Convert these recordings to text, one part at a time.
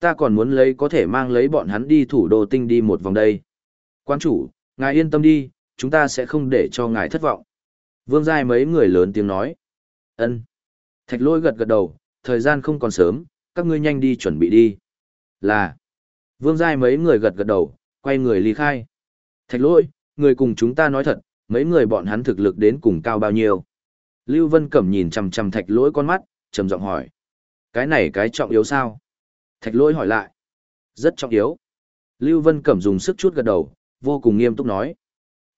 Ta còn muốn lấy có thể mang lấy bọn hắn đi thủ đô tinh đi một vòng đây. Quan chủ, ngài yên tâm đi, chúng ta sẽ không để cho ngài thất vọng. Vương Giai mấy người lớn tiếng nói. ân Thạch lôi gật gật đầu, thời gian không còn sớm, các ngươi nhanh đi chuẩn bị đi. Là. Vương Giai mấy người gật gật đầu, quay người ly khai. Thạch lôi, người cùng chúng ta nói thật, mấy người bọn hắn thực lực đến cùng cao bao nhiêu. Lưu Vân Cẩm nhìn chằm chằm thạch lỗi con mắt, trầm giọng hỏi. Cái này cái trọng yếu sao? Thạch lỗi hỏi lại. Rất trọng yếu. Lưu Vân Cẩm dùng sức chút gật đầu, vô cùng nghiêm túc nói.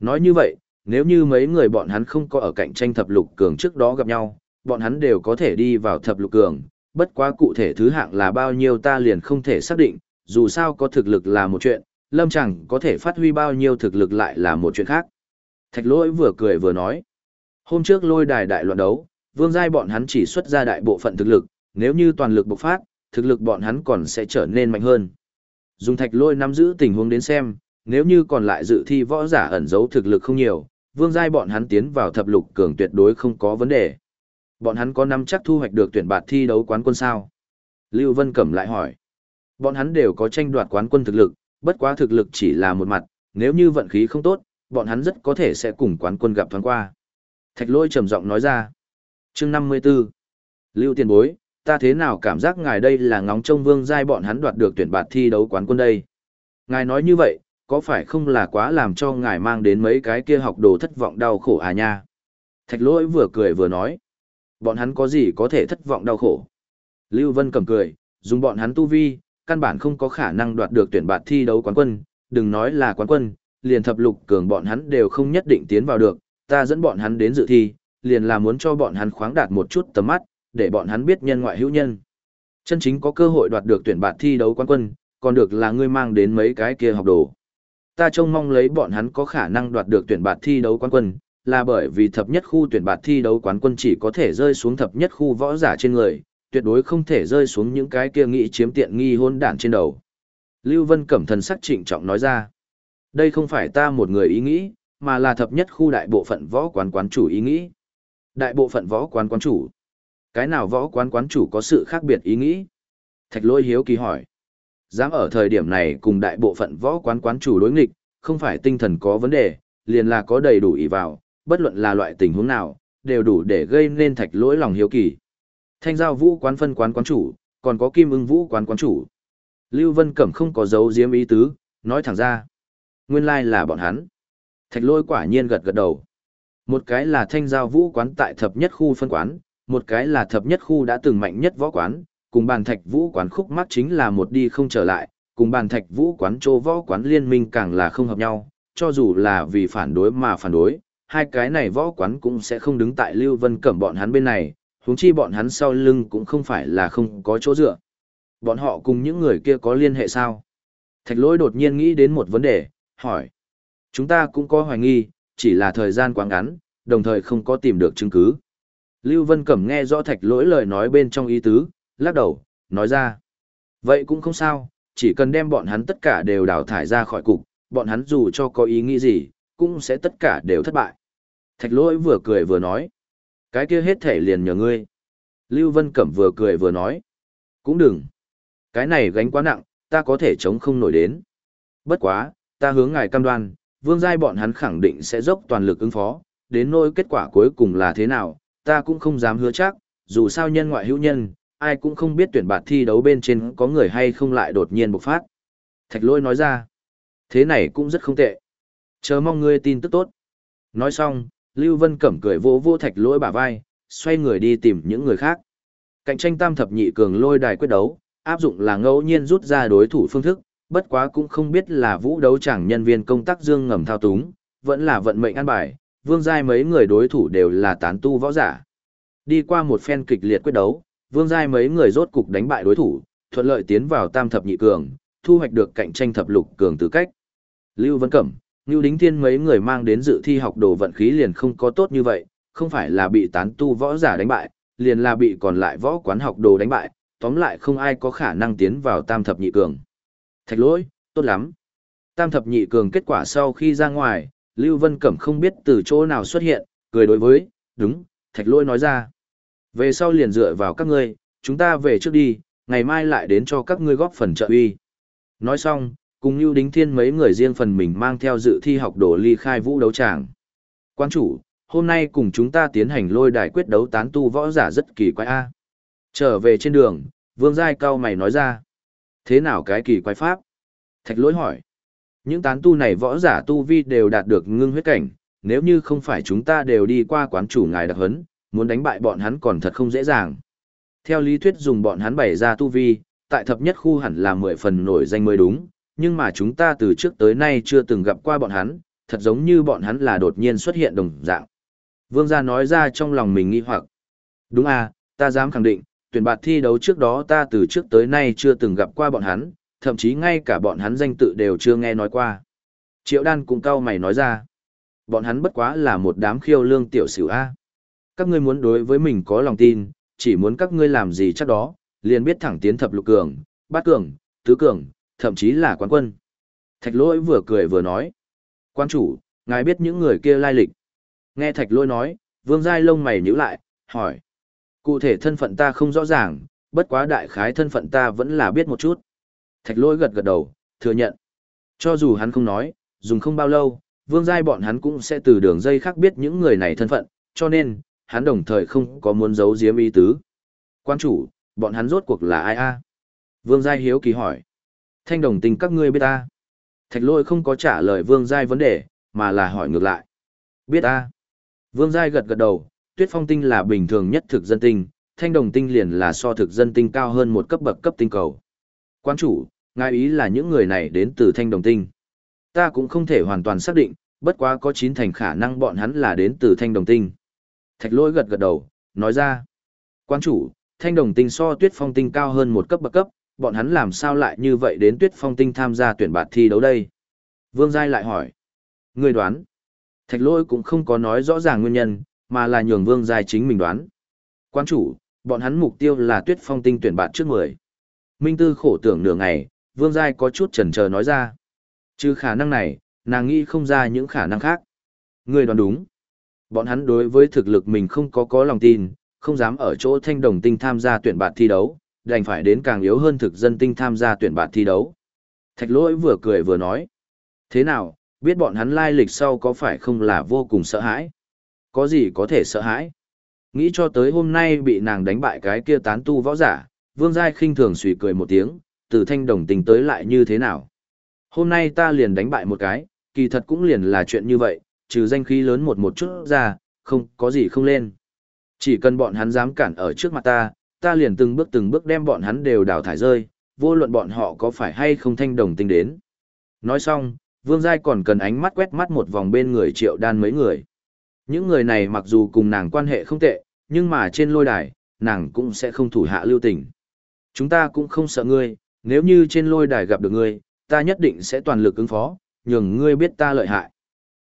Nói như vậy, nếu như mấy người bọn hắn không có ở cạnh tranh thập lục cường trước đó gặp nhau, bọn hắn đều có thể đi vào thập lục cường, bất quá cụ thể thứ hạng là bao nhiêu ta liền không thể xác định, dù sao có thực lực là một chuyện, lâm chẳng có thể phát huy bao nhiêu thực lực lại là một chuyện khác. Thạch lỗi vừa cười vừa nói. Hôm trước lôi đài đại loạn đấu, vương giai bọn hắn chỉ xuất ra đại bộ phận thực lực, nếu như toàn lực bộc phát, thực lực bọn hắn còn sẽ trở nên mạnh hơn. Dùng thạch lôi nắm giữ tình huống đến xem, nếu như còn lại dự thi võ giả ẩn giấu thực lực không nhiều, vương giai bọn hắn tiến vào thập lục cường tuyệt đối không có vấn đề. Bọn hắn có nắm chắc thu hoạch được tuyển bạt thi đấu quán quân sao? Lưu Vân Cẩm lại hỏi. Bọn hắn đều có tranh đoạt quán quân thực lực, bất quá thực lực chỉ là một mặt, nếu như vận khí không tốt, bọn hắn rất có thể sẽ cùng quán quân gặp thoáng qua. Thạch lôi trầm giọng nói ra. chương 54. Lưu tiền bối, ta thế nào cảm giác ngài đây là ngóng trông vương giai bọn hắn đoạt được tuyển bạt thi đấu quán quân đây. Ngài nói như vậy, có phải không là quá làm cho ngài mang đến mấy cái kia học đồ thất vọng đau khổ à nha? Thạch lỗi vừa cười vừa nói. Bọn hắn có gì có thể thất vọng đau khổ? Lưu Vân cầm cười, dùng bọn hắn tu vi, căn bản không có khả năng đoạt được tuyển bạt thi đấu quán quân, đừng nói là quán quân, liền thập lục cường bọn hắn đều không nhất định tiến vào được, ta dẫn bọn hắn đến dự thi, liền là muốn cho bọn hắn khoáng đạt một chút tầm mắt, để bọn hắn biết nhân ngoại hữu nhân. Chân chính có cơ hội đoạt được tuyển bạt thi đấu quán quân, còn được là ngươi mang đến mấy cái kia học đồ. Ta trông mong lấy bọn hắn có khả năng đoạt được tuyển bạt thi đấu quán quân, là bởi vì thập nhất khu tuyển bạt thi đấu quán quân chỉ có thể rơi xuống thập nhất khu võ giả trên người, tuyệt đối không thể rơi xuống những cái kia nghĩ chiếm tiện nghi hôn đản trên đầu. Lưu Vân Cẩm thần sắc trịnh trọng nói ra. Đây không phải ta một người ý nghĩ, mà là thập nhất khu đại bộ phận võ quán quán chủ ý nghĩ. Đại bộ phận võ quán quán chủ. Cái nào võ quán quán chủ có sự khác biệt ý nghĩ? Thạch lôi hiếu kỳ hỏi. Dám ở thời điểm này cùng đại bộ phận võ quán quán chủ đối nghịch, không phải tinh thần có vấn đề, liền là có đầy đủ ý vào, bất luận là loại tình huống nào, đều đủ để gây nên thạch lỗi lòng hiếu kỳ. Thanh giao vũ quán phân quán quán chủ, còn có kim ưng vũ quán quán chủ. Lưu Vân Cẩm không có dấu diếm ý tứ, nói thẳng ra. Nguyên lai là bọn hắn. Thạch lôi quả nhiên gật gật đầu. Một cái là thanh giao vũ quán tại thập nhất khu phân quán, một cái là thập nhất khu đã từng mạnh nhất võ quán, cùng bàn thạch vũ quán khúc mắc chính là một đi không trở lại, cùng bàn thạch vũ quán chỗ võ quán liên minh càng là không hợp nhau, cho dù là vì phản đối mà phản đối, hai cái này võ quán cũng sẽ không đứng tại Lưu Vân Cẩm bọn hắn bên này, huống chi bọn hắn sau lưng cũng không phải là không có chỗ dựa. Bọn họ cùng những người kia có liên hệ sao? Thạch lỗi đột nhiên nghĩ đến một vấn đề, hỏi. Chúng ta cũng có hoài nghi, chỉ là thời gian quá ngắn, đồng thời không có tìm được chứng cứ. Lưu Vân Cẩm nghe rõ thạch lỗi lời nói bên trong ý tứ, lắc đầu, nói ra. Vậy cũng không sao, chỉ cần đem bọn hắn tất cả đều đào thải ra khỏi cục, bọn hắn dù cho có ý nghĩ gì, cũng sẽ tất cả đều thất bại. Thạch lỗi vừa cười vừa nói. Cái kia hết thể liền nhờ ngươi. Lưu Vân Cẩm vừa cười vừa nói. Cũng đừng. Cái này gánh quá nặng, ta có thể chống không nổi đến. Bất quá, ta hướng ngài cam đoan, vương giai bọn hắn khẳng định sẽ dốc toàn lực ứng phó, đến nỗi kết quả cuối cùng là thế nào, ta cũng không dám hứa chắc, dù sao nhân ngoại hữu nhân, ai cũng không biết tuyển bạt thi đấu bên trên có người hay không lại đột nhiên bộc phát. Thạch lôi nói ra, thế này cũng rất không tệ. Chờ mong ngươi tin tức tốt. Nói xong, Lưu Vân Cẩm cười vỗ vỗ thạch lôi bả vai, xoay người đi tìm những người khác. Cạnh tranh tam thập nhị cường lôi đài quyết đấu, áp dụng là ngẫu nhiên rút ra đối thủ phương thức, bất quá cũng không biết là vũ đấu chẳng nhân viên công tác dương ngầm thao túng, vẫn là vận mệnh an bài, vương giai mấy người đối thủ đều là tán tu võ giả. Đi qua một phen kịch liệt quyết đấu, vương giai mấy người rốt cục đánh bại đối thủ, thuận lợi tiến vào tam thập nhị cường, thu hoạch được cạnh tranh thập lục cường tư cách. Lưu Vân Cẩm, Ngưu Đính Thiên mấy người mang đến dự thi học đồ vận khí liền không có tốt như vậy, không phải là bị tán tu võ giả đánh bại, liền là bị còn lại võ quán học đồ đánh bại, tóm lại không ai có khả năng tiến vào tam thập nhị cường. Thạch lỗi, tốt lắm. Tam thập nhị cường kết quả sau khi ra ngoài, Lưu Vân Cẩm không biết từ chỗ nào xuất hiện, cười đối với, đúng, thạch lỗi nói ra. Về sau liền dựa vào các ngươi, chúng ta về trước đi, ngày mai lại đến cho các ngươi góp phần trợ uy. Nói xong, cùng Lưu Đính Thiên mấy người riêng phần mình mang theo dự thi học đồ ly khai vũ đấu tràng. Quan chủ, hôm nay cùng chúng ta tiến hành lôi đài quyết đấu tán tu võ giả rất kỳ quái a. Trở về trên đường, Vương Giai cao mày nói ra. Thế nào cái kỳ quái pháp? Thạch lỗi hỏi. Những tán tu này võ giả tu vi đều đạt được ngưng huyết cảnh, nếu như không phải chúng ta đều đi qua quán chủ ngài đặc hấn, muốn đánh bại bọn hắn còn thật không dễ dàng. Theo lý thuyết dùng bọn hắn bày ra tu vi, tại thập nhất khu hẳn là mười phần nổi danh mới đúng, nhưng mà chúng ta từ trước tới nay chưa từng gặp qua bọn hắn, thật giống như bọn hắn là đột nhiên xuất hiện đồng dạng. Vương gia nói ra trong lòng mình nghi hoặc. Đúng à, ta dám khẳng định, tuyển bạt thi đấu trước đó ta từ trước tới nay chưa từng gặp qua bọn hắn, thậm chí ngay cả bọn hắn danh tự đều chưa nghe nói qua. Triệu đan cũng cau mày nói ra. Bọn hắn bất quá là một đám khiêu lương tiểu sử A. Các ngươi muốn đối với mình có lòng tin, chỉ muốn các ngươi làm gì chắc đó, liền biết thẳng tiến thập lục cường, bát cường, tứ cường, thậm chí là quán quân. Thạch lỗi vừa cười vừa nói. Quan chủ, ngài biết những người kia lai lịch. Nghe thạch lỗi nói, vương giai lông mày nhíu lại, hỏi. Cụ thể thân phận ta không rõ ràng, bất quá đại khái thân phận ta vẫn là biết một chút. Thạch lỗi gật gật đầu, thừa nhận. Cho dù hắn không nói, dùng không bao lâu, vương giai bọn hắn cũng sẽ từ đường dây khác biết những người này thân phận, cho nên, hắn đồng thời không có muốn giấu giếm ý tứ. Quan chủ, bọn hắn rốt cuộc là ai a? Vương giai hiếu kỳ hỏi. Thanh đồng tình các ngươi biết ta. Thạch lỗi không có trả lời vương giai vấn đề, mà là hỏi ngược lại. Biết ta. Vương giai gật gật đầu, tuyết phong tinh là bình thường nhất thực dân tinh, thanh đồng tinh liền là so thực dân tinh cao hơn một cấp bậc cấp tinh cầu. Quan chủ, ngài ý là những người này đến từ thanh đồng tinh. Ta cũng không thể hoàn toàn xác định, bất quá có chín thành khả năng bọn hắn là đến từ thanh đồng tinh. Thạch lỗi gật gật đầu, nói ra. Quan chủ, thanh đồng tinh so tuyết phong tinh cao hơn một cấp bậc cấp, bọn hắn làm sao lại như vậy đến tuyết phong tinh tham gia tuyển bạt thi đấu đây? Vương Giai lại hỏi. Người đoán. Thạch lỗi cũng không có nói rõ ràng nguyên nhân, mà là nhường Vương Giai chính mình đoán. Quan chủ, bọn hắn mục tiêu là tuyết phong tinh tuyển bạt trước 10. Minh Tư khổ tưởng nửa ngày, Vương Giai có chút chần chờ nói ra. "Chứ khả năng này, nàng nghĩ không ra những khả năng khác. Người đoán đúng. Bọn hắn đối với thực lực mình không có có lòng tin, không dám ở chỗ thanh đồng tinh tham gia tuyển bạt thi đấu, đành phải đến càng yếu hơn thực dân tinh tham gia tuyển bạt thi đấu. Thạch lỗi vừa cười vừa nói. Thế nào, biết bọn hắn lai lịch sau có phải không là vô cùng sợ hãi? Có gì có thể sợ hãi? Nghĩ cho tới hôm nay bị nàng đánh bại cái kia tán tu võ giả, vương giai khinh thường suy cười một tiếng, từ thanh đồng tình tới lại như thế nào? Hôm nay ta liền đánh bại một cái, kỳ thật cũng liền là chuyện như vậy, trừ danh khí lớn một một chút ra, không có gì không lên. Chỉ cần bọn hắn dám cản ở trước mặt ta, ta liền từng bước từng bước đem bọn hắn đều đào thải rơi, vô luận bọn họ có phải hay không thanh đồng tình đến. Nói xong, Vương Giai còn cần ánh mắt quét mắt một vòng bên người triệu đan mấy người. Những người này mặc dù cùng nàng quan hệ không tệ, nhưng mà trên lôi đài, nàng cũng sẽ không thủ hạ lưu tình. Chúng ta cũng không sợ ngươi, nếu như trên lôi đài gặp được ngươi, ta nhất định sẽ toàn lực ứng phó, nhường ngươi biết ta lợi hại.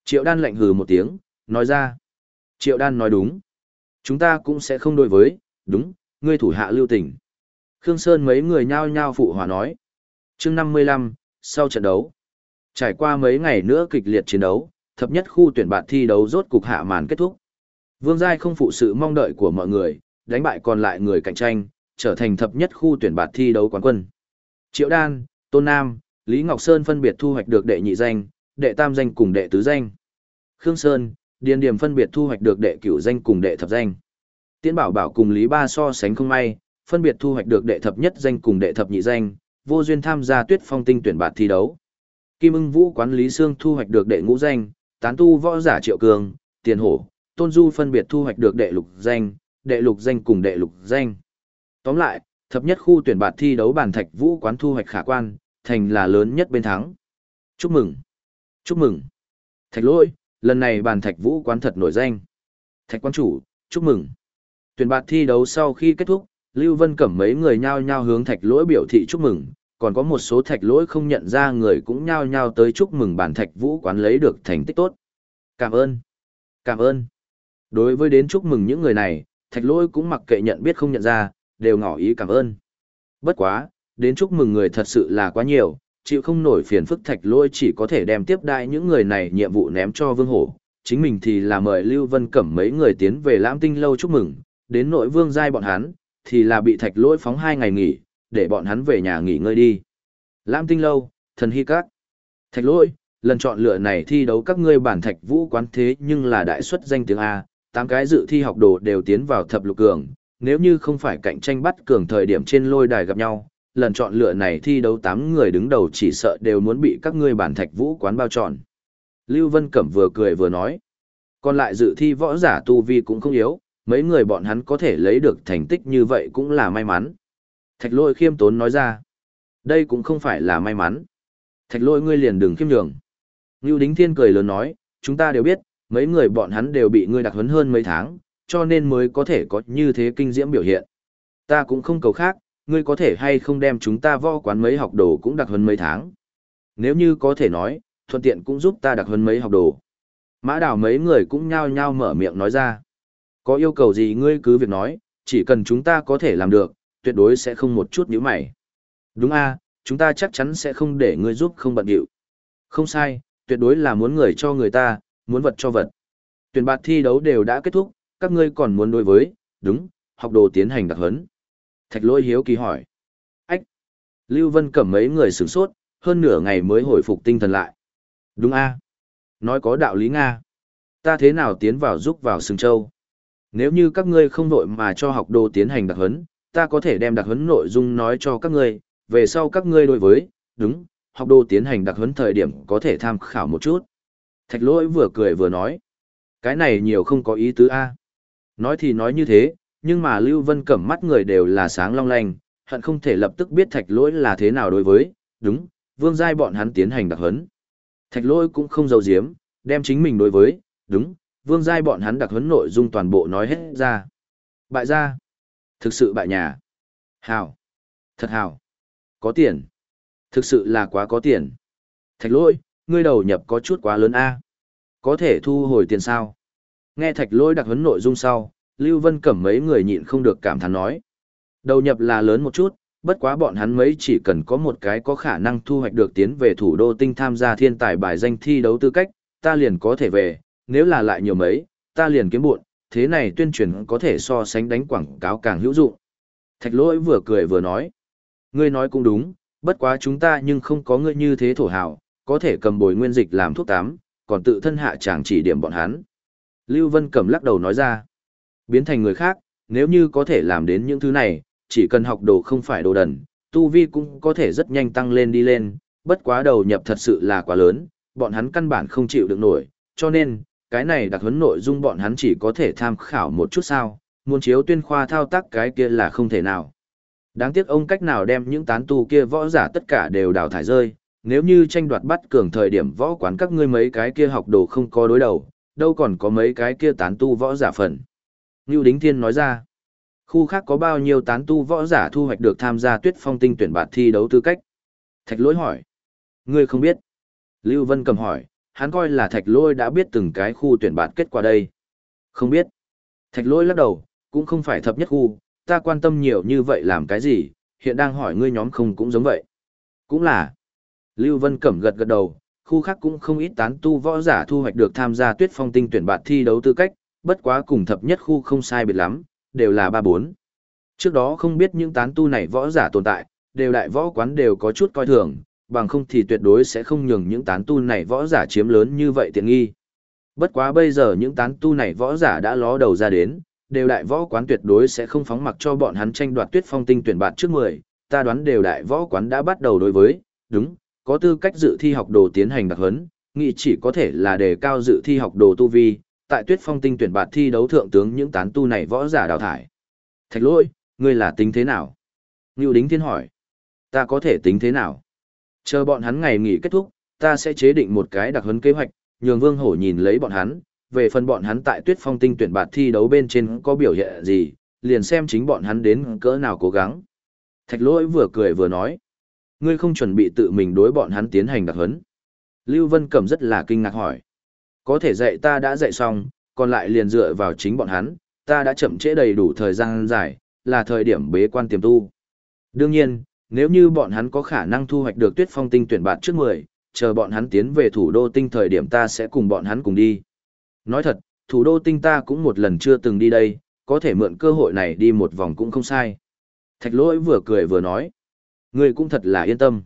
Triệu đan lạnh hừ một tiếng, nói ra. Triệu đan nói đúng. Chúng ta cũng sẽ không đối với, đúng, ngươi thủ hạ lưu tình. Khương Sơn mấy người nhao nhao phụ hòa nói. chương 55, sau trận đấu. Trải qua mấy ngày nữa kịch liệt chiến đấu, thập nhất khu tuyển bạn thi đấu rốt cục hạ màn kết thúc. Vương Giai không phụ sự mong đợi của mọi người, đánh bại còn lại người cạnh tranh, trở thành thập nhất khu tuyển bạt thi đấu quán quân. Triệu Đan, Tôn Nam, Lý Ngọc Sơn phân biệt thu hoạch được đệ nhị danh, đệ tam danh cùng đệ tứ danh. Khương Sơn, Điền Điểm phân biệt thu hoạch được đệ cửu danh cùng đệ thập danh. Tiễn Bảo Bảo cùng Lý Ba so sánh không may, phân biệt thu hoạch được đệ thập nhất danh cùng đệ thập nhị danh, vô duyên tham gia Tuyết Phong Tinh tuyển bạt thi đấu. Kim Ưng Vũ quán Lý Sương thu hoạch được đệ ngũ danh, tán tu võ giả Triệu Cường, Tiền Hổ, Tôn Du phân biệt thu hoạch được đệ lục danh, đệ lục danh cùng đệ lục danh. Tóm lại, thập nhất khu tuyển bạt thi đấu bàn thạch vũ quán thu hoạch khả quan, thành là lớn nhất bên thắng. Chúc mừng! Chúc mừng! Thạch lỗi, lần này bàn thạch vũ quán thật nổi danh. Thạch quan chủ, chúc mừng! Tuyển bạt thi đấu sau khi kết thúc, Lưu Vân Cẩm mấy người nhao nhao hướng thạch lỗi biểu thị chúc mừng, còn có một số thạch lỗi không nhận ra người cũng nhao nhao tới chúc mừng bản thạch vũ quán lấy được thành tích tốt. Cảm ơn! Cảm ơn! Đối với đến chúc mừng những người này, thạch lỗi cũng mặc kệ nhận biết không nhận ra, đều ngỏ ý cảm ơn. Bất quá, đến chúc mừng người thật sự là quá nhiều, chịu không nổi phiền phức thạch lôi chỉ có thể đem tiếp đại những người này nhiệm vụ ném cho vương hổ. Chính mình thì là mời Lưu Vân Cẩm mấy người tiến về lãm tinh lâu chúc mừng, đến nội vương giai bọn hắn, thì là bị thạch lôi phóng hai ngày nghỉ, để bọn hắn về nhà nghỉ ngơi đi. Lãm Tinh Lâu, Thần Hy Các. Thạch lôi lần chọn lựa này thi đấu các ngươi bản thạch vũ quán thế nhưng là đại xuất danh tiếng A, tám cái dự thi học đồ đều tiến vào thập lục cường, nếu như không phải cạnh tranh bắt cường thời điểm trên lôi đài gặp nhau, lần chọn lựa này thi đấu tám người đứng đầu chỉ sợ đều muốn bị các ngươi bản thạch vũ quán bao tròn. Lưu Vân Cẩm vừa cười vừa nói, còn lại dự thi võ giả tu vi cũng không yếu, mấy người bọn hắn có thể lấy được thành tích như vậy cũng là may mắn. Thạch lôi khiêm tốn nói ra, đây cũng không phải là may mắn. Thạch lôi ngươi liền đừng khiêm nhường. Ngưu Đính Thiên cười lớn nói, chúng ta đều biết, mấy người bọn hắn đều bị ngươi đặc huấn hơn mấy tháng, cho nên mới có thể có như thế kinh diễm biểu hiện. Ta cũng không cầu khác, ngươi có thể hay không đem chúng ta võ quán mấy học đồ cũng đặc hơn mấy tháng. Nếu như có thể nói, thuận tiện cũng giúp ta đặc hơn mấy học đồ. Mã đảo mấy người cũng nhao nhao mở miệng nói ra. Có yêu cầu gì ngươi cứ việc nói, chỉ cần chúng ta có thể làm được, tuyệt đối sẽ không một chút nhíu mày. Đúng a, chúng ta chắc chắn sẽ không để ngươi giúp không bận điệu. Không sai, tuyệt đối là muốn người cho người ta, muốn vật cho vật. Tuyển bạt thi đấu đều đã kết thúc, các ngươi còn muốn đối với, đúng, học đồ tiến hành đặc huấn. Thạch lôi hiếu kỳ hỏi. Ách! Lưu Vân cầm mấy người sửng sốt, hơn nửa ngày mới hồi phục tinh thần lại. Đúng a Nói có đạo lý Nga. Ta thế nào tiến vào giúp vào sừng châu? Nếu như các ngươi không đội mà cho học đồ tiến hành đặc huấn, ta có thể đem đặc huấn nội dung nói cho các ngươi, về sau các ngươi đối với, đúng, học đồ tiến hành đặc huấn thời điểm có thể tham khảo một chút. Thạch lỗi vừa cười vừa nói. Cái này nhiều không có ý tứ a Nói thì nói như thế, nhưng mà Lưu Vân Cẩm mắt người đều là sáng long lanh, hận không thể lập tức biết thạch lỗi là thế nào đối với, đúng, vương giai bọn hắn tiến hành đặc huấn. Thạch lỗi cũng không giấu giếm, đem chính mình đối với, đúng, vương giai bọn hắn đặc huấn nội dung toàn bộ nói hết ra. Bại gia. Thực sự bại nhà. Hào. Thật hào. Có tiền. Thực sự là quá có tiền. Thạch lỗi, ngươi đầu nhập có chút quá lớn a Có thể thu hồi tiền sao? Nghe thạch lỗi đặc huấn nội dung sau, Lưu Vân Cẩm mấy người nhịn không được cảm thán nói. Đầu nhập là lớn một chút, bất quá bọn hắn mấy chỉ cần có một cái có khả năng thu hoạch được tiến về thủ đô tinh tham gia thiên tài bài danh thi đấu tư cách, ta liền có thể về, nếu là lại nhiều mấy, ta liền kiếm buộn, thế này tuyên truyền có thể so sánh đánh quảng cáo càng hữu dụng. Thạch lỗi vừa cười vừa nói. Ngươi nói cũng đúng, bất quá chúng ta nhưng không có ngươi như thế thổ hào, có thể cầm bồi nguyên dịch làm thuốc tám, còn tự thân hạ chàng chỉ điểm bọn hắn. Lưu Vân Cẩm lắc đầu nói ra, biến thành người khác, nếu như có thể làm đến những thứ này, chỉ cần học đồ không phải đồ đần, tu vi cũng có thể rất nhanh tăng lên đi lên, bất quá đầu nhập thật sự là quá lớn, bọn hắn căn bản không chịu được nổi, cho nên, cái này đặc huấn nội dung bọn hắn chỉ có thể tham khảo một chút sao, muốn chiếu tuyên khoa thao tác cái kia là không thể nào. Đáng tiếc ông cách nào đem những tán tu kia võ giả tất cả đều đào thải rơi, nếu như tranh đoạt bắt cường thời điểm võ quán các ngươi mấy cái kia học đồ không có đối đầu, đâu còn có mấy cái kia tán tu võ giả phần. Ngưu Đính Thiên nói ra, khu khác có bao nhiêu tán tu võ giả thu hoạch được tham gia tuyết phong tinh tuyển bạt thi đấu tư cách? Thạch lỗi hỏi. Ngươi không biết. Lưu Vân cầm hỏi, hắn coi là thạch lỗi đã biết từng cái khu tuyển bạt kết quả đây. Không biết. Thạch lỗi lắc đầu, cũng không phải thập nhất khu, ta quan tâm nhiều như vậy làm cái gì, hiện đang hỏi ngươi nhóm không cũng giống vậy. Cũng là. Lưu Vân Cẩm gật gật đầu, khu khác cũng không ít tán tu võ giả thu hoạch được tham gia tuyết phong tinh tuyển bạt thi đấu tư cách, bất quá cùng thập nhất khu không sai biệt lắm, đều là ba bốn. Trước đó không biết những tán tu này võ giả tồn tại, đều đại võ quán đều có chút coi thường, bằng không thì tuyệt đối sẽ không nhường những tán tu này võ giả chiếm lớn như vậy tiện nghi. Bất quá bây giờ những tán tu này võ giả đã ló đầu ra đến, đều đại võ quán tuyệt đối sẽ không phóng mặc cho bọn hắn tranh đoạt tuyết phong tinh tuyển bạt trước 10, ta đoán đều đại võ quán đã bắt đầu đối với, đúng, có tư cách dự thi học đồ tiến hành đặc huấn, nghị chỉ có thể là đề cao dự thi học đồ tu vi, tại tuyết phong tinh tuyển bạt thi đấu thượng tướng những tán tu này võ giả đào thải. Thạch lỗi, ngươi là tính thế nào? Ngưu Đính Thiên hỏi. Ta có thể tính thế nào? Chờ bọn hắn ngày nghỉ kết thúc, ta sẽ chế định một cái đặc huấn kế hoạch, nhường Vương Hổ nhìn lấy bọn hắn, về phần bọn hắn tại Tuyết Phong Tinh tuyển bạt thi đấu bên trên có biểu hiện gì, liền xem chính bọn hắn đến cỡ nào cố gắng. Thạch Lỗi vừa cười vừa nói, ngươi không chuẩn bị tự mình đối bọn hắn tiến hành đặc huấn. Lưu Vân Cẩm rất là kinh ngạc hỏi, có thể dạy ta đã dạy xong, còn lại liền dựa vào chính bọn hắn, ta đã chậm trễ đầy đủ thời gian dài, là thời điểm bế quan tiềm tu. Đương nhiên, nếu như bọn hắn có khả năng thu hoạch được tuyết phong tinh tuyển bạt trước 10, chờ bọn hắn tiến về thủ đô tinh thời điểm ta sẽ cùng bọn hắn cùng đi. Nói thật, thủ đô tinh ta cũng một lần chưa từng đi đây, có thể mượn cơ hội này đi một vòng cũng không sai. Thạch lỗi vừa cười vừa nói. Ngươi cũng thật là yên tâm.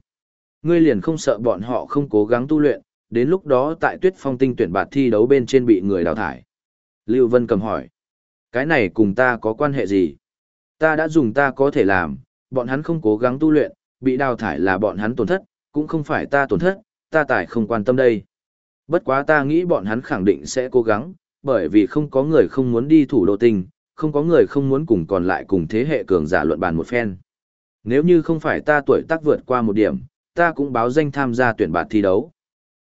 Ngươi liền không sợ bọn họ không cố gắng tu luyện, đến lúc đó tại tuyết phong tinh tuyển bạt thi đấu bên trên bị người đào thải. Lưu Vân cầm hỏi. Cái này cùng ta có quan hệ gì? Ta đã dùng ta có thể làm, bọn hắn không cố gắng tu luyện, bị đào thải là bọn hắn tổn thất, cũng không phải ta tổn thất, ta tài không quan tâm đây. Bất quá ta nghĩ bọn hắn khẳng định sẽ cố gắng, bởi vì không có người không muốn đi thủ đô tinh, không có người không muốn cùng còn lại cùng thế hệ cường giả luận bàn một phen. Nếu như không phải ta tuổi tác vượt qua một điểm, ta cũng báo danh tham gia tuyển bạt thi đấu.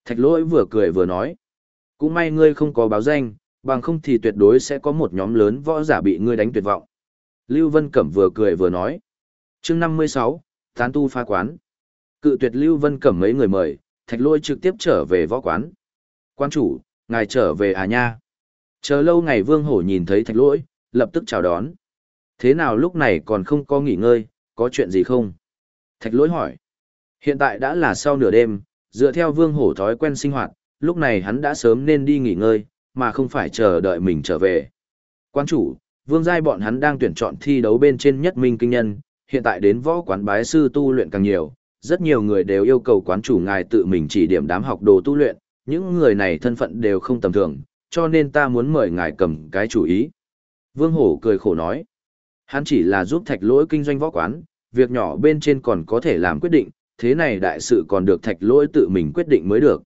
Thạch lỗi vừa cười vừa nói. Cũng may ngươi không có báo danh, bằng không thì tuyệt đối sẽ có một nhóm lớn võ giả bị ngươi đánh tuyệt vọng. Lưu Vân Cẩm vừa cười vừa nói. chương 56, tán tu pha quán. Cự tuyệt Lưu Vân Cẩm mấy người mời, thạch Lỗi trực tiếp trở về võ quán. Quan chủ, ngài trở về à nha. Chờ lâu ngày vương hổ nhìn thấy thạch lỗi, lập tức chào đón. Thế nào lúc này còn không có nghỉ ngơi, có chuyện gì không? Thạch lỗi hỏi. Hiện tại đã là sau nửa đêm, dựa theo vương hổ thói quen sinh hoạt, lúc này hắn đã sớm nên đi nghỉ ngơi, mà không phải chờ đợi mình trở về. Quán chủ, vương giai bọn hắn đang tuyển chọn thi đấu bên trên nhất minh kinh nhân, hiện tại đến võ quán bái sư tu luyện càng nhiều, rất nhiều người đều yêu cầu quán chủ ngài tự mình chỉ điểm đám học đồ tu luyện, những người này thân phận đều không tầm thường, cho nên ta muốn mời ngài cầm cái chủ ý. Vương Hổ cười khổ nói, hắn chỉ là giúp thạch lỗi kinh doanh võ quán, việc nhỏ bên trên còn có thể làm quyết định, thế này đại sự còn được thạch lỗi tự mình quyết định mới được.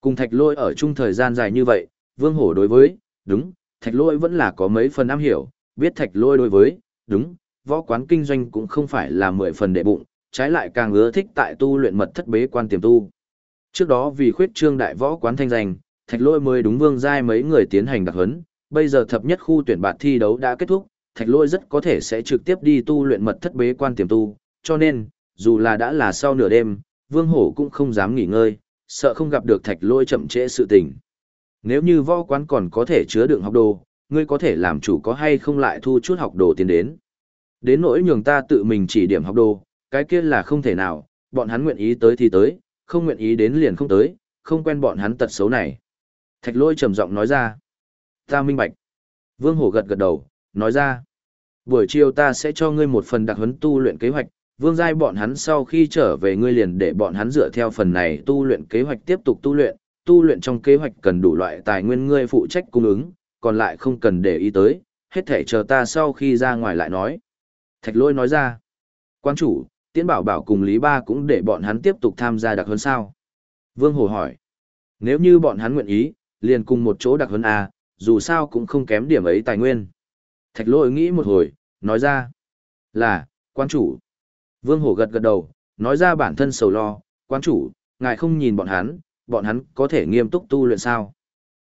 Cùng thạch lỗi ở chung thời gian dài như vậy, Vương Hổ đối với, đúng, thạch lỗi vẫn là có mấy phần am hiểu, biết thạch lỗi đối với, đúng, võ quán kinh doanh cũng không phải là mười phần đệ bụng, trái lại càng ưa thích tại tu luyện mật thất bế quan tiềm tu. Trước đó vì khuyết trương đại võ quán thanh danh, thạch lỗi mới đúng vương giai mấy người tiến hành đặc huấn, bây giờ thập nhất khu tuyển bạt thi đấu đã kết thúc, thạch Lôi rất có thể sẽ trực tiếp đi tu luyện mật thất bế quan tiềm tu, cho nên, dù là đã là sau nửa đêm, vương hổ cũng không dám nghỉ ngơi, sợ không gặp được thạch Lôi chậm trễ sự tình. Nếu như võ quán còn có thể chứa đựng học đồ, ngươi có thể làm chủ có hay không lại thu chút học đồ tiền đến. Đến nỗi nhường ta tự mình chỉ điểm học đồ, cái kia là không thể nào, bọn hắn nguyện ý tới thì tới, không nguyện ý đến liền không tới, không quen bọn hắn tật xấu này. Thạch lôi trầm giọng nói ra. Ta minh bạch. Vương Hổ gật gật đầu, nói ra. Buổi chiều ta sẽ cho ngươi một phần đặc huấn tu luyện kế hoạch, vương giai bọn hắn sau khi trở về ngươi liền để bọn hắn dựa theo phần này tu luyện kế hoạch tiếp tục tu luyện, tu luyện trong kế hoạch cần đủ loại tài nguyên ngươi phụ trách cung ứng, còn lại không cần để ý tới, hết thể chờ ta sau khi ra ngoài lại nói. Thạch lôi nói ra. Quan chủ, Tiễn Bảo Bảo cùng Lý Ba cũng để bọn hắn tiếp tục tham gia đặc huấn sao. Vương Hồ hỏi. Nếu như bọn hắn nguyện ý, liền cùng một chỗ đặc huấn A, dù sao cũng không kém điểm ấy tài nguyên. Thạch lôi nghĩ một hồi, nói ra. Là, quan chủ. Vương Hổ gật gật đầu, nói ra bản thân sầu lo, quan chủ, ngài không nhìn bọn hắn, bọn hắn có thể nghiêm túc tu luyện sao.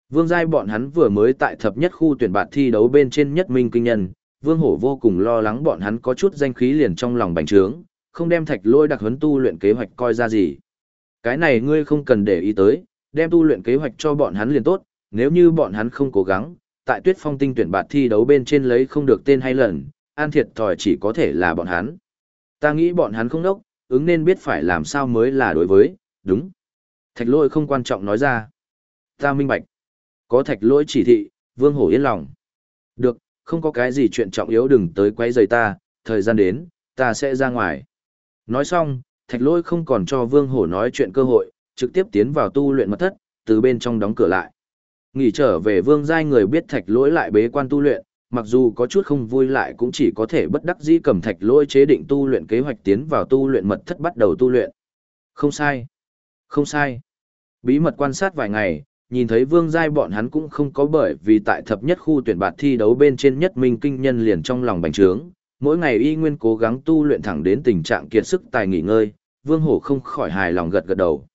Vương giai bọn hắn vừa mới tại thập nhất khu tuyển bạt thi đấu bên trên nhất minh kinh nhân, Vương Hổ vô cùng lo lắng bọn hắn có chút danh khí liền trong lòng bành trướng, không đem thạch lôi đặc huấn tu luyện kế hoạch coi ra gì. Cái này ngươi không cần để ý tới, đem tu luyện kế hoạch cho bọn hắn liền tốt, nếu như bọn hắn không cố gắng, tại tuyết phong tinh tuyển bạt thi đấu bên trên lấy không được tên hay lần, an thiệt thòi chỉ có thể là bọn hắn. Ta nghĩ bọn hắn không đốc, ứng nên biết phải làm sao mới là đối với, đúng. Thạch lôi không quan trọng nói ra. Ta minh bạch. Có thạch lỗi chỉ thị, vương hổ yên lòng. Được, không có cái gì chuyện trọng yếu đừng tới quay giày ta, thời gian đến, ta sẽ ra ngoài. Nói xong, thạch lỗi không còn cho vương hổ nói chuyện cơ hội, trực tiếp tiến vào tu luyện mật thất, từ bên trong đóng cửa lại. Nghỉ trở về vương giai người biết thạch lỗi lại bế quan tu luyện, mặc dù có chút không vui lại cũng chỉ có thể bất đắc dĩ cầm thạch lỗi chế định tu luyện kế hoạch tiến vào tu luyện mật thất bắt đầu tu luyện. Không sai. Không sai. Bí mật quan sát vài ngày, nhìn thấy vương giai bọn hắn cũng không có bởi vì tại thập nhất khu tuyển bạt thi đấu bên trên nhất minh kinh nhân liền trong lòng bành trướng, mỗi ngày y nguyên cố gắng tu luyện thẳng đến tình trạng kiệt sức tài nghỉ ngơi, vương hổ không khỏi hài lòng gật gật đầu.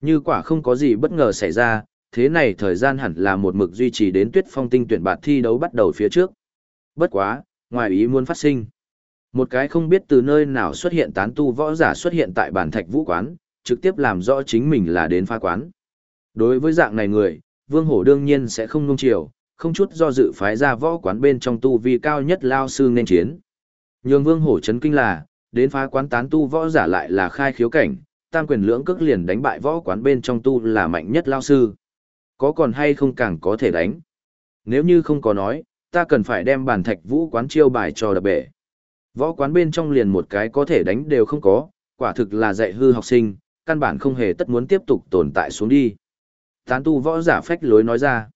Như quả không có gì bất ngờ xảy ra, thế này thời gian hẳn là một mực duy trì đến tuyết phong tinh tuyển bạt thi đấu bắt đầu phía trước. Bất quá, ngoài ý muốn phát sinh. Một cái không biết từ nơi nào xuất hiện tán tu võ giả xuất hiện tại bản thạch vũ quán, trực tiếp làm rõ chính mình là đến pha quán. Đối với dạng này người, Vương Hổ đương nhiên sẽ không nung chiều, không chút do dự phái ra võ quán bên trong tu vi cao nhất lao sư nên chiến. Nhường Vương Hổ chấn kinh là, đến phá quán tán tu võ giả lại là khai khiếu cảnh, tam quyền lưỡng cước liền đánh bại võ quán bên trong tu là mạnh nhất lao sư. Có còn hay không càng có thể đánh. Nếu như không có nói, ta cần phải đem bản thạch vũ quán chiêu bài cho đập bể. Võ quán bên trong liền một cái có thể đánh đều không có, quả thực là dạy hư học sinh, căn bản không hề tất muốn tiếp tục tồn tại xuống đi. Tán tu võ giả phách lối nói ra.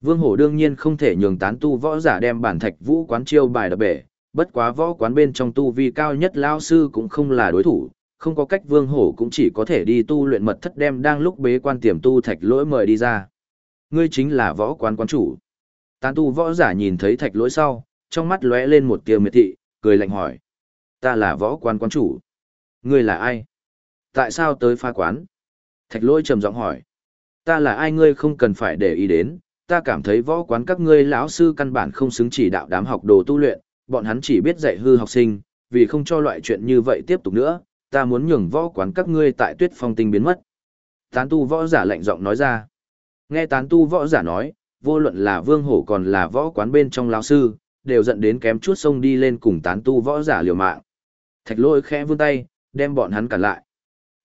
Vương Hổ đương nhiên không thể nhường tán tu võ giả đem bản thạch vũ quán chiêu bài đập bể, bất quá võ quán bên trong tu vi cao nhất lao sư cũng không là đối thủ, không có cách Vương Hổ cũng chỉ có thể đi tu luyện mật thất đem đang lúc bế quan tiềm tu thạch lỗi mời đi ra. Ngươi chính là võ quán quán chủ. Tán tu võ giả nhìn thấy thạch lỗi sau, trong mắt lóe lên một tia miệt thị, cười lạnh hỏi. Ta là võ quán quán chủ. Ngươi là ai? Tại sao tới pha quán? Thạch lỗi trầm giọng hỏi. Ta là ai ngươi không cần phải để ý đến, ta cảm thấy võ quán các ngươi lão sư căn bản không xứng chỉ đạo đám học đồ tu luyện, bọn hắn chỉ biết dạy hư học sinh, vì không cho loại chuyện như vậy tiếp tục nữa, ta muốn nhường võ quán các ngươi tại tuyết phong tinh biến mất. Tán tu võ giả lạnh giọng nói ra. Nghe tán tu võ giả nói, vô luận là vương hổ còn là võ quán bên trong lão sư, đều dẫn đến kém chút sông đi lên cùng tán tu võ giả liều mạng. Thạch lôi khẽ vươn tay, đem bọn hắn cản lại.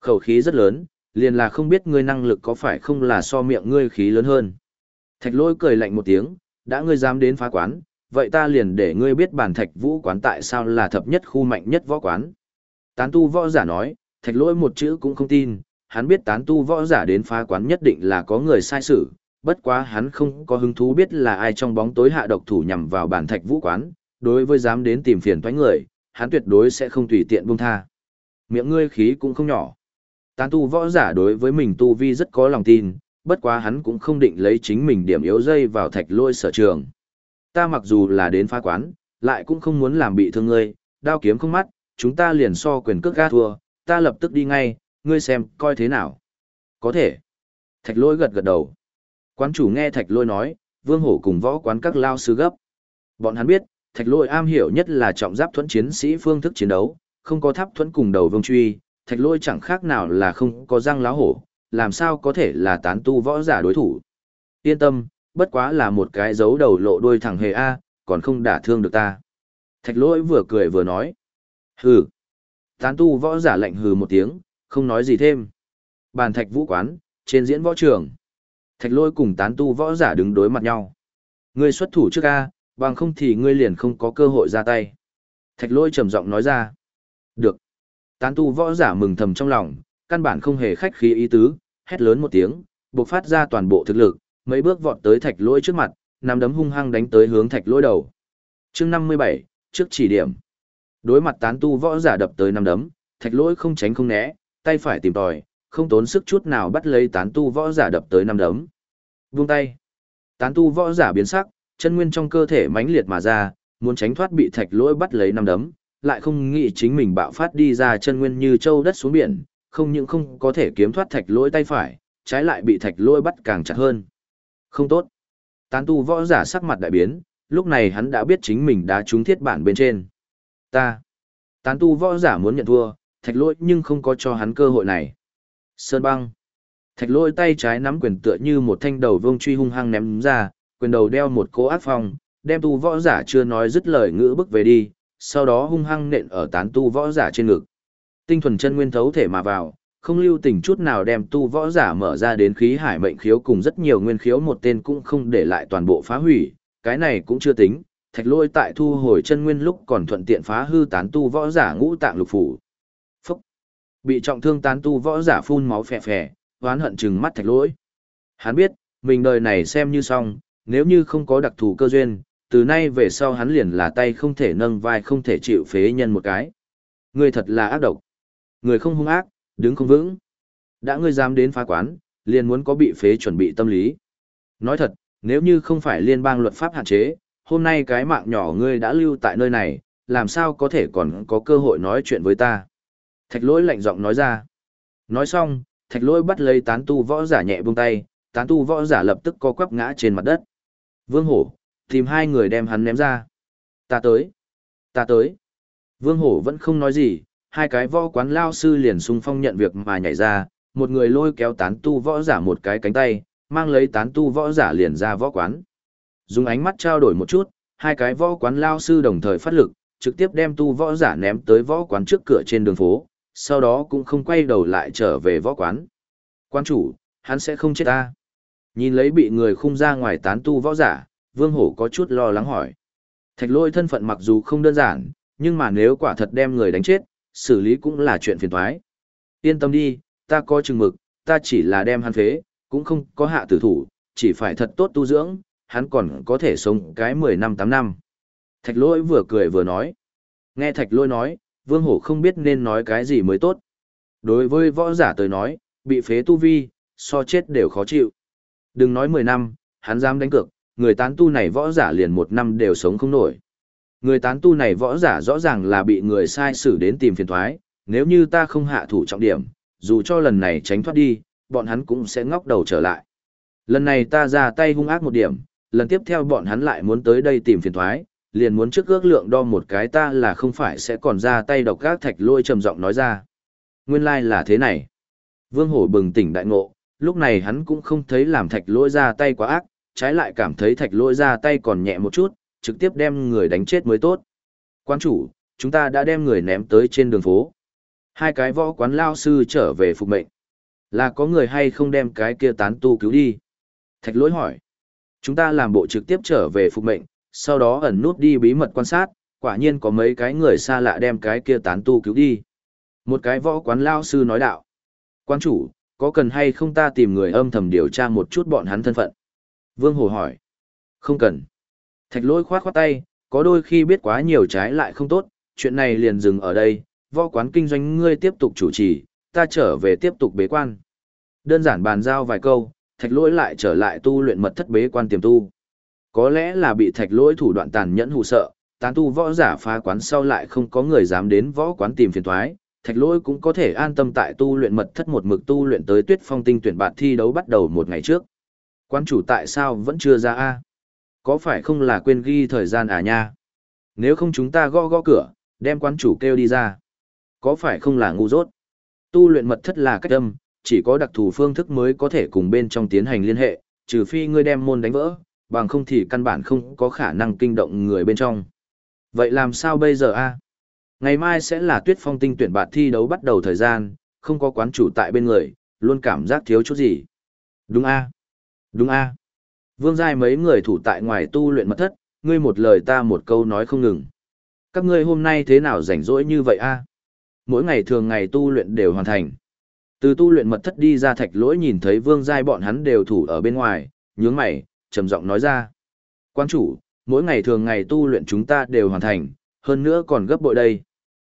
Khẩu khí rất lớn, liền là không biết ngươi năng lực có phải không là so miệng ngươi khí lớn hơn. Thạch lôi cười lạnh một tiếng, đã ngươi dám đến phá quán, vậy ta liền để ngươi biết bản thạch vũ quán tại sao là thập nhất khu mạnh nhất võ quán. Tán tu võ giả nói, thạch lôi một chữ cũng không tin, hắn biết tán tu võ giả đến phá quán nhất định là có người sai sự, bất quá hắn không có hứng thú biết là ai trong bóng tối hạ độc thủ nhằm vào bản thạch vũ quán, đối với dám đến tìm phiền toái người, hắn tuyệt đối sẽ không tùy tiện buông tha. Miệng ngươi khí cũng không nhỏ. Tán tu võ giả đối với mình tu vi rất có lòng tin, bất quá hắn cũng không định lấy chính mình điểm yếu dây vào thạch lôi sở trường. Ta mặc dù là đến phá quán, lại cũng không muốn làm bị thương ngươi, đao kiếm không mắt, chúng ta liền so quyền cước ga thua, ta lập tức đi ngay, ngươi xem, coi thế nào. Có thể. Thạch lôi gật gật đầu. Quán chủ nghe thạch lôi nói, vương hổ cùng võ quán các lao sư gấp. Bọn hắn biết, thạch lôi am hiểu nhất là trọng giáp thuẫn chiến sĩ phương thức chiến đấu, không có tháp thuẫn cùng đầu vương truy, thạch lôi chẳng khác nào là không có răng láo hổ, làm sao có thể là tán tu võ giả đối thủ. Yên tâm, bất quá là một cái dấu đầu lộ đuôi thẳng hề A, còn không đả thương được ta. Thạch lỗi vừa cười vừa nói. Hừ. Tán tu võ giả lạnh hừ một tiếng, không nói gì thêm. Bàn thạch vũ quán, trên diễn võ trường. Thạch lôi cùng tán tu võ giả đứng đối mặt nhau. Ngươi xuất thủ trước A, bằng không thì ngươi liền không có cơ hội ra tay. Thạch lôi trầm giọng nói ra. Được. Tán tu võ giả mừng thầm trong lòng, căn bản không hề khách khí ý tứ, hét lớn một tiếng, bộc phát ra toàn bộ thực lực, mấy bước vọt tới thạch lôi trước mặt, nắm đấm hung hăng đánh tới hướng thạch lôi đầu. chương 57, trước chỉ điểm. Đối mặt tán tu võ giả đập tới năm đấm, thạch lôi không tránh không né, tay phải tìm tòi, không tốn sức chút nào bắt lấy tán tu võ giả đập tới năm đấm. Vung tay. Tán tu võ giả biến sắc, chân nguyên trong cơ thể mãnh liệt mà ra, muốn tránh thoát bị thạch lỗi bắt lấy năm đấm, lại không nghĩ chính mình bạo phát đi ra chân nguyên như châu đất xuống biển, không những không có thể kiếm thoát thạch lỗi tay phải, trái lại bị thạch lỗi bắt càng chặt hơn. Không tốt. Tán tu võ giả sắc mặt đại biến, lúc này hắn đã biết chính mình đã trúng thiết bản bên trên. Ta. Tán tu võ giả muốn nhận thua, thạch lỗi nhưng không có cho hắn cơ hội này. Sơn băng. Thạch lỗi tay trái nắm quyền tựa như một thanh đầu vương truy hung hăng ném ra, quyền đầu đeo một cỗ ác phong, đem tu võ giả chưa nói dứt lời ngữ bức về đi, sau đó hung hăng nện ở tán tu võ giả trên ngực. Tinh thuần chân nguyên thấu thể mà vào, không lưu tình chút nào đem tu võ giả mở ra đến khí hải mệnh khiếu cùng rất nhiều nguyên khiếu một tên cũng không để lại toàn bộ phá hủy, cái này cũng chưa tính, thạch lôi tại thu hồi chân nguyên lúc còn thuận tiện phá hư tán tu võ giả ngũ tạng lục phủ. Bị trọng thương tán tu võ giả phun máu phè phè, oán hận chừng mắt thạch lỗi Hắn biết, mình đời này xem như xong, nếu như không có đặc thù cơ duyên, từ nay về sau hắn liền là tay không thể nâng vai không thể chịu phế nhân một cái. Người thật là ác độc. Người không hung ác, đứng không vững. Đã ngươi dám đến phá quán, liền muốn có bị phế chuẩn bị tâm lý. Nói thật, nếu như không phải liên bang luật pháp hạn chế, hôm nay cái mạng nhỏ ngươi đã lưu tại nơi này, làm sao có thể còn có cơ hội nói chuyện với ta. Thạch lỗi lạnh giọng nói ra. Nói xong, thạch lỗi bắt lấy tán tu võ giả nhẹ buông tay, tán tu võ giả lập tức co quắp ngã trên mặt đất. Vương hổ, tìm hai người đem hắn ném ra. Ta tới. Ta tới. Vương hổ vẫn không nói gì, hai cái võ quán lao sư liền sung phong nhận việc mà nhảy ra, một người lôi kéo tán tu võ giả một cái cánh tay, mang lấy tán tu võ giả liền ra võ quán. Dùng ánh mắt trao đổi một chút, hai cái võ quán lao sư đồng thời phát lực, trực tiếp đem tu võ giả ném tới võ quán trước cửa trên đường phố, sau đó cũng không quay đầu lại trở về võ quán. Quan chủ, hắn sẽ không chết ta. Nhìn lấy bị người khung ra ngoài tán tu võ giả, vương hổ có chút lo lắng hỏi. Thạch lôi thân phận mặc dù không đơn giản, nhưng mà nếu quả thật đem người đánh chết, xử lý cũng là chuyện phiền toái. Yên tâm đi, ta có chừng mực, ta chỉ là đem hắn phế, cũng không có hạ tử thủ, chỉ phải thật tốt tu dưỡng, hắn còn có thể sống cái 10 năm 8 năm. Thạch lôi vừa cười vừa nói. Nghe thạch lôi nói, vương hổ không biết nên nói cái gì mới tốt. Đối với võ giả tới nói, bị phế tu vi, so chết đều khó chịu. Đừng nói 10 năm, hắn dám đánh cược, người tán tu này võ giả liền một năm đều sống không nổi. Người tán tu này võ giả rõ ràng là bị người sai xử đến tìm phiền thoái, nếu như ta không hạ thủ trọng điểm, dù cho lần này tránh thoát đi, bọn hắn cũng sẽ ngóc đầu trở lại. Lần này ta ra tay hung ác một điểm, lần tiếp theo bọn hắn lại muốn tới đây tìm phiền thoái, liền muốn trước ước lượng đo một cái ta là không phải sẽ còn ra tay độc gác thạch lôi trầm giọng nói ra. Nguyên lai like là thế này. Vương hổ bừng tỉnh đại ngộ, lúc này hắn cũng không thấy làm thạch lôi ra tay quá ác, trái lại cảm thấy thạch lôi ra tay còn nhẹ một chút, trực tiếp đem người đánh chết mới tốt. Quan chủ, chúng ta đã đem người ném tới trên đường phố. Hai cái võ quán lao sư trở về phục mệnh. Là có người hay không đem cái kia tán tu cứu đi? Thạch lỗi hỏi. Chúng ta làm bộ trực tiếp trở về phục mệnh, sau đó ẩn nút đi bí mật quan sát, quả nhiên có mấy cái người xa lạ đem cái kia tán tu cứu đi. Một cái võ quán lao sư nói đạo. Quan chủ, có cần hay không ta tìm người âm thầm điều tra một chút bọn hắn thân phận? Vương Hồ hỏi. Không cần. Thạch lỗi khoát khoát tay, có đôi khi biết quá nhiều trái lại không tốt, chuyện này liền dừng ở đây, võ quán kinh doanh ngươi tiếp tục chủ trì, ta trở về tiếp tục bế quan. Đơn giản bàn giao vài câu, thạch lỗi lại trở lại tu luyện mật thất bế quan tiềm tu. Có lẽ là bị thạch lỗi thủ đoạn tàn nhẫn hù sợ, tán tu võ giả phá quán sau lại không có người dám đến võ quán tìm phiền thoái, thạch lỗi cũng có thể an tâm tại tu luyện mật thất một mực tu luyện tới tuyết phong tinh tuyển bạt thi đấu bắt đầu một ngày trước. Quán chủ tại sao vẫn chưa ra a Có phải không là quên ghi thời gian à nha? Nếu không chúng ta gõ gõ cửa, đem quán chủ kêu đi ra. Có phải không là ngu dốt? Tu luyện mật thất là cách âm, chỉ có đặc thù phương thức mới có thể cùng bên trong tiến hành liên hệ, trừ phi ngươi đem môn đánh vỡ, bằng không thì căn bản không có khả năng kinh động người bên trong. Vậy làm sao bây giờ a? Ngày mai sẽ là tuyết phong tinh tuyển bạt thi đấu bắt đầu thời gian, không có quán chủ tại bên người, luôn cảm giác thiếu chút gì. Đúng a Đúng a Vương giai mấy người thủ tại ngoài tu luyện mật thất, ngươi một lời ta một câu nói không ngừng. Các ngươi hôm nay thế nào rảnh rỗi như vậy a Mỗi ngày thường ngày tu luyện đều hoàn thành. Từ tu luyện mật thất đi ra thạch lỗi nhìn thấy vương giai bọn hắn đều thủ ở bên ngoài, nhướng mày, trầm giọng nói ra. Quan chủ, mỗi ngày thường ngày tu luyện chúng ta đều hoàn thành, hơn nữa còn gấp bội đây.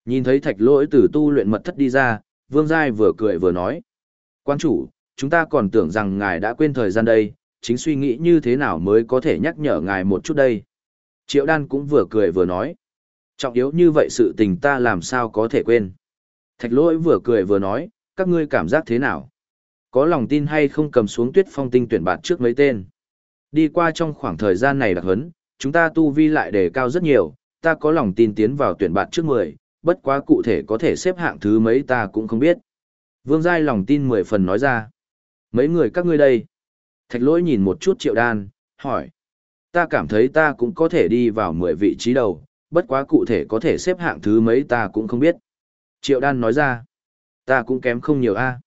Nhìn thấy thạch lỗi từ tu luyện mật thất đi ra, vương giai vừa cười vừa nói. Quan chủ, chúng ta còn tưởng rằng ngài đã quên thời gian đây, chính suy nghĩ như thế nào mới có thể nhắc nhở ngài một chút đây. Triệu đan cũng vừa cười vừa nói. Trọng yếu như vậy sự tình ta làm sao có thể quên. Thạch lỗi vừa cười vừa nói, các ngươi cảm giác thế nào? Có lòng tin hay không cầm xuống tuyết phong tinh tuyển bạt trước mấy tên? Đi qua trong khoảng thời gian này đặc hấn, chúng ta tu vi lại đề cao rất nhiều, ta có lòng tin tiến vào tuyển bạt trước 10, bất quá cụ thể có thể xếp hạng thứ mấy ta cũng không biết. Vương Giai lòng tin 10 phần nói ra. Mấy người các ngươi đây? Thạch lỗi nhìn một chút triệu đan, hỏi. Ta cảm thấy ta cũng có thể đi vào 10 vị trí đầu, bất quá cụ thể có thể xếp hạng thứ mấy ta cũng không biết. Triệu đan nói ra. Ta cũng kém không nhiều a.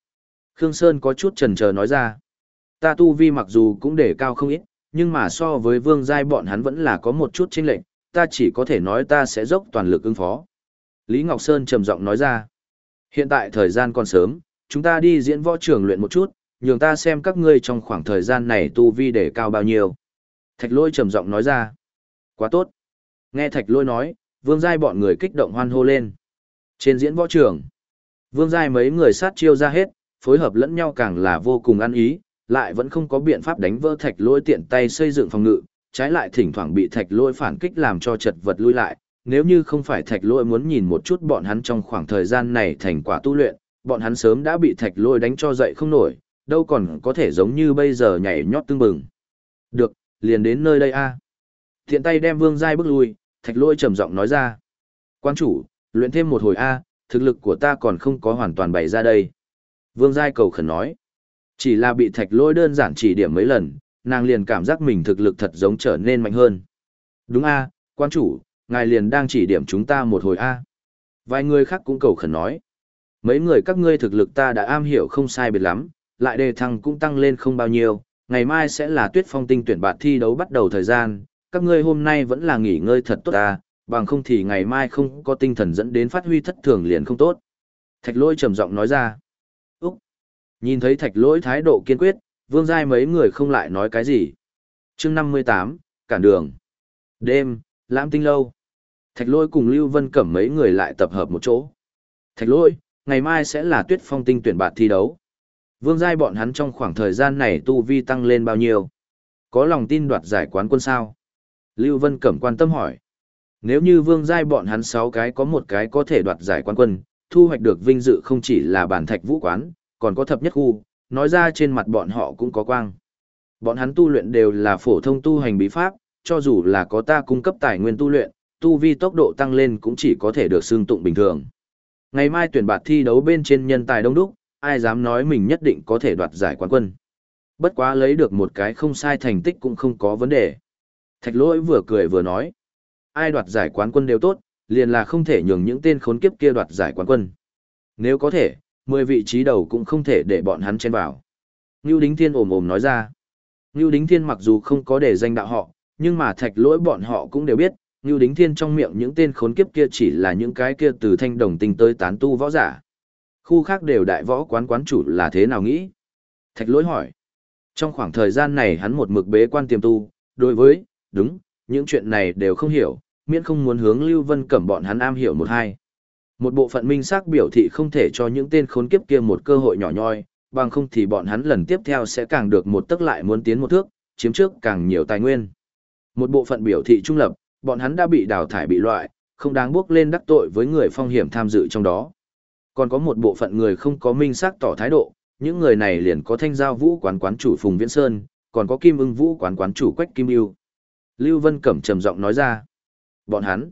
Khương Sơn có chút trần chờ nói ra. Ta tu vi mặc dù cũng để cao không ít, nhưng mà so với vương giai bọn hắn vẫn là có một chút chênh lệch, ta chỉ có thể nói ta sẽ dốc toàn lực ứng phó. Lý Ngọc Sơn trầm giọng nói ra. Hiện tại thời gian còn sớm, chúng ta đi diễn võ trường luyện một chút, nhường ta xem các ngươi trong khoảng thời gian này tu vi để cao bao nhiêu. Thạch lôi trầm giọng nói ra. Quá tốt. Nghe thạch lôi nói, vương giai bọn người kích động hoan hô lên. Trên diễn võ trường, vương giai mấy người sát chiêu ra hết, phối hợp lẫn nhau càng là vô cùng ăn ý, lại vẫn không có biện pháp đánh vỡ thạch lôi tiện tay xây dựng phòng ngự, trái lại thỉnh thoảng bị thạch lôi phản kích làm cho chật vật lui lại. Nếu như không phải thạch lôi muốn nhìn một chút bọn hắn trong khoảng thời gian này thành quả tu luyện, bọn hắn sớm đã bị thạch lôi đánh cho dậy không nổi, đâu còn có thể giống như bây giờ nhảy nhót tương bừng. Được, liền đến nơi đây a. À. Thiện tay đem vương giai bước lui, thạch lôi trầm giọng nói ra. Quan chủ, luyện thêm một hồi a, thực lực của ta còn không có hoàn toàn bày ra đây. Vương giai cầu khẩn nói. Chỉ là bị thạch lôi đơn giản chỉ điểm mấy lần, nàng liền cảm giác mình thực lực thật giống trở nên mạnh hơn. Đúng a, quan chủ, ngài liền đang chỉ điểm chúng ta một hồi a. Vài người khác cũng cầu khẩn nói. Mấy người các ngươi thực lực ta đã am hiểu không sai biệt lắm, lại đề thăng cũng tăng lên không bao nhiêu, ngày mai sẽ là tuyết phong tinh tuyển bạt thi đấu bắt đầu thời gian, các ngươi hôm nay vẫn là nghỉ ngơi thật tốt ta, bằng không thì ngày mai không có tinh thần dẫn đến phát huy thất thường liền không tốt. Thạch lôi trầm giọng nói ra. Nhìn thấy thạch lỗi thái độ kiên quyết, vương giai mấy người không lại nói cái gì. chương 58, cản đường. Đêm, lãm tinh lâu. Thạch lỗi cùng Lưu Vân Cẩm mấy người lại tập hợp một chỗ. Thạch lỗi, ngày mai sẽ là tuyết phong tinh tuyển bạt thi đấu. Vương giai bọn hắn trong khoảng thời gian này tu vi tăng lên bao nhiêu? Có lòng tin đoạt giải quán quân sao? Lưu Vân Cẩm quan tâm hỏi. Nếu như vương giai bọn hắn 6 cái có một cái có thể đoạt giải quán quân, thu hoạch được vinh dự không chỉ là bản thạch vũ quán, còn có thập nhất khu, nói ra trên mặt bọn họ cũng có quang. Bọn hắn tu luyện đều là phổ thông tu hành bí pháp, cho dù là có ta cung cấp tài nguyên tu luyện, tu vi tốc độ tăng lên cũng chỉ có thể được xương tụng bình thường. Ngày mai tuyển bạt thi đấu bên trên nhân tài đông đúc, ai dám nói mình nhất định có thể đoạt giải quán quân. Bất quá lấy được một cái không sai thành tích cũng không có vấn đề. Thạch lỗi vừa cười vừa nói. Ai đoạt giải quán quân đều tốt, liền là không thể nhường những tên khốn kiếp kia đoạt giải quán quân. Nếu có thể, 10 vị trí đầu cũng không thể để bọn hắn chen vào. Ngưu Đính Thiên ồm ồm nói ra. Ngưu Đính Thiên mặc dù không có để danh đạo họ, nhưng mà thạch lỗi bọn họ cũng đều biết, Ngưu Đính Thiên trong miệng những tên khốn kiếp kia chỉ là những cái kia từ thanh đồng tinh tới tán tu võ giả. Khu khác đều đại võ quán quán chủ là thế nào nghĩ? Thạch lỗi hỏi. Trong khoảng thời gian này hắn một mực bế quan tiềm tu, đối với, đúng, những chuyện này đều không hiểu, miễn không muốn hướng Lưu Vân Cẩm bọn hắn am hiểu một hai. Một bộ phận minh xác biểu thị không thể cho những tên khốn kiếp kia một cơ hội nhỏ nhoi, bằng không thì bọn hắn lần tiếp theo sẽ càng được một tức lại muốn tiến một thước, chiếm trước càng nhiều tài nguyên. Một bộ phận biểu thị trung lập, bọn hắn đã bị đào thải bị loại, không đáng bước lên đắc tội với người phong hiểm tham dự trong đó. Còn có một bộ phận người không có minh xác tỏ thái độ, những người này liền có thanh giao vũ quán quán chủ Phùng Viễn Sơn, còn có kim ưng vũ quán quán chủ Quách Kim Yêu. Lưu Vân Cẩm trầm giọng nói ra. Bọn hắn.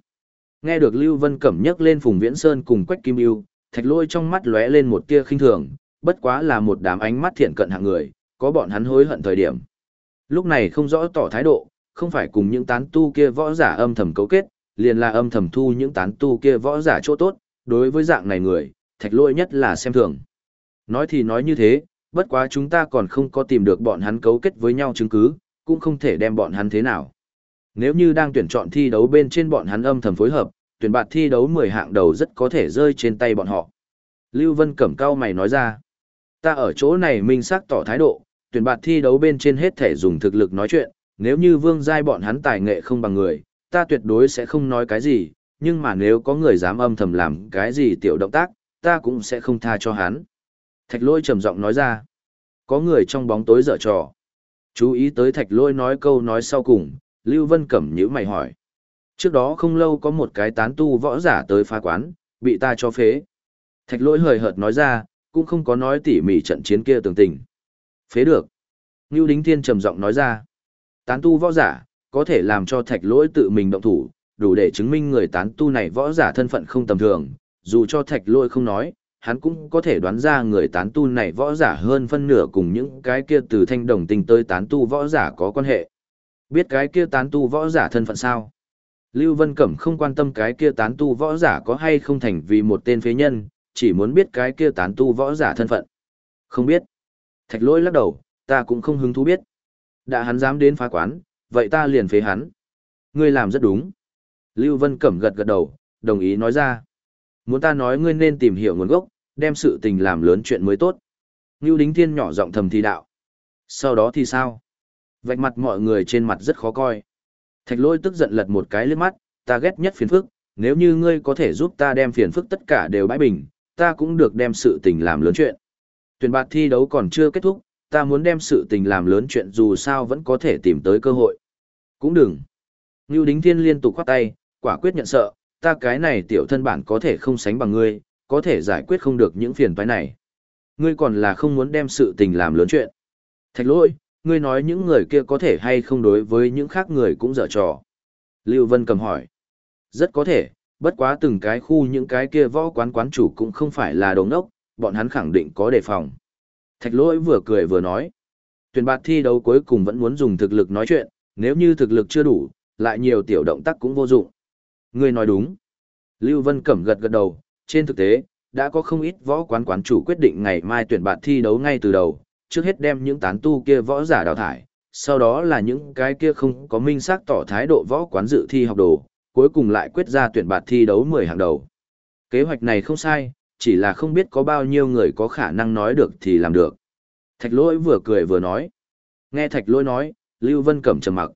Nghe được Lưu Vân Cẩm nhắc lên Phùng Viễn Sơn cùng Quách Kim Yêu, thạch lôi trong mắt lóe lên một tia khinh thường, bất quá là một đám ánh mắt thiện cận hạng người, có bọn hắn hối hận thời điểm. Lúc này không rõ tỏ thái độ, không phải cùng những tán tu kia võ giả âm thầm cấu kết, liền là âm thầm thu những tán tu kia võ giả chỗ tốt, đối với dạng này người, thạch lôi nhất là xem thường. Nói thì nói như thế, bất quá chúng ta còn không có tìm được bọn hắn cấu kết với nhau chứng cứ, cũng không thể đem bọn hắn thế nào. Nếu như đang tuyển chọn thi đấu bên trên bọn hắn âm thầm phối hợp, tuyển bạt thi đấu 10 hạng đầu rất có thể rơi trên tay bọn họ. Lưu Vân Cẩm cao mày nói ra, ta ở chỗ này minh xác tỏ thái độ, tuyển bạt thi đấu bên trên hết thể dùng thực lực nói chuyện, nếu như vương giai bọn hắn tài nghệ không bằng người, ta tuyệt đối sẽ không nói cái gì, nhưng mà nếu có người dám âm thầm làm cái gì tiểu động tác, ta cũng sẽ không tha cho hắn. Thạch lôi trầm giọng nói ra, có người trong bóng tối dở trò. Chú ý tới thạch lôi nói câu nói sau cùng, Lưu Vân Cẩm nhữ mày hỏi. Trước đó không lâu có một cái tán tu võ giả tới phá quán, bị ta cho phế. Thạch lỗi hời hợt nói ra, cũng không có nói tỉ mỉ trận chiến kia tường tình. Phế được. Ngưu Đính Thiên trầm giọng nói ra. Tán tu võ giả, có thể làm cho thạch lỗi tự mình động thủ, đủ để chứng minh người tán tu này võ giả thân phận không tầm thường, dù cho thạch lỗi không nói, hắn cũng có thể đoán ra người tán tu này võ giả hơn phân nửa cùng những cái kia từ thanh đồng tình tới tán tu võ giả có quan hệ. Biết cái kia tán tu võ giả thân phận sao? Lưu Vân Cẩm không quan tâm cái kia tán tu võ giả có hay không thành vì một tên phế nhân, chỉ muốn biết cái kia tán tu võ giả thân phận. Không biết. Thạch lỗi lắc đầu, ta cũng không hứng thú biết. Đã hắn dám đến phá quán, vậy ta liền phế hắn. Ngươi làm rất đúng. Lưu Vân Cẩm gật gật đầu, đồng ý nói ra. Muốn ta nói ngươi nên tìm hiểu nguồn gốc, đem sự tình làm lớn chuyện mới tốt. Ngưu Đính Thiên nhỏ giọng thầm thì đạo. Sau đó thì sao? Vạch mặt mọi người trên mặt rất khó coi. Thạch lôi tức giận lật một cái lướt mắt, ta ghét nhất phiền phức, nếu như ngươi có thể giúp ta đem phiền phức tất cả đều bãi bình, ta cũng được đem sự tình làm lớn chuyện. Tuyển bạt thi đấu còn chưa kết thúc, ta muốn đem sự tình làm lớn chuyện dù sao vẫn có thể tìm tới cơ hội. Cũng đừng. Ngưu Đính Thiên liên tục khoát tay, quả quyết nhận sợ, ta cái này tiểu thân bản có thể không sánh bằng ngươi, có thể giải quyết không được những phiền toái này. Ngươi còn là không muốn đem sự tình làm lớn chuyện. Thạch lỗi, ngươi nói những người kia có thể hay không đối với những khác người cũng dở trò. Lưu Vân cầm hỏi. Rất có thể, bất quá từng cái khu những cái kia võ quán quán chủ cũng không phải là đồng ốc, bọn hắn khẳng định có đề phòng. Thạch lỗi vừa cười vừa nói. Tuyển bạt thi đấu cuối cùng vẫn muốn dùng thực lực nói chuyện, nếu như thực lực chưa đủ, lại nhiều tiểu động tác cũng vô dụng. Ngươi nói đúng. Lưu Vân Cẩm gật gật đầu, trên thực tế, đã có không ít võ quán quán chủ quyết định ngày mai tuyển bạn thi đấu ngay từ đầu, trước hết đem những tán tu kia võ giả đào thải, sau đó là những cái kia không có minh xác tỏ thái độ võ quán dự thi học đồ, cuối cùng lại quyết ra tuyển bạt thi đấu 10 hàng đầu. Kế hoạch này không sai, chỉ là không biết có bao nhiêu người có khả năng nói được thì làm được. Thạch lỗi vừa cười vừa nói. Nghe thạch lỗi nói, Lưu Vân Cẩm trầm mặc.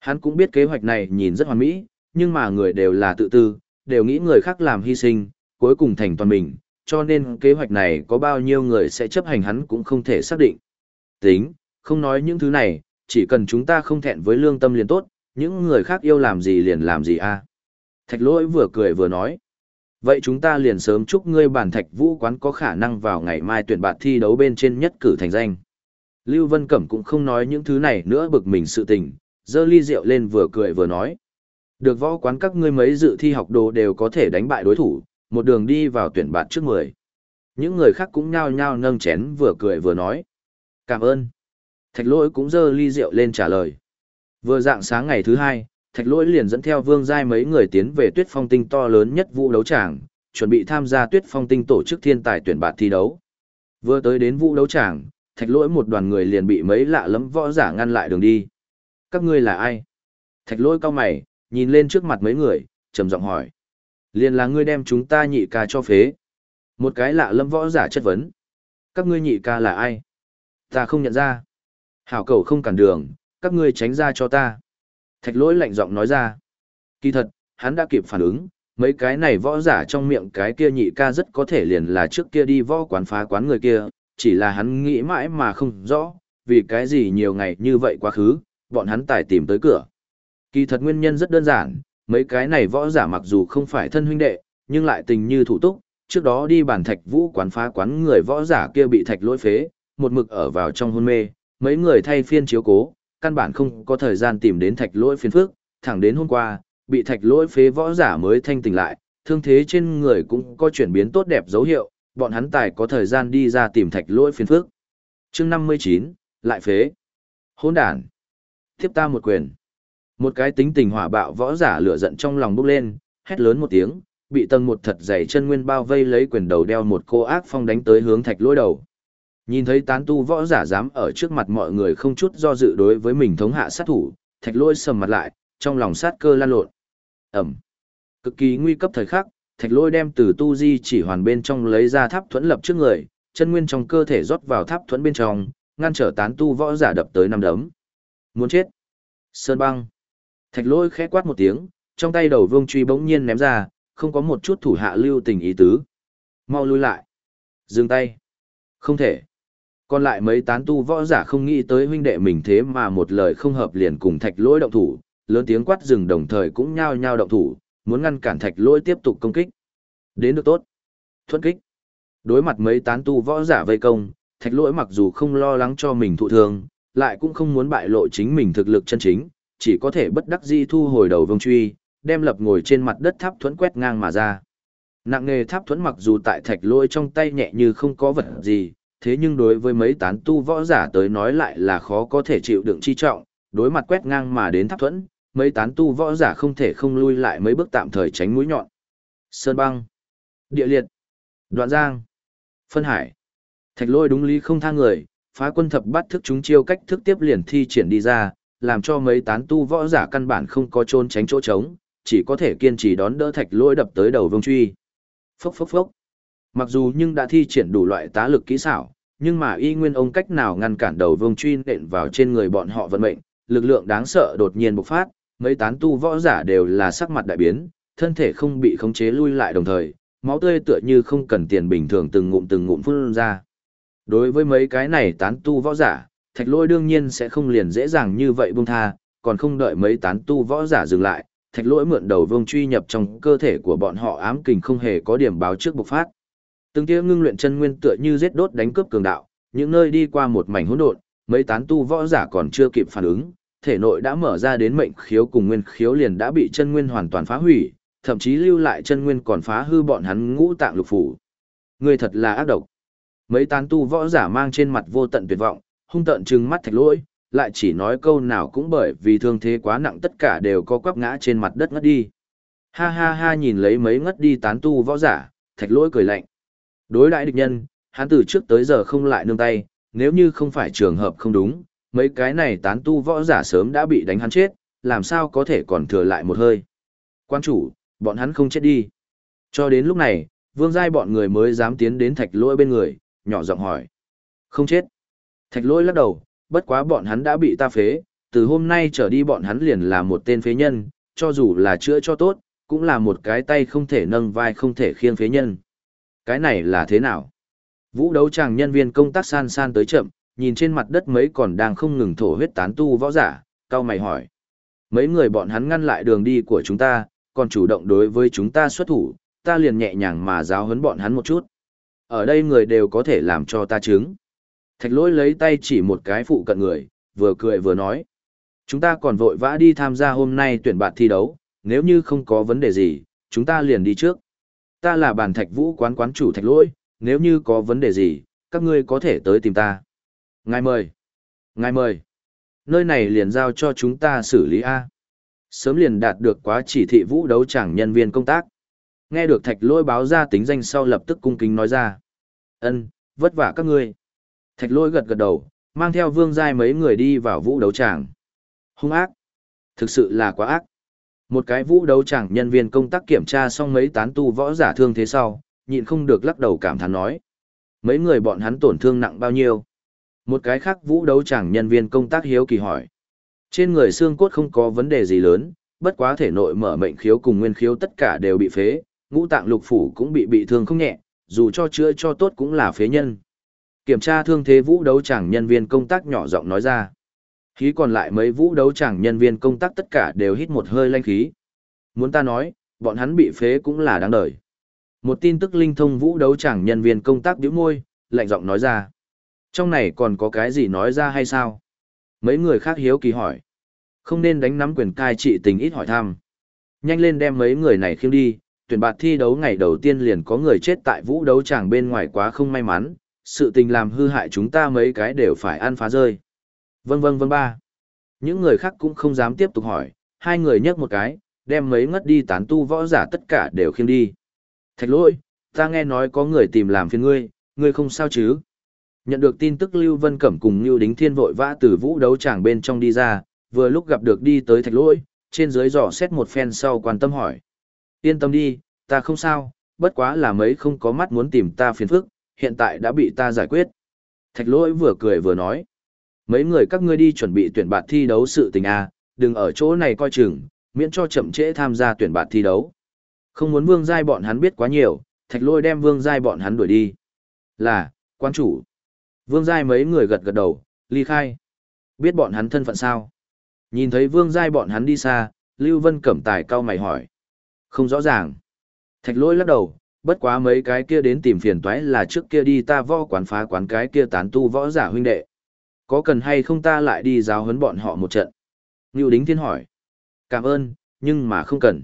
Hắn cũng biết kế hoạch này nhìn rất hoàn mỹ, nhưng mà người đều là tự tư, đều nghĩ người khác làm hy sinh, cuối cùng thành toàn mình, cho nên kế hoạch này có bao nhiêu người sẽ chấp hành hắn cũng không thể xác định. Tính, không nói những thứ này, chỉ cần chúng ta không thẹn với lương tâm liền tốt, những người khác yêu làm gì liền làm gì a. Thạch lỗi vừa cười vừa nói. Vậy chúng ta liền sớm chúc ngươi bản thạch vũ quán có khả năng vào ngày mai tuyển bạt thi đấu bên trên nhất cử thành danh. Lưu Vân Cẩm cũng không nói những thứ này nữa bực mình sự tình, dơ ly rượu lên vừa cười vừa nói. Được võ quán các ngươi mấy dự thi học đồ đều có thể đánh bại đối thủ, một đường đi vào tuyển bạt trước mười. Những người khác cũng nhao nhao nâng chén vừa cười vừa nói. Cảm ơn. Thạch lỗi cũng dơ ly rượu lên trả lời. Vừa dạng sáng ngày thứ hai, thạch lỗi liền dẫn theo vương giai mấy người tiến về tuyết phong tinh to lớn nhất vũ đấu tràng, chuẩn bị tham gia tuyết phong tinh tổ chức thiên tài tuyển bạt thi đấu. Vừa tới đến vũ đấu tràng, thạch lỗi một đoàn người liền bị mấy lạ lẫm võ giả ngăn lại đường đi. Các ngươi là ai? Thạch lỗi cao mày, nhìn lên trước mặt mấy người, trầm giọng hỏi. Liền là ngươi đem chúng ta nhị ca cho phế. Một cái lạ lâm võ giả chất vấn. Các ngươi nhị ca là ai? Ta không nhận ra. Hảo cầu không cản đường, các ngươi tránh ra cho ta. Thạch lỗi lạnh giọng nói ra. Kỳ thật, hắn đã kịp phản ứng, mấy cái này võ giả trong miệng cái kia nhị ca rất có thể liền là trước kia đi võ quán phá quán người kia, chỉ là hắn nghĩ mãi mà không rõ, vì cái gì nhiều ngày như vậy quá khứ, bọn hắn tài tìm tới cửa. Kỳ thật nguyên nhân rất đơn giản, mấy cái này võ giả mặc dù không phải thân huynh đệ, nhưng lại tình như thủ túc, trước đó đi bản thạch vũ quán phá quán người võ giả kia bị thạch lỗi phế, một mực ở vào trong hôn mê, mấy người thay phiên chiếu cố, căn bản không có thời gian tìm đến thạch lỗi phiên phước, thẳng đến hôm qua, bị thạch lỗi phế võ giả mới thanh tỉnh lại, thương thế trên người cũng có chuyển biến tốt đẹp dấu hiệu, bọn hắn tài có thời gian đi ra tìm thạch lỗi phiên phước. chương 59, lại phế. Hôn đàn. Tiếp ta một quyền. Một cái tính tình hỏa bạo võ giả lửa giận trong lòng bốc lên, hét lớn một tiếng, bị tầng một thật dày chân nguyên bao vây lấy quyền đầu đeo một cô ác phong đánh tới hướng thạch lôi đầu. Nhìn thấy tán tu võ giả dám ở trước mặt mọi người không chút do dự đối với mình thống hạ sát thủ, thạch lôi sầm mặt lại, trong lòng sát cơ lan lộn. Ẩm. Cực kỳ nguy cấp thời khắc, thạch lôi đem từ tu di chỉ hoàn bên trong lấy ra tháp thuẫn lập trước người, chân nguyên trong cơ thể rót vào tháp thuẫn bên trong, ngăn trở tán tu võ giả đập tới năm đấm. Muốn chết. Sơn băng. Thạch lỗi khẽ quát một tiếng, trong tay đầu vương truy bỗng nhiên ném ra, không có một chút thủ hạ lưu tình ý tứ. Mau lui lại. Dừng tay. Không thể. Còn lại mấy tán tu võ giả không nghĩ tới huynh đệ mình thế mà một lời không hợp liền cùng thạch lỗi động thủ, lớn tiếng quát dừng đồng thời cũng nhao nhao động thủ, muốn ngăn cản thạch lỗi tiếp tục công kích. Đến được tốt. Thuận kích. Đối mặt mấy tán tu võ giả vây công, thạch lỗi mặc dù không lo lắng cho mình thụ thương, lại cũng không muốn bại lộ chính mình thực lực chân chính, chỉ có thể bất đắc di thu hồi đầu vương truy, đem lập ngồi trên mặt đất tháp thuẫn quét ngang mà ra. Nặng nghề tháp thuẫn mặc dù tại thạch lôi trong tay nhẹ như không có vật gì, thế nhưng đối với mấy tán tu võ giả tới nói lại là khó có thể chịu đựng chi trọng, đối mặt quét ngang mà đến tháp thuẫn, mấy tán tu võ giả không thể không lui lại mấy bước tạm thời tránh mũi nhọn. Sơn băng, địa liệt, đoạn giang, phân hải, thạch lôi đúng lý không tha người, phá quân thập bắt thức chúng chiêu cách thức tiếp liền thi triển đi ra, làm cho mấy tán tu võ giả căn bản không có trốn tránh chỗ trống, chỉ có thể kiên trì đón đỡ thạch lôi đập tới đầu vương truy. Phốc phốc phốc. Mặc dù nhưng đã thi triển đủ loại tá lực kỹ xảo, nhưng mà y nguyên ông cách nào ngăn cản đầu vương truy nện vào trên người bọn họ vận mệnh, lực lượng đáng sợ đột nhiên bộc phát, mấy tán tu võ giả đều là sắc mặt đại biến, thân thể không bị khống chế lui lại đồng thời, máu tươi tựa như không cần tiền bình thường từng ngụm từng ngụm phun ra. Đối với mấy cái này tán tu võ giả, thạch lôi đương nhiên sẽ không liền dễ dàng như vậy buông tha, còn không đợi mấy tán tu võ giả dừng lại, thạch lỗi mượn đầu vương truy nhập trong cơ thể của bọn họ ám kình không hề có điểm báo trước bộc phát. Từng tia ngưng luyện chân nguyên tựa như giết đốt đánh cướp cường đạo, những nơi đi qua một mảnh hỗn độn, mấy tán tu võ giả còn chưa kịp phản ứng, thể nội đã mở ra đến mệnh khiếu cùng nguyên khiếu liền đã bị chân nguyên hoàn toàn phá hủy, thậm chí lưu lại chân nguyên còn phá hư bọn hắn ngũ tạng lục phủ. Người thật là ác độc. Mấy tán tu võ giả mang trên mặt vô tận tuyệt vọng, hung tợn trừng mắt thạch lỗi, lại chỉ nói câu nào cũng bởi vì thương thế quá nặng tất cả đều có quắp ngã trên mặt đất ngất đi. Ha ha ha nhìn lấy mấy ngất đi tán tu võ giả, thạch lỗi cười lạnh. Đối đãi địch nhân, hắn từ trước tới giờ không lại nương tay, nếu như không phải trường hợp không đúng, mấy cái này tán tu võ giả sớm đã bị đánh hắn chết, làm sao có thể còn thừa lại một hơi. Quan chủ, bọn hắn không chết đi. Cho đến lúc này, vương giai bọn người mới dám tiến đến thạch lỗi bên người, nhỏ giọng hỏi. Không chết. Thạch lỗi lắc đầu, bất quá bọn hắn đã bị ta phế, từ hôm nay trở đi bọn hắn liền là một tên phế nhân, cho dù là chữa cho tốt, cũng là một cái tay không thể nâng vai không thể khiêng phế nhân. Cái này là thế nào? Vũ đấu chàng nhân viên công tác san san tới chậm, nhìn trên mặt đất mấy còn đang không ngừng thổ huyết tán tu võ giả, cao mày hỏi. Mấy người bọn hắn ngăn lại đường đi của chúng ta, còn chủ động đối với chúng ta xuất thủ, ta liền nhẹ nhàng mà giáo huấn bọn hắn một chút. Ở đây người đều có thể làm cho ta chứng. Thạch lỗi lấy tay chỉ một cái phụ cận người, vừa cười vừa nói. Chúng ta còn vội vã đi tham gia hôm nay tuyển bạn thi đấu, nếu như không có vấn đề gì, chúng ta liền đi trước. Ta là bàn thạch vũ quán quán chủ thạch lỗi, nếu như có vấn đề gì, các ngươi có thể tới tìm ta. Ngài mời. Ngài mời. Nơi này liền giao cho chúng ta xử lý A. Sớm liền đạt được quá chỉ thị vũ đấu chẳng nhân viên công tác. Nghe được thạch lỗi báo ra tính danh sau lập tức cung kính nói ra. ân vất vả các ngươi. Thạch Lôi gật gật đầu, mang theo vương giai mấy người đi vào vũ đấu tràng. Hung ác. Thực sự là quá ác. Một cái vũ đấu tràng nhân viên công tác kiểm tra xong mấy tán tu võ giả thương thế sau, nhịn không được lắc đầu cảm thán nói. Mấy người bọn hắn tổn thương nặng bao nhiêu? Một cái khác vũ đấu tràng nhân viên công tác hiếu kỳ hỏi. Trên người xương cốt không có vấn đề gì lớn, bất quá thể nội mở mệnh khiếu cùng nguyên khiếu tất cả đều bị phế, ngũ tạng lục phủ cũng bị bị thương không nhẹ, dù cho chữa cho tốt cũng là phế nhân. Kiểm tra thương thế vũ đấu chẳng nhân viên công tác nhỏ giọng nói ra. Khí còn lại mấy vũ đấu chẳng nhân viên công tác tất cả đều hít một hơi lanh khí. Muốn ta nói, bọn hắn bị phế cũng là đáng đời. Một tin tức linh thông vũ đấu chẳng nhân viên công tác bĩu môi, lạnh giọng nói ra. Trong này còn có cái gì nói ra hay sao? Mấy người khác hiếu kỳ hỏi. Không nên đánh nắm quyền cai trị tình ít hỏi thăm. Nhanh lên đem mấy người này khiêng đi, tuyển bạt thi đấu ngày đầu tiên liền có người chết tại vũ đấu chẳng bên ngoài quá không may mắn, sự tình làm hư hại chúng ta mấy cái đều phải ăn phá rơi. Vâng vâng vâng ba. Những người khác cũng không dám tiếp tục hỏi, hai người nhấc một cái, đem mấy ngất đi tán tu võ giả tất cả đều khiêng đi. Thạch lỗi, ta nghe nói có người tìm làm phiền ngươi, ngươi không sao chứ? Nhận được tin tức Lưu Vân Cẩm cùng Lưu Đính Thiên vội vã từ vũ đấu tràng bên trong đi ra, vừa lúc gặp được đi tới thạch lỗi, trên dưới dò xét một phen sau quan tâm hỏi. Yên tâm đi, ta không sao, bất quá là mấy không có mắt muốn tìm ta phiền phức, hiện tại đã bị ta giải quyết. Thạch lỗi vừa cười vừa nói. Mấy người các ngươi đi chuẩn bị tuyển bạt thi đấu sự tình A, đừng ở chỗ này coi chừng, miễn cho chậm trễ tham gia tuyển bạt thi đấu. Không muốn vương giai bọn hắn biết quá nhiều, thạch lôi đem vương giai bọn hắn đuổi đi. Là, quan chủ. Vương giai mấy người gật gật đầu, ly khai. Biết bọn hắn thân phận sao? Nhìn thấy vương giai bọn hắn đi xa, Lưu Vân Cẩm Tài cao mày hỏi. Không rõ ràng. Thạch lôi lắc đầu, bất quá mấy cái kia đến tìm phiền toái là trước kia đi ta võ quán phá quán cái kia tán tu võ giả huynh đệ. Có cần hay không ta lại đi giáo huấn bọn họ một trận? Ngưu Đính Thiên hỏi. Cảm ơn, nhưng mà không cần.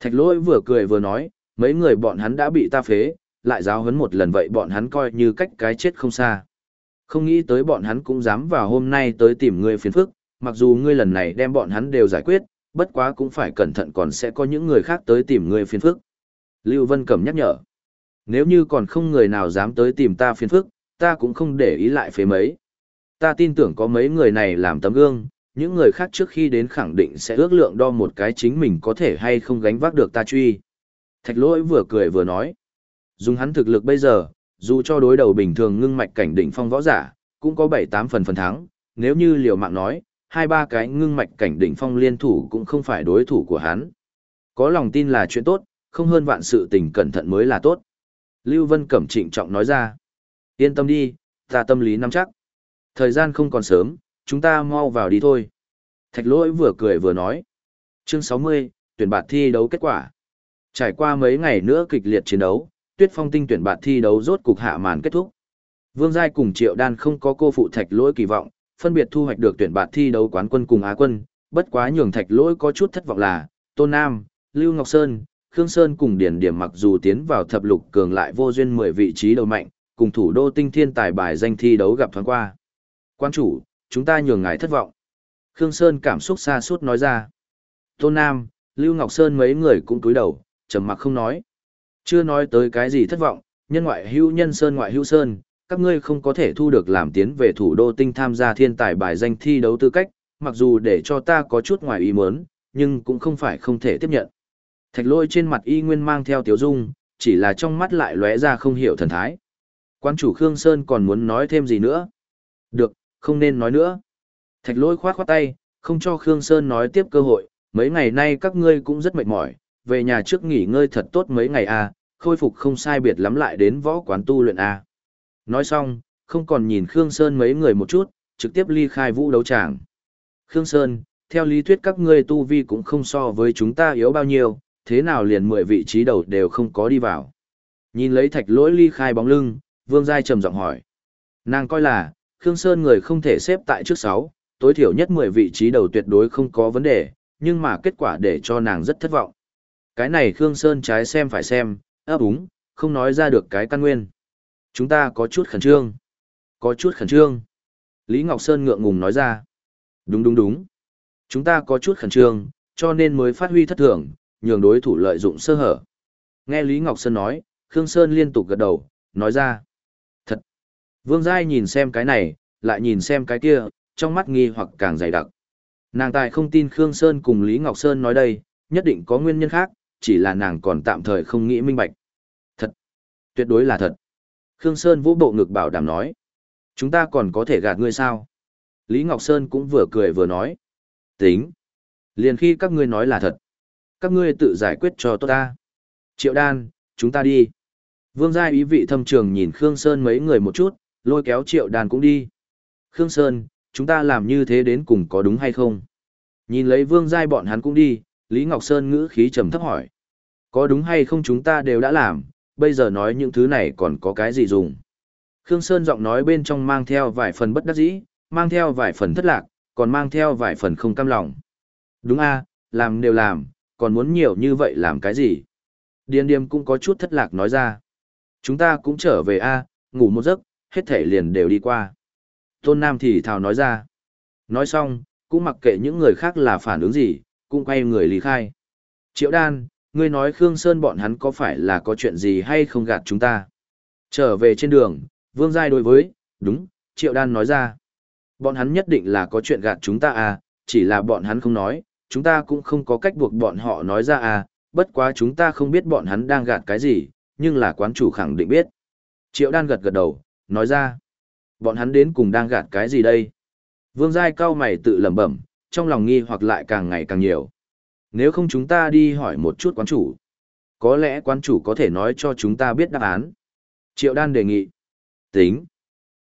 Thạch lỗi vừa cười vừa nói, mấy người bọn hắn đã bị ta phế, lại giáo huấn một lần vậy bọn hắn coi như cách cái chết không xa. Không nghĩ tới bọn hắn cũng dám vào hôm nay tới tìm ngươi phiền phức, mặc dù ngươi lần này đem bọn hắn đều giải quyết, bất quá cũng phải cẩn thận còn sẽ có những người khác tới tìm ngươi phiền phức. Lưu Vân Cẩm nhắc nhở. Nếu như còn không người nào dám tới tìm ta phiền phức, ta cũng không để ý lại phế mấy. Ta tin tưởng có mấy người này làm tấm gương, những người khác trước khi đến khẳng định sẽ ước lượng đo một cái chính mình có thể hay không gánh vác được ta truy. Thạch lỗi vừa cười vừa nói. Dùng hắn thực lực bây giờ, dù cho đối đầu bình thường ngưng mạch cảnh đỉnh phong võ giả, cũng có 7-8 phần phần thắng, nếu như liều mạng nói, hai ba cái ngưng mạch cảnh đỉnh phong liên thủ cũng không phải đối thủ của hắn. Có lòng tin là chuyện tốt, không hơn vạn sự tình cẩn thận mới là tốt. Lưu Vân Cẩm trịnh trọng nói ra. Yên tâm đi, ta tâm lý nắm chắc. Thời gian không còn sớm, chúng ta mau vào đi thôi. Thạch lỗi vừa cười vừa nói. Chương 60, tuyển bạt thi đấu kết quả. Trải qua mấy ngày nữa kịch liệt chiến đấu, tuyết phong tinh tuyển bạt thi đấu rốt cục hạ màn kết thúc. Vương Giai cùng Triệu Đan không có cô phụ thạch lỗi kỳ vọng, phân biệt thu hoạch được tuyển bạt thi đấu quán quân cùng Á quân, bất quá nhường thạch lỗi có chút thất vọng là, Tôn Nam, Lưu Ngọc Sơn, Khương Sơn cùng Điền Điểm mặc dù tiến vào thập lục cường lại vô duyên 10 vị trí đầu mạnh, cùng thủ đô tinh thiên tài bài danh thi đấu gặp thoáng qua. Quan chủ, chúng ta nhường ngài thất vọng. Khương Sơn cảm xúc xa suốt nói ra. Tôn Nam, Lưu Ngọc Sơn mấy người cũng cúi đầu, trầm mặc không nói. Chưa nói tới cái gì thất vọng, nhân ngoại hữu nhân Sơn ngoại hữu Sơn, các ngươi không có thể thu được làm tiến về thủ đô tinh tham gia thiên tài bài danh thi đấu tư cách, mặc dù để cho ta có chút ngoài ý muốn, nhưng cũng không phải không thể tiếp nhận. Thạch lôi trên mặt y nguyên mang theo tiếu dung, chỉ là trong mắt lại lóe ra không hiểu thần thái. Quan chủ Khương Sơn còn muốn nói thêm gì nữa? Được, không nên nói nữa. Thạch lôi khoát khoát tay, không cho Khương Sơn nói tiếp cơ hội, mấy ngày nay các ngươi cũng rất mệt mỏi, về nhà trước nghỉ ngơi thật tốt mấy ngày à, khôi phục không sai biệt lắm lại đến võ quán tu luyện à. Nói xong, không còn nhìn Khương Sơn mấy người một chút, trực tiếp ly khai vũ đấu tràng. Khương Sơn, theo lý thuyết các ngươi tu vi cũng không so với chúng ta yếu bao nhiêu, thế nào liền mười vị trí đầu đều không có đi vào. Nhìn lấy thạch lỗi ly khai bóng lưng, Vương Giai trầm giọng hỏi. Nàng coi là, Khương Sơn người không thể xếp tại trước sáu, tối thiểu nhất mười vị trí đầu tuyệt đối không có vấn đề, nhưng mà kết quả để cho nàng rất thất vọng. Cái này Khương Sơn trái xem phải xem, ấp úng, không nói ra được cái căn nguyên. Chúng ta có chút khẩn trương. Có chút khẩn trương. Lý Ngọc Sơn ngượng ngùng nói ra. Đúng đúng đúng. Chúng ta có chút khẩn trương, cho nên mới phát huy thất thường, nhường đối thủ lợi dụng sơ hở. Nghe Lý Ngọc Sơn nói, Khương Sơn liên tục gật đầu, nói ra. Thật. Vương Giai nhìn xem cái này, lại nhìn xem cái kia, trong mắt nghi hoặc càng dày đặc. Nàng tài không tin Khương Sơn cùng Lý Ngọc Sơn nói đây, nhất định có nguyên nhân khác, chỉ là nàng còn tạm thời không nghĩ minh bạch. Thật. Tuyệt đối là thật. Khương Sơn vũ bộ ngực bảo đảm nói. Chúng ta còn có thể gạt ngươi sao? Lý Ngọc Sơn cũng vừa cười vừa nói. Tính. Liền khi các ngươi nói là thật. Các ngươi tự giải quyết cho tốt ta. Triệu đan, chúng ta đi. Vương gia ý vị thâm trường nhìn Khương Sơn mấy người một chút, lôi kéo triệu đan cũng đi. Khương Sơn, chúng ta làm như thế đến cùng có đúng hay không? Nhìn lấy vương giai bọn hắn cũng đi, Lý Ngọc Sơn ngữ khí trầm thấp hỏi. Có đúng hay không chúng ta đều đã làm, bây giờ nói những thứ này còn có cái gì dùng? Khương Sơn giọng nói bên trong mang theo vài phần bất đắc dĩ, mang theo vài phần thất lạc, còn mang theo vài phần không cam lòng. Đúng a, làm đều làm, còn muốn nhiều như vậy làm cái gì? Điên điềm cũng có chút thất lạc nói ra. Chúng ta cũng trở về a, ngủ một giấc, hết thể liền đều đi qua. Tôn Nam thì thào nói ra. Nói xong, cũng mặc kệ những người khác là phản ứng gì, cũng quay người lý khai. Triệu đan, ngươi nói Khương Sơn bọn hắn có phải là có chuyện gì hay không gạt chúng ta? Trở về trên đường, Vương Giai đối với, đúng, Triệu đan nói ra. Bọn hắn nhất định là có chuyện gạt chúng ta à, chỉ là bọn hắn không nói, chúng ta cũng không có cách buộc bọn họ nói ra à, bất quá chúng ta không biết bọn hắn đang gạt cái gì, nhưng là quán chủ khẳng định biết. Triệu đan gật gật đầu, nói ra. Bọn hắn đến cùng đang gạt cái gì đây? Vương Giai cao mày tự lẩm bẩm, trong lòng nghi hoặc lại càng ngày càng nhiều. Nếu không chúng ta đi hỏi một chút quán chủ. Có lẽ quán chủ có thể nói cho chúng ta biết đáp án. Triệu đan đề nghị. Tính.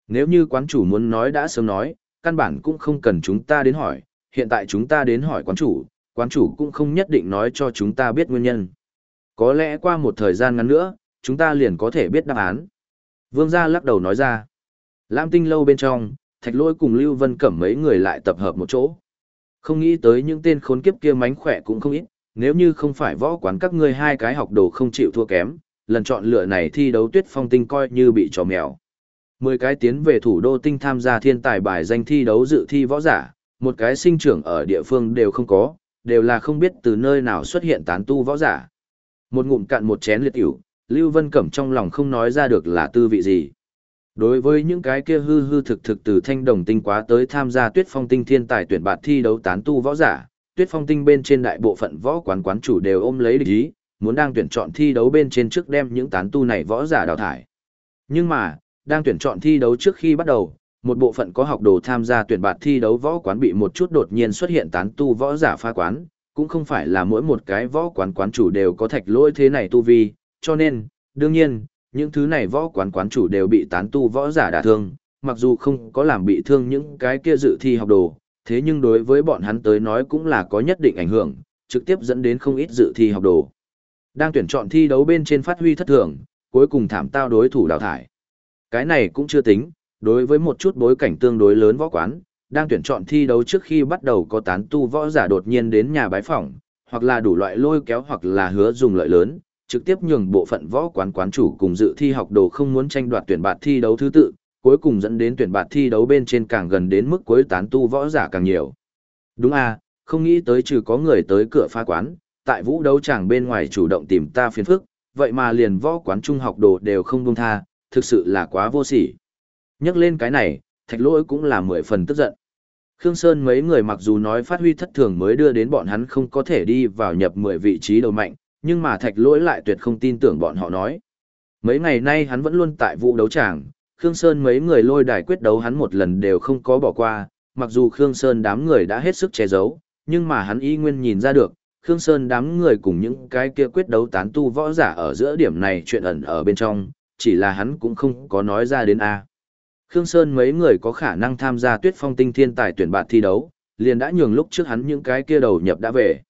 Nếu như quán chủ muốn nói đã sớm nói, căn bản cũng không cần chúng ta đến hỏi. Hiện tại chúng ta đến hỏi quán chủ, quán chủ cũng không nhất định nói cho chúng ta biết nguyên nhân. Có lẽ qua một thời gian ngắn nữa, chúng ta liền có thể biết đáp án. Vương gia lắc đầu nói ra. Lam tinh lâu bên trong, thạch lôi cùng Lưu Vân Cẩm mấy người lại tập hợp một chỗ. Không nghĩ tới những tên khốn kiếp kia mánh khỏe cũng không ít, nếu như không phải võ quán các ngươi hai cái học đồ không chịu thua kém, lần chọn lựa này thi đấu tuyết phong tinh coi như bị trò mèo. Mười cái tiến về thủ đô tinh tham gia thiên tài bài danh thi đấu dự thi võ giả, một cái sinh trưởng ở địa phương đều không có, đều là không biết từ nơi nào xuất hiện tán tu võ giả. Một ngụm cạn một chén liệt tiểu, Lưu Vân Cẩm trong lòng không nói ra được là tư vị gì. Đối với những cái kia hư hư thực thực từ thanh đồng tinh quá tới tham gia tuyết phong tinh thiên tài tuyển bạt thi đấu tán tu võ giả, tuyết phong tinh bên trên đại bộ phận võ quán quán chủ đều ôm lấy địch ý, muốn đang tuyển chọn thi đấu bên trên trước đem những tán tu này võ giả đào thải. Nhưng mà, đang tuyển chọn thi đấu trước khi bắt đầu, một bộ phận có học đồ tham gia tuyển bạt thi đấu võ quán bị một chút đột nhiên xuất hiện tán tu võ giả pha quán, cũng không phải là mỗi một cái võ quán quán chủ đều có thạch lỗi thế này tu vi, cho nên, đương nhiên, những thứ này võ quán quán chủ đều bị tán tu võ giả đả thương, mặc dù không có làm bị thương những cái kia dự thi học đồ, thế nhưng đối với bọn hắn tới nói cũng là có nhất định ảnh hưởng, trực tiếp dẫn đến không ít dự thi học đồ. Đang tuyển chọn thi đấu bên trên phát huy thất thường, cuối cùng thảm tao đối thủ đào thải. Cái này cũng chưa tính, đối với một chút bối cảnh tương đối lớn võ quán, đang tuyển chọn thi đấu trước khi bắt đầu có tán tu võ giả đột nhiên đến nhà bái phỏng, hoặc là đủ loại lôi kéo hoặc là hứa dùng lợi lớn, trực tiếp nhường bộ phận võ quán quán chủ cùng dự thi học đồ không muốn tranh đoạt tuyển bạt thi đấu thứ tự, cuối cùng dẫn đến tuyển bạt thi đấu bên trên càng gần đến mức cuối tán tu võ giả càng nhiều. Đúng à, không nghĩ tới trừ có người tới cửa phá quán, tại vũ đấu chẳng bên ngoài chủ động tìm ta phiền phức, vậy mà liền võ quán trung học đồ đều không buông tha, thực sự là quá vô sỉ. Nhắc lên cái này, thạch lỗi cũng là mười phần tức giận. Khương Sơn mấy người mặc dù nói phát huy thất thường mới đưa đến bọn hắn không có thể đi vào nhập 10 vị trí đầu mạnh, nhưng mà thạch lỗi lại tuyệt không tin tưởng bọn họ nói. Mấy ngày nay hắn vẫn luôn tại vụ đấu tràng, Khương Sơn mấy người lôi đài quyết đấu hắn một lần đều không có bỏ qua, mặc dù Khương Sơn đám người đã hết sức che giấu, nhưng mà hắn y nguyên nhìn ra được, Khương Sơn đám người cùng những cái kia quyết đấu tán tu võ giả ở giữa điểm này chuyện ẩn ở bên trong, chỉ là hắn cũng không có nói ra đến A. Khương Sơn mấy người có khả năng tham gia tuyết phong tinh thiên tài tuyển bạn thi đấu, liền đã nhường lúc trước hắn những cái kia đầu nhập đã về.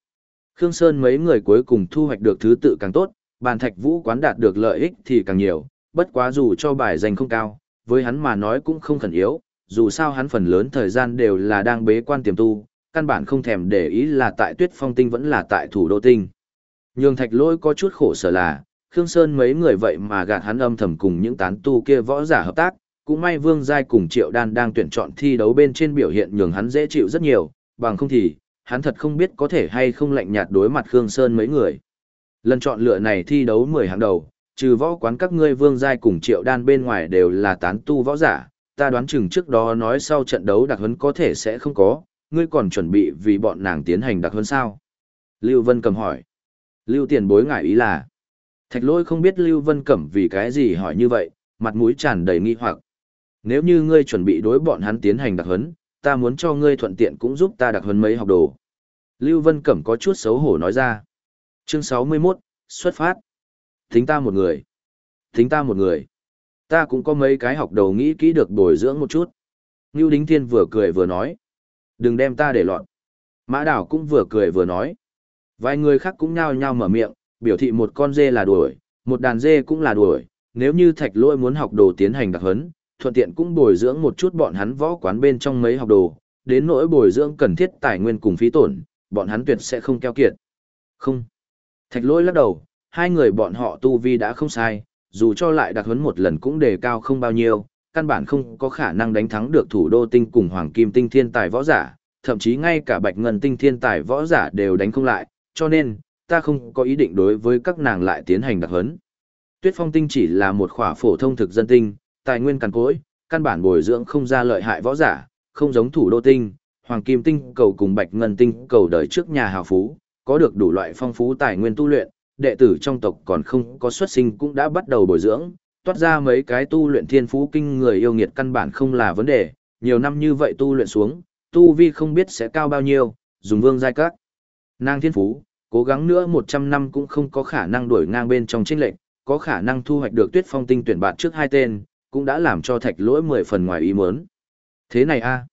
Khương Sơn mấy người cuối cùng thu hoạch được thứ tự càng tốt, bàn thạch vũ quán đạt được lợi ích thì càng nhiều, bất quá dù cho bài danh không cao, với hắn mà nói cũng không khẩn yếu, dù sao hắn phần lớn thời gian đều là đang bế quan tiềm tu, căn bản không thèm để ý là tại tuyết phong tinh vẫn là tại thủ đô tinh. Nhường thạch lôi có chút khổ sở là, Khương Sơn mấy người vậy mà gạt hắn âm thầm cùng những tán tu kia võ giả hợp tác, cũng may Vương Giai cùng Triệu Đan đang tuyển chọn thi đấu bên trên biểu hiện nhường hắn dễ chịu rất nhiều, bằng không thì, hắn thật không biết có thể hay không lạnh nhạt đối mặt Khương Sơn mấy người. Lần chọn lựa này thi đấu 10 hàng đầu, trừ võ quán các ngươi Vương Giai cùng Triệu Đan bên ngoài đều là tán tu võ giả, ta đoán chừng trước đó nói sau trận đấu đặc huấn có thể sẽ không có, ngươi còn chuẩn bị vì bọn nàng tiến hành đặc huấn sao? Lưu Vân Cầm hỏi. Lưu tiền bối ngại ý là. Thạch lôi không biết Lưu Vân Cẩm vì cái gì hỏi như vậy, mặt mũi tràn đầy nghi hoặc. Nếu như ngươi chuẩn bị đối bọn hắn tiến hành đặc huấn, ta muốn cho ngươi thuận tiện cũng giúp ta đặc huấn mấy học đồ. Lưu Vân Cẩm có chút xấu hổ nói ra. Chương 61, xuất phát. Thính ta một người. Thính ta một người. Ta cũng có mấy cái học đầu nghĩ kỹ được bồi dưỡng một chút. Ngưu Đính Thiên vừa cười vừa nói. Đừng đem ta để lọt. Mã Đảo cũng vừa cười vừa nói. Vài người khác cũng nhao nhao mở miệng, biểu thị một con dê là đuổi, một đàn dê cũng là đuổi. Nếu như thạch lôi muốn học đồ tiến hành đặc huấn, thuận tiện cũng bồi dưỡng một chút bọn hắn võ quán bên trong mấy học đồ, đến nỗi bồi dưỡng cần thiết tài nguyên cùng phí tổn, bọn hắn tuyệt sẽ không keo kiệt. Không. Thạch lỗi lắc đầu, hai người bọn họ tu vi đã không sai, dù cho lại đặc huấn một lần cũng đề cao không bao nhiêu, căn bản không có khả năng đánh thắng được thủ đô tinh cùng hoàng kim tinh thiên tài võ giả, thậm chí ngay cả bạch ngân tinh thiên tài võ giả đều đánh không lại, cho nên, ta không có ý định đối với các nàng lại tiến hành đặc huấn. Tuyết phong tinh chỉ là một khỏa phổ thông thực dân tinh, tài nguyên cằn cỗi, căn bản bồi dưỡng không ra lợi hại võ giả, không giống thủ đô tinh, hoàng kim tinh cầu cùng bạch ngân tinh cầu đời trước nhà hào phú, có được đủ loại phong phú tài nguyên tu luyện, đệ tử trong tộc còn không có xuất sinh cũng đã bắt đầu bồi dưỡng, toát ra mấy cái tu luyện thiên phú kinh người yêu nghiệt căn bản không là vấn đề, nhiều năm như vậy tu luyện xuống, tu vi không biết sẽ cao bao nhiêu, dùng vương giai các. Nàng thiên phú, cố gắng nữa 100 năm cũng không có khả năng đuổi ngang bên trong chênh lệnh, có khả năng thu hoạch được tuyết phong tinh tuyển bạn trước hai tên, cũng đã làm cho thạch lỗi mười phần ngoài ý muốn. Thế này a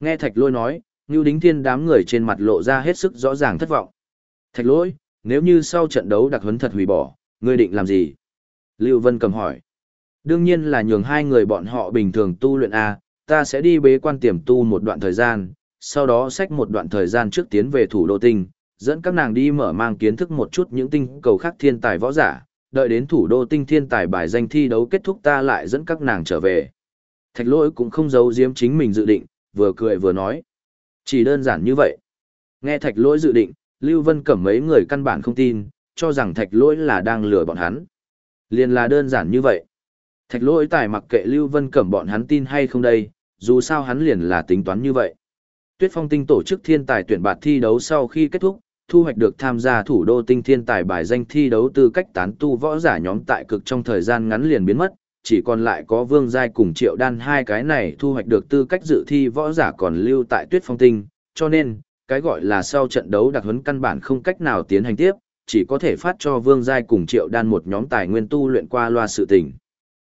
Nghe thạch lỗi nói, Ngưu Đính Thiên đám người trên mặt lộ ra hết sức rõ ràng thất vọng. Thạch lỗi, nếu như sau trận đấu đặc huấn thật hủy bỏ, ngươi định làm gì? Lưu Vân cầm hỏi. Đương nhiên là nhường hai người bọn họ bình thường tu luyện A, ta sẽ đi bế quan tiềm tu một đoạn thời gian, sau đó xách một đoạn thời gian trước tiến về thủ đô tinh, dẫn các nàng đi mở mang kiến thức một chút những tinh cầu khác thiên tài võ giả, đợi đến thủ đô tinh thiên tài bài danh thi đấu kết thúc ta lại dẫn các nàng trở về. Thạch lỗi cũng không giấu giếm chính mình dự định, vừa cười vừa nói. Chỉ đơn giản như vậy. Nghe thạch lỗi dự định, Lưu Vân Cẩm mấy người căn bản không tin, cho rằng thạch lỗi là đang lừa bọn hắn. Liền là đơn giản như vậy. Thạch lỗi tài mặc kệ Lưu Vân Cẩm bọn hắn tin hay không đây, dù sao hắn liền là tính toán như vậy. Tuyết Phong Tinh tổ chức thiên tài tuyển bạt thi đấu sau khi kết thúc, thu hoạch được tham gia thủ đô tinh thiên tài bài danh thi đấu tư cách tán tu võ giả nhóm tại cực trong thời gian ngắn liền biến mất, chỉ còn lại có Vương Giai cùng Triệu Đan hai cái này thu hoạch được tư cách dự thi võ giả còn lưu tại Tuyết Phong Tinh, cho nên, cái gọi là sau trận đấu đặc huấn căn bản không cách nào tiến hành tiếp, chỉ có thể phát cho Vương Giai cùng Triệu Đan một nhóm tài nguyên tu luyện qua loa sự tình.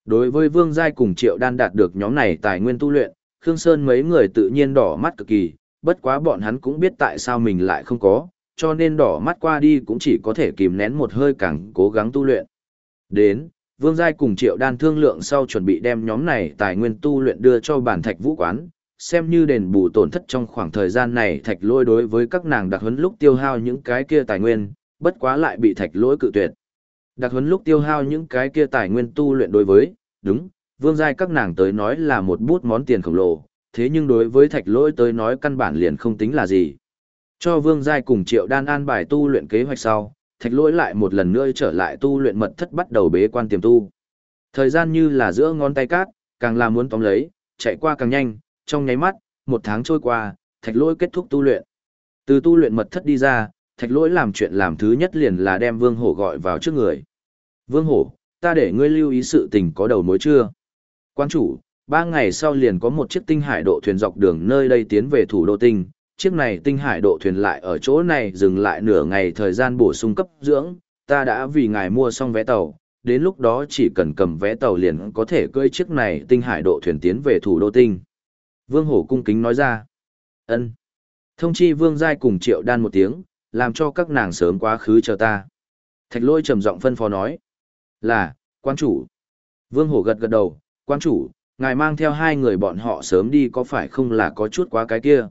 Đối với Vương Giai cùng Triệu Đan đạt được nhóm này tài nguyên tu luyện, Khương Sơn mấy người tự nhiên đỏ mắt cực kỳ, bất quá bọn hắn cũng biết tại sao mình lại không có, cho nên đỏ mắt qua đi cũng chỉ có thể kìm nén một hơi càng cố gắng tu luyện. Đến, Vương Giai cùng Triệu Đan thương lượng sau chuẩn bị đem nhóm này tài nguyên tu luyện đưa cho bản thạch vũ quán, xem như đền bù tổn thất trong khoảng thời gian này thạch lôi đối với các nàng đặc huấn lúc tiêu hao những cái kia tài nguyên, bất quá lại bị thạch lỗi cự tuyệt. Đặc huấn lúc tiêu hao những cái kia tài nguyên tu luyện đối với, đúng, vương giai các nàng tới nói là một bút món tiền khổng lồ, thế nhưng đối với thạch lỗi tới nói căn bản liền không tính là gì. Cho vương giai cùng triệu đan an bài tu luyện kế hoạch sau, thạch lỗi lại một lần nữa trở lại tu luyện mật thất bắt đầu bế quan tiềm tu. Thời gian như là giữa ngón tay cát, càng là muốn tóm lấy, chạy qua càng nhanh, trong nháy mắt, một tháng trôi qua, thạch lỗi kết thúc tu luyện. Từ tu luyện mật thất đi ra, thạch lỗi làm chuyện làm thứ nhất liền là đem vương hổ gọi vào trước người. Vương hổ, ta để ngươi lưu ý sự tình có đầu mối chưa? Quan chủ, ba ngày sau liền có một chiếc tinh hải độ thuyền dọc đường nơi đây tiến về thủ đô tinh. Chiếc này tinh hải độ thuyền lại ở chỗ này dừng lại nửa ngày thời gian bổ sung cấp dưỡng, ta đã vì ngài mua xong vé tàu, đến lúc đó chỉ cần cầm vé tàu liền có thể cưỡi chiếc này tinh hải độ thuyền tiến về thủ đô tinh. Vương Hổ cung kính nói ra. ân Thông chi Vương Giai cùng triệu đan một tiếng, làm cho các nàng sớm quá khứ chờ ta. Thạch lôi trầm giọng phân phó nói. Là, quan chủ. Vương Hổ gật gật đầu, quan chủ, ngài mang theo hai người bọn họ sớm đi có phải không là có chút quá cái kia?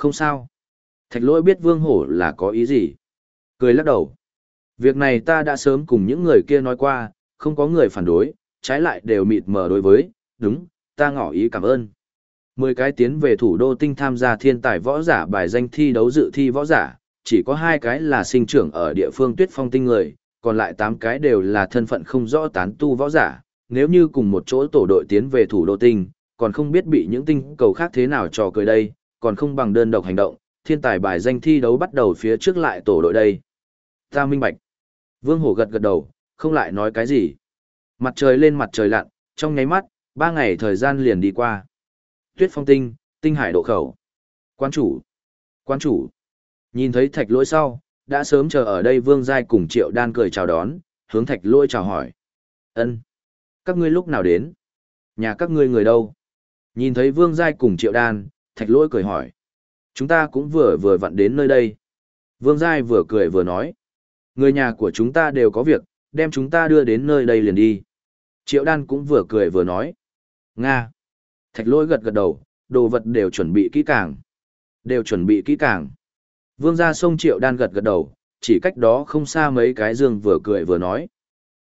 Không sao. Thạch lỗi biết Vương Hổ là có ý gì. Cười lắc đầu. Việc này ta đã sớm cùng những người kia nói qua, không có người phản đối, trái lại đều mịt mờ đối với, đúng, ta ngỏ ý cảm ơn. Mười cái tiến về thủ đô tinh tham gia thiên tài võ giả bài danh thi đấu dự thi võ giả, chỉ có hai cái là sinh trưởng ở địa phương tuyết phong tinh người, còn lại tám cái đều là thân phận không rõ tán tu võ giả. Nếu như cùng một chỗ tổ đội tiến về thủ đô tinh, còn không biết bị những tinh cầu khác thế nào trò cười đây, còn không bằng đơn độc hành động, thiên tài bài danh thi đấu bắt đầu phía trước lại tổ đội đây. Ta minh bạch. Vương Hổ gật gật đầu, không lại nói cái gì. Mặt trời lên mặt trời lặn, trong nháy mắt, ba ngày thời gian liền đi qua. Tuyết phong tinh, tinh hải độ khẩu. Quan chủ. Quan chủ. Nhìn thấy thạch lỗi sau, đã sớm chờ ở đây Vương Giai cùng Triệu Đan cười chào đón, hướng thạch lỗi chào hỏi. ân Các ngươi lúc nào đến? Nhà các ngươi người đâu? Nhìn thấy Vương Giai cùng Triệu Đan, thạch lỗi cười hỏi. Chúng ta cũng vừa vừa vặn đến nơi đây. Vương Giai vừa cười vừa nói. Người nhà của chúng ta đều có việc, đem chúng ta đưa đến nơi đây liền đi. Triệu đan cũng vừa cười vừa nói. Nga. Thạch lỗi gật gật đầu, đồ vật đều chuẩn bị kỹ càng. Đều chuẩn bị kỹ càng. Vương ra sông triệu đan gật gật đầu, chỉ cách đó không xa mấy cái dương vừa cười vừa nói.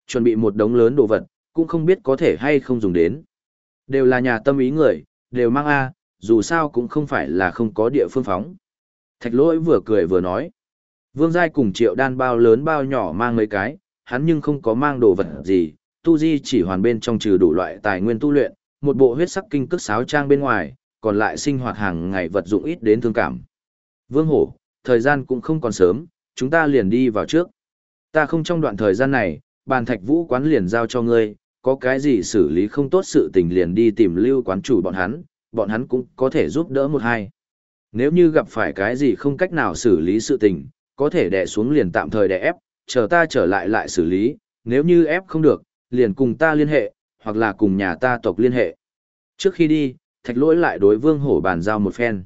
Chuẩn bị một đống lớn đồ vật, cũng không biết có thể hay không dùng đến. Đều là nhà tâm ý người, đều mang A, dù sao cũng không phải là không có địa phương phóng. Thạch lỗi vừa cười vừa nói. Vương Giai cùng triệu đan bao lớn bao nhỏ mang mấy cái, hắn nhưng không có mang đồ vật gì, tu di chỉ hoàn bên trong trừ đủ loại tài nguyên tu luyện, một bộ huyết sắc kinh cước sáo trang bên ngoài, còn lại sinh hoạt hàng ngày vật dụng ít đến thương cảm. Vương Hổ, thời gian cũng không còn sớm, chúng ta liền đi vào trước. Ta không trong đoạn thời gian này, bàn thạch vũ quán liền giao cho ngươi, có cái gì xử lý không tốt sự tình liền đi tìm lưu quán chủ bọn hắn, bọn hắn cũng có thể giúp đỡ một hai. Nếu như gặp phải cái gì không cách nào xử lý sự tình, có thể đè xuống liền tạm thời đè ép, chờ ta trở lại lại xử lý, nếu như ép không được, liền cùng ta liên hệ, hoặc là cùng nhà ta tộc liên hệ. Trước khi đi, thạch lỗi lại đối vương hổ bàn giao một phen.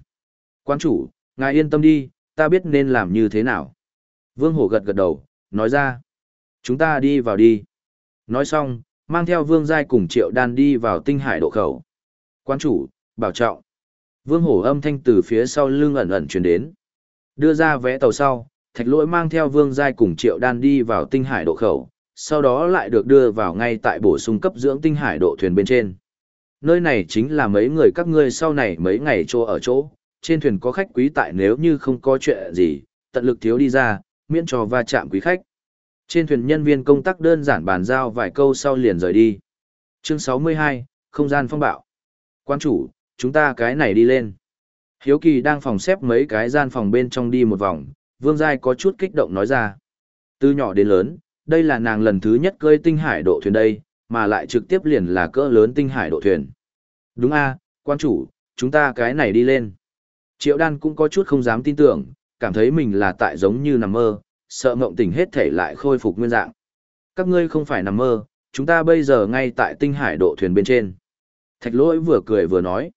Quan chủ, ngài yên tâm đi, ta biết nên làm như thế nào. Vương hổ gật gật đầu, nói ra. Chúng ta đi vào đi. Nói xong, mang theo vương giai cùng triệu đan đi vào tinh hải độ khẩu. Quan chủ, bảo trọng. Vương hổ âm thanh từ phía sau lưng ẩn ẩn truyền đến. Đưa ra vé tàu sau, thạch lỗi mang theo vương giai cùng triệu đan đi vào tinh hải độ khẩu, sau đó lại được đưa vào ngay tại bổ sung cấp dưỡng tinh hải độ thuyền bên trên. Nơi này chính là mấy người các ngươi sau này mấy ngày chỗ ở chỗ, trên thuyền có khách quý tại nếu như không có chuyện gì, tận lực thiếu đi ra, miễn cho va chạm quý khách. Trên thuyền nhân viên công tác đơn giản bàn giao vài câu sau liền rời đi. Chương 62, không gian phong bạo. Quan chủ, chúng ta cái này đi lên. Hiếu kỳ đang phòng xếp mấy cái gian phòng bên trong đi một vòng, Vương Giai có chút kích động nói ra. Từ nhỏ đến lớn, đây là nàng lần thứ nhất cơi tinh hải độ thuyền đây, mà lại trực tiếp liền là cỡ lớn tinh hải độ thuyền. Đúng a quan chủ, chúng ta cái này đi lên. Triệu đan cũng có chút không dám tin tưởng, cảm thấy mình là tại giống như nằm mơ, sợ ngộng tỉnh hết thể lại khôi phục nguyên dạng. Các ngươi không phải nằm mơ, chúng ta bây giờ ngay tại tinh hải độ thuyền bên trên. Thạch lỗi vừa cười vừa nói.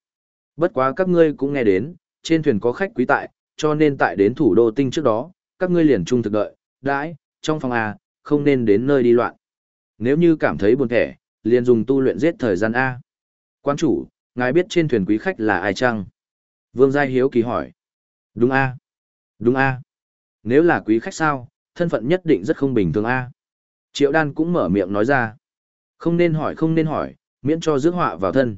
Bất quá các ngươi cũng nghe đến, trên thuyền có khách quý tại, cho nên tại đến thủ đô tinh trước đó, các ngươi liền trung thực đợi, đãi, trong phòng A, không nên đến nơi đi loạn. Nếu như cảm thấy buồn thẻ, liền dùng tu luyện giết thời gian A. Quan chủ, ngài biết trên thuyền quý khách là ai chăng? Vương Giai Hiếu kỳ hỏi. Đúng A. Đúng A. Nếu là quý khách sao, thân phận nhất định rất không bình thường A. Triệu đan cũng mở miệng nói ra. Không nên hỏi không nên hỏi, miễn cho rước họa vào thân.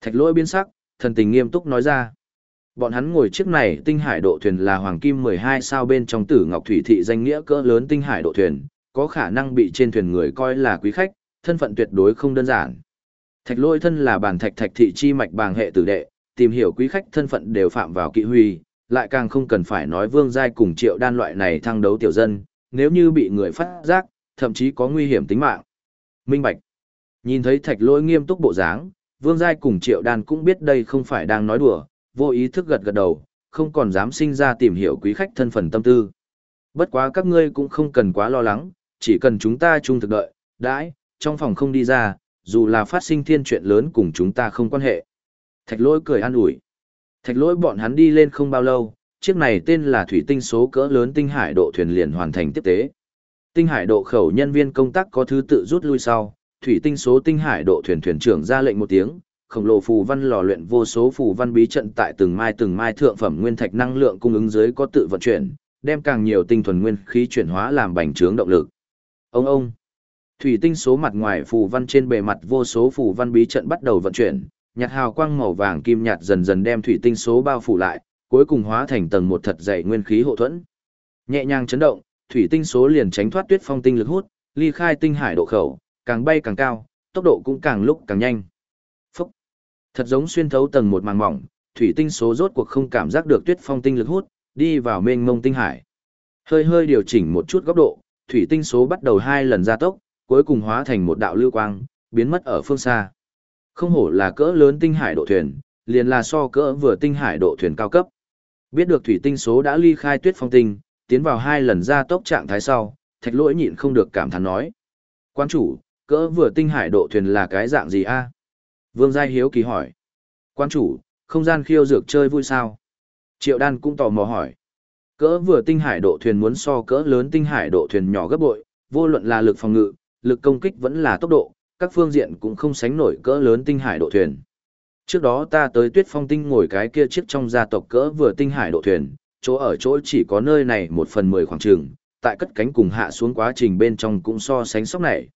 Thạch lỗi biến sắc, thần tình nghiêm túc nói ra. Bọn hắn ngồi chiếc này tinh hải độ thuyền là hoàng kim 12 sao bên trong tử ngọc thủy thị danh nghĩa cỡ lớn tinh hải độ thuyền, có khả năng bị trên thuyền người coi là quý khách, thân phận tuyệt đối không đơn giản. Thạch lôi thân là bản thạch thạch thị chi mạch bàng hệ tử đệ, tìm hiểu quý khách thân phận đều phạm vào kỵ huy, Lại càng không cần phải nói vương giai cùng triệu đan loại này thăng đấu tiểu dân, nếu như bị người phát giác, thậm chí có nguy hiểm tính mạng. Minh Bạch. Nhìn thấy thạch lỗi nghiêm túc bộ dáng, vương giai cùng triệu đan cũng biết đây không phải đang nói đùa, vô ý thức gật gật đầu, không còn dám sinh ra tìm hiểu quý khách thân phần tâm tư. Bất quá các ngươi cũng không cần quá lo lắng, chỉ cần chúng ta chung thực đợi, đãi, trong phòng không đi ra, dù là phát sinh thiên chuyện lớn cùng chúng ta không quan hệ. Thạch lỗi cười an ủi. Thạch lỗi bọn hắn đi lên không bao lâu, chiếc này tên là thủy tinh số cỡ lớn tinh hải độ thuyền liền hoàn thành tiếp tế. Tinh hải độ khẩu nhân viên công tác có thứ tự rút lui sau, thủy tinh số tinh hải độ thuyền thuyền trưởng ra lệnh một tiếng, khổng lồ phù văn lò luyện vô số phù văn bí trận tại từng mai từng mai thượng phẩm nguyên thạch năng lượng cung ứng dưới có tự vận chuyển, đem càng nhiều tinh thuần nguyên khí chuyển hóa làm bành trướng động lực. Ông ông. Thủy tinh số mặt ngoài phù văn trên bề mặt vô số phù văn bí trận bắt đầu vận chuyển, nhạt hào quang màu vàng kim nhạt dần dần đem thủy tinh số bao phủ lại, cuối cùng hóa thành tầng một thật dày nguyên khí hộ thuẫn. Nhẹ nhàng chấn động, thủy tinh số liền tránh thoát tuyết phong tinh lực hút, ly khai tinh hải độ khẩu, càng bay càng cao, tốc độ cũng càng lúc càng nhanh. Phúc! Thật giống xuyên thấu tầng một màng mỏng, thủy tinh số rốt cuộc không cảm giác được tuyết phong tinh lực hút, đi vào mênh mông tinh hải. Hơi hơi điều chỉnh một chút góc độ, thủy tinh số bắt đầu hai lần gia tốc, cuối cùng hóa thành một đạo lưu quang, biến mất ở phương xa. Không hổ là cỡ lớn tinh hải độ thuyền, liền là so cỡ vừa tinh hải độ thuyền cao cấp. Biết được thủy tinh số đã ly khai tuyết phong tinh, tiến vào hai lần gia tốc trạng thái sau, thạch lỗi nhịn không được cảm thán nói. Quan chủ, cỡ vừa tinh hải độ thuyền là cái dạng gì a Vương Giai Hiếu kỳ hỏi. Quan chủ, không gian khiêu dược chơi vui sao? Triệu đan cũng tò mò hỏi. Cỡ vừa tinh hải độ thuyền muốn so cỡ lớn tinh hải độ thuyền nhỏ gấp bội, vô luận là lực phòng ngự, lực công kích vẫn là tốc độ, các phương diện cũng không sánh nổi cỡ lớn tinh hải độ thuyền. Trước đó ta tới tuyết phong tinh ngồi cái kia chiếc trong gia tộc cỡ vừa tinh hải độ thuyền, chỗ ở chỗ chỉ có nơi này một phần mười khoảng trường, tại cất cánh cùng hạ xuống quá trình bên trong cũng so sánh sóc này.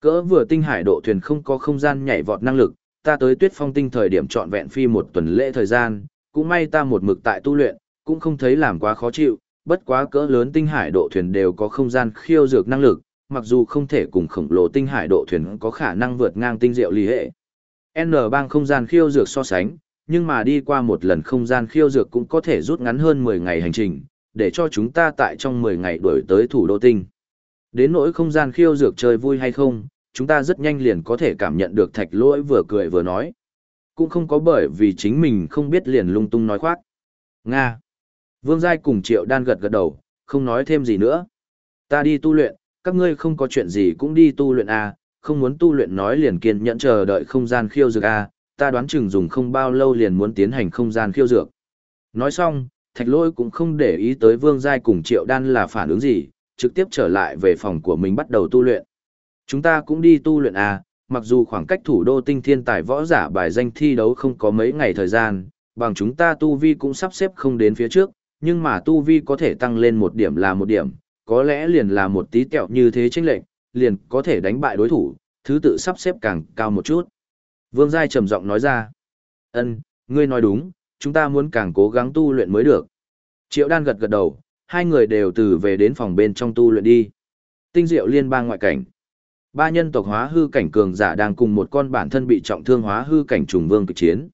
Cỡ vừa tinh hải độ thuyền không có không gian nhảy vọt năng lực, ta tới tuyết phong tinh thời điểm trọn vẹn phi một tuần lễ thời gian, cũng may ta một mực tại tu luyện, cũng không thấy làm quá khó chịu, bất quá cỡ lớn tinh hải độ thuyền đều có không gian khiêu dược năng lực, mặc dù không thể cùng khổng lồ tinh hải độ thuyền có khả năng vượt ngang tinh diệu lý hệ. N bang không gian khiêu dược so sánh, nhưng mà đi qua một lần không gian khiêu dược cũng có thể rút ngắn hơn 10 ngày hành trình, để cho chúng ta tại trong 10 ngày đuổi tới thủ đô tinh. Đến nỗi không gian khiêu dược chơi vui hay không, chúng ta rất nhanh liền có thể cảm nhận được thạch lỗi vừa cười vừa nói. Cũng không có bởi vì chính mình không biết liền lung tung nói khoác. Nga. Vương Giai cùng Triệu Đan gật gật đầu, không nói thêm gì nữa. Ta đi tu luyện, các ngươi không có chuyện gì cũng đi tu luyện à, không muốn tu luyện nói liền kiên nhẫn chờ đợi không gian khiêu dược à, ta đoán chừng dùng không bao lâu liền muốn tiến hành không gian khiêu dược. Nói xong, thạch lôi cũng không để ý tới vương giai cùng triệu đan là phản ứng gì, trực tiếp trở lại về phòng của mình bắt đầu tu luyện. Chúng ta cũng đi tu luyện à, mặc dù khoảng cách thủ đô tinh thiên tài võ giả bài danh thi đấu không có mấy ngày thời gian, bằng chúng ta tu vi cũng sắp xếp không đến phía trước, nhưng mà tu vi có thể tăng lên một điểm là một điểm, có lẽ liền là một tí tẹo như thế chênh lệnh, liền có thể đánh bại đối thủ, thứ tự sắp xếp càng cao một chút. Vương Giai trầm giọng nói ra, ân, ngươi nói đúng, chúng ta muốn càng cố gắng tu luyện mới được. Triệu đan gật gật đầu, hai người đều từ về đến phòng bên trong tu luyện đi. Tinh diệu liên bang ngoại cảnh. Ba nhân tộc hóa hư cảnh cường giả đang cùng một con bản thân bị trọng thương hóa hư cảnh trùng vương kịch chiến.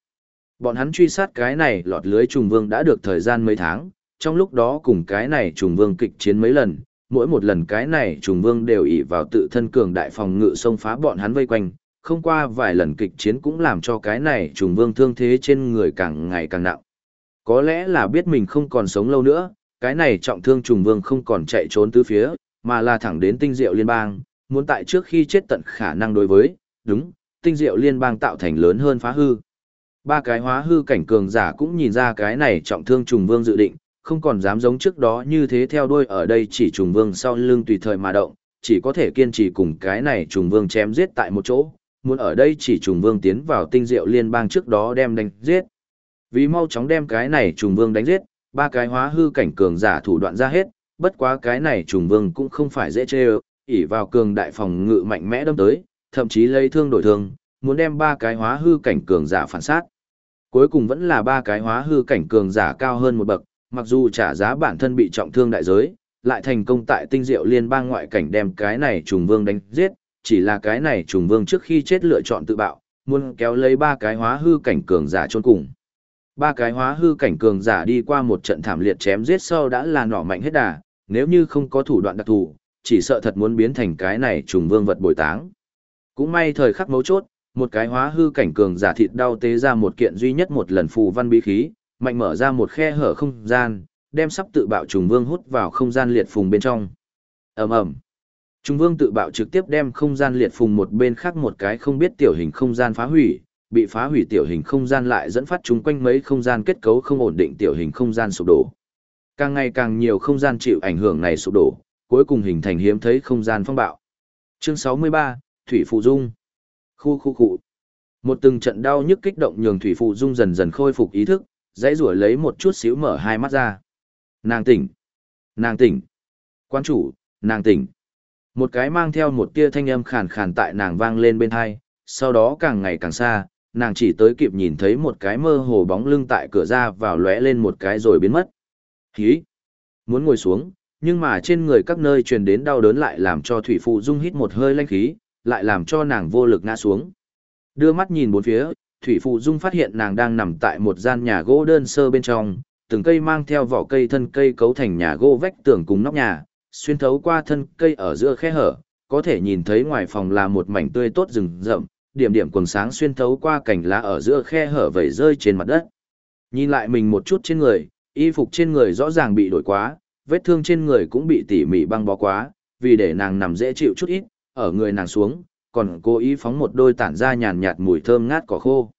Bọn hắn truy sát cái này lọt lưới trùng vương đã được thời gian mấy tháng, trong lúc đó cùng cái này trùng vương kịch chiến mấy lần, mỗi một lần cái này trùng vương đều ỷ vào tự thân cường đại phòng ngự xông phá bọn hắn vây quanh, không qua vài lần kịch chiến cũng làm cho cái này trùng vương thương thế trên người càng ngày càng nặng. Có lẽ là biết mình không còn sống lâu nữa, cái này trọng thương trùng vương không còn chạy trốn tứ phía, mà là thẳng đến tinh diệu liên bang, muốn tại trước khi chết tận khả năng đối với, đúng, tinh diệu liên bang tạo thành lớn hơn phá hư. Ba cái hóa hư cảnh cường giả cũng nhìn ra cái này trọng thương trùng vương dự định, không còn dám giống trước đó như thế theo đuôi ở đây chỉ trùng vương sau lưng tùy thời mà động, chỉ có thể kiên trì cùng cái này trùng vương chém giết tại một chỗ, muốn ở đây chỉ trùng vương tiến vào tinh diệu liên bang trước đó đem đánh giết. Vì mau chóng đem cái này trùng vương đánh giết, ba cái hóa hư cảnh cường giả thủ đoạn ra hết, bất quá cái này trùng vương cũng không phải dễ chê ỉ vào cường đại phòng ngự mạnh mẽ đâm tới, thậm chí lấy thương đổi thương, muốn đem ba cái hóa hư cảnh cường giả phản sát. Cuối cùng vẫn là ba cái hóa hư cảnh cường giả cao hơn một bậc, mặc dù trả giá bản thân bị trọng thương đại giới, lại thành công tại tinh diệu liên bang ngoại cảnh đem cái này trùng vương đánh giết, chỉ là cái này trùng vương trước khi chết lựa chọn tự bạo, muốn kéo lấy ba cái hóa hư cảnh cường giả chôn cùng ba cái hóa hư cảnh cường giả đi qua một trận thảm liệt chém giết sau đã là nỏ mạnh hết đà, nếu như không có thủ đoạn đặc thù, chỉ sợ thật muốn biến thành cái này trùng vương vật bồi táng. Cũng may thời khắc mấu chốt, một cái hóa hư cảnh cường giả thịt đau tế ra một kiện duy nhất một lần phù văn bí khí, mạnh mở ra một khe hở không gian, đem sắp tự bạo trùng vương hút vào không gian liệt phùng bên trong. Ầm ầm. Trùng vương tự bạo trực tiếp đem không gian liệt phùng một bên khác một cái không biết tiểu hình không gian phá hủy, bị phá hủy tiểu hình không gian lại dẫn phát chúng quanh mấy không gian kết cấu không ổn định tiểu hình không gian sụp đổ. Càng ngày càng nhiều không gian chịu ảnh hưởng này sụp đổ, cuối cùng hình thành hiếm thấy không gian phong bạo. Chương 63, Thủy Phụ Dung. Khu khu khu. Một từng trận đau nhức kích động nhường Thủy Phụ Dung dần dần khôi phục ý thức, dãy rủa lấy một chút xíu mở hai mắt ra. Nàng tỉnh. Nàng tỉnh. Quan chủ, nàng tỉnh. Một cái mang theo một tia thanh âm khàn khàn tại nàng vang lên bên hai, sau đó càng ngày càng xa, nàng chỉ tới kịp nhìn thấy một cái mơ hồ bóng lưng tại cửa ra vào lóe lên một cái rồi biến mất. Hí! Muốn ngồi xuống, nhưng mà trên người các nơi truyền đến đau đớn lại làm cho Thủy Phụ Dung hít một hơi lanh khí, lại làm cho nàng vô lực ngã xuống. Đưa mắt nhìn bốn phía, Thủy Phụ Dung phát hiện nàng đang nằm tại một gian nhà gỗ đơn sơ bên trong, từng cây mang theo vỏ cây thân cây cấu thành nhà gỗ vách tường cùng nóc nhà, xuyên thấu qua thân cây ở giữa khe hở, có thể nhìn thấy ngoài phòng là một mảnh tươi tốt rừng rậm, điểm điểm quần sáng xuyên thấu qua cành lá ở giữa khe hở vẩy rơi trên mặt đất. Nhìn lại mình một chút trên người, y phục trên người rõ ràng bị đổi quá, vết thương trên người cũng bị tỉ mỉ băng bó quá, vì để nàng nằm dễ chịu chút ít, ở người nàng xuống, còn cố ý phóng một đôi tản ra nhàn nhạt mùi thơm ngát cỏ khô.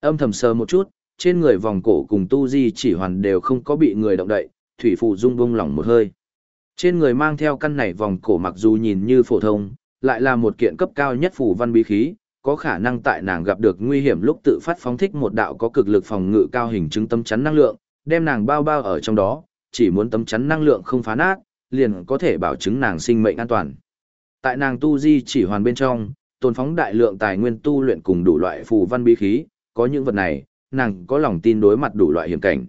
Âm thầm sờ một chút, trên người vòng cổ cùng tu di chỉ hoàn đều không có bị người động đậy, thủy phụ rung bông lỏng một hơi. Trên người mang theo căn này vòng cổ mặc dù nhìn như phổ thông, lại là một kiện cấp cao nhất phù văn bí khí, có khả năng tại nàng gặp được nguy hiểm lúc tự phát phóng thích một đạo có cực lực phòng ngự cao hình chứng tâm chắn năng lượng, đem nàng bao bao ở trong đó, chỉ muốn tấm chắn năng lượng không phá nát, liền có thể bảo chứng nàng sinh mệnh an toàn. Tại nàng tu di chỉ hoàn bên trong, tồn phóng đại lượng tài nguyên tu luyện cùng đủ loại phù văn bí khí, có những vật này, nàng có lòng tin đối mặt đủ loại hiểm cảnh.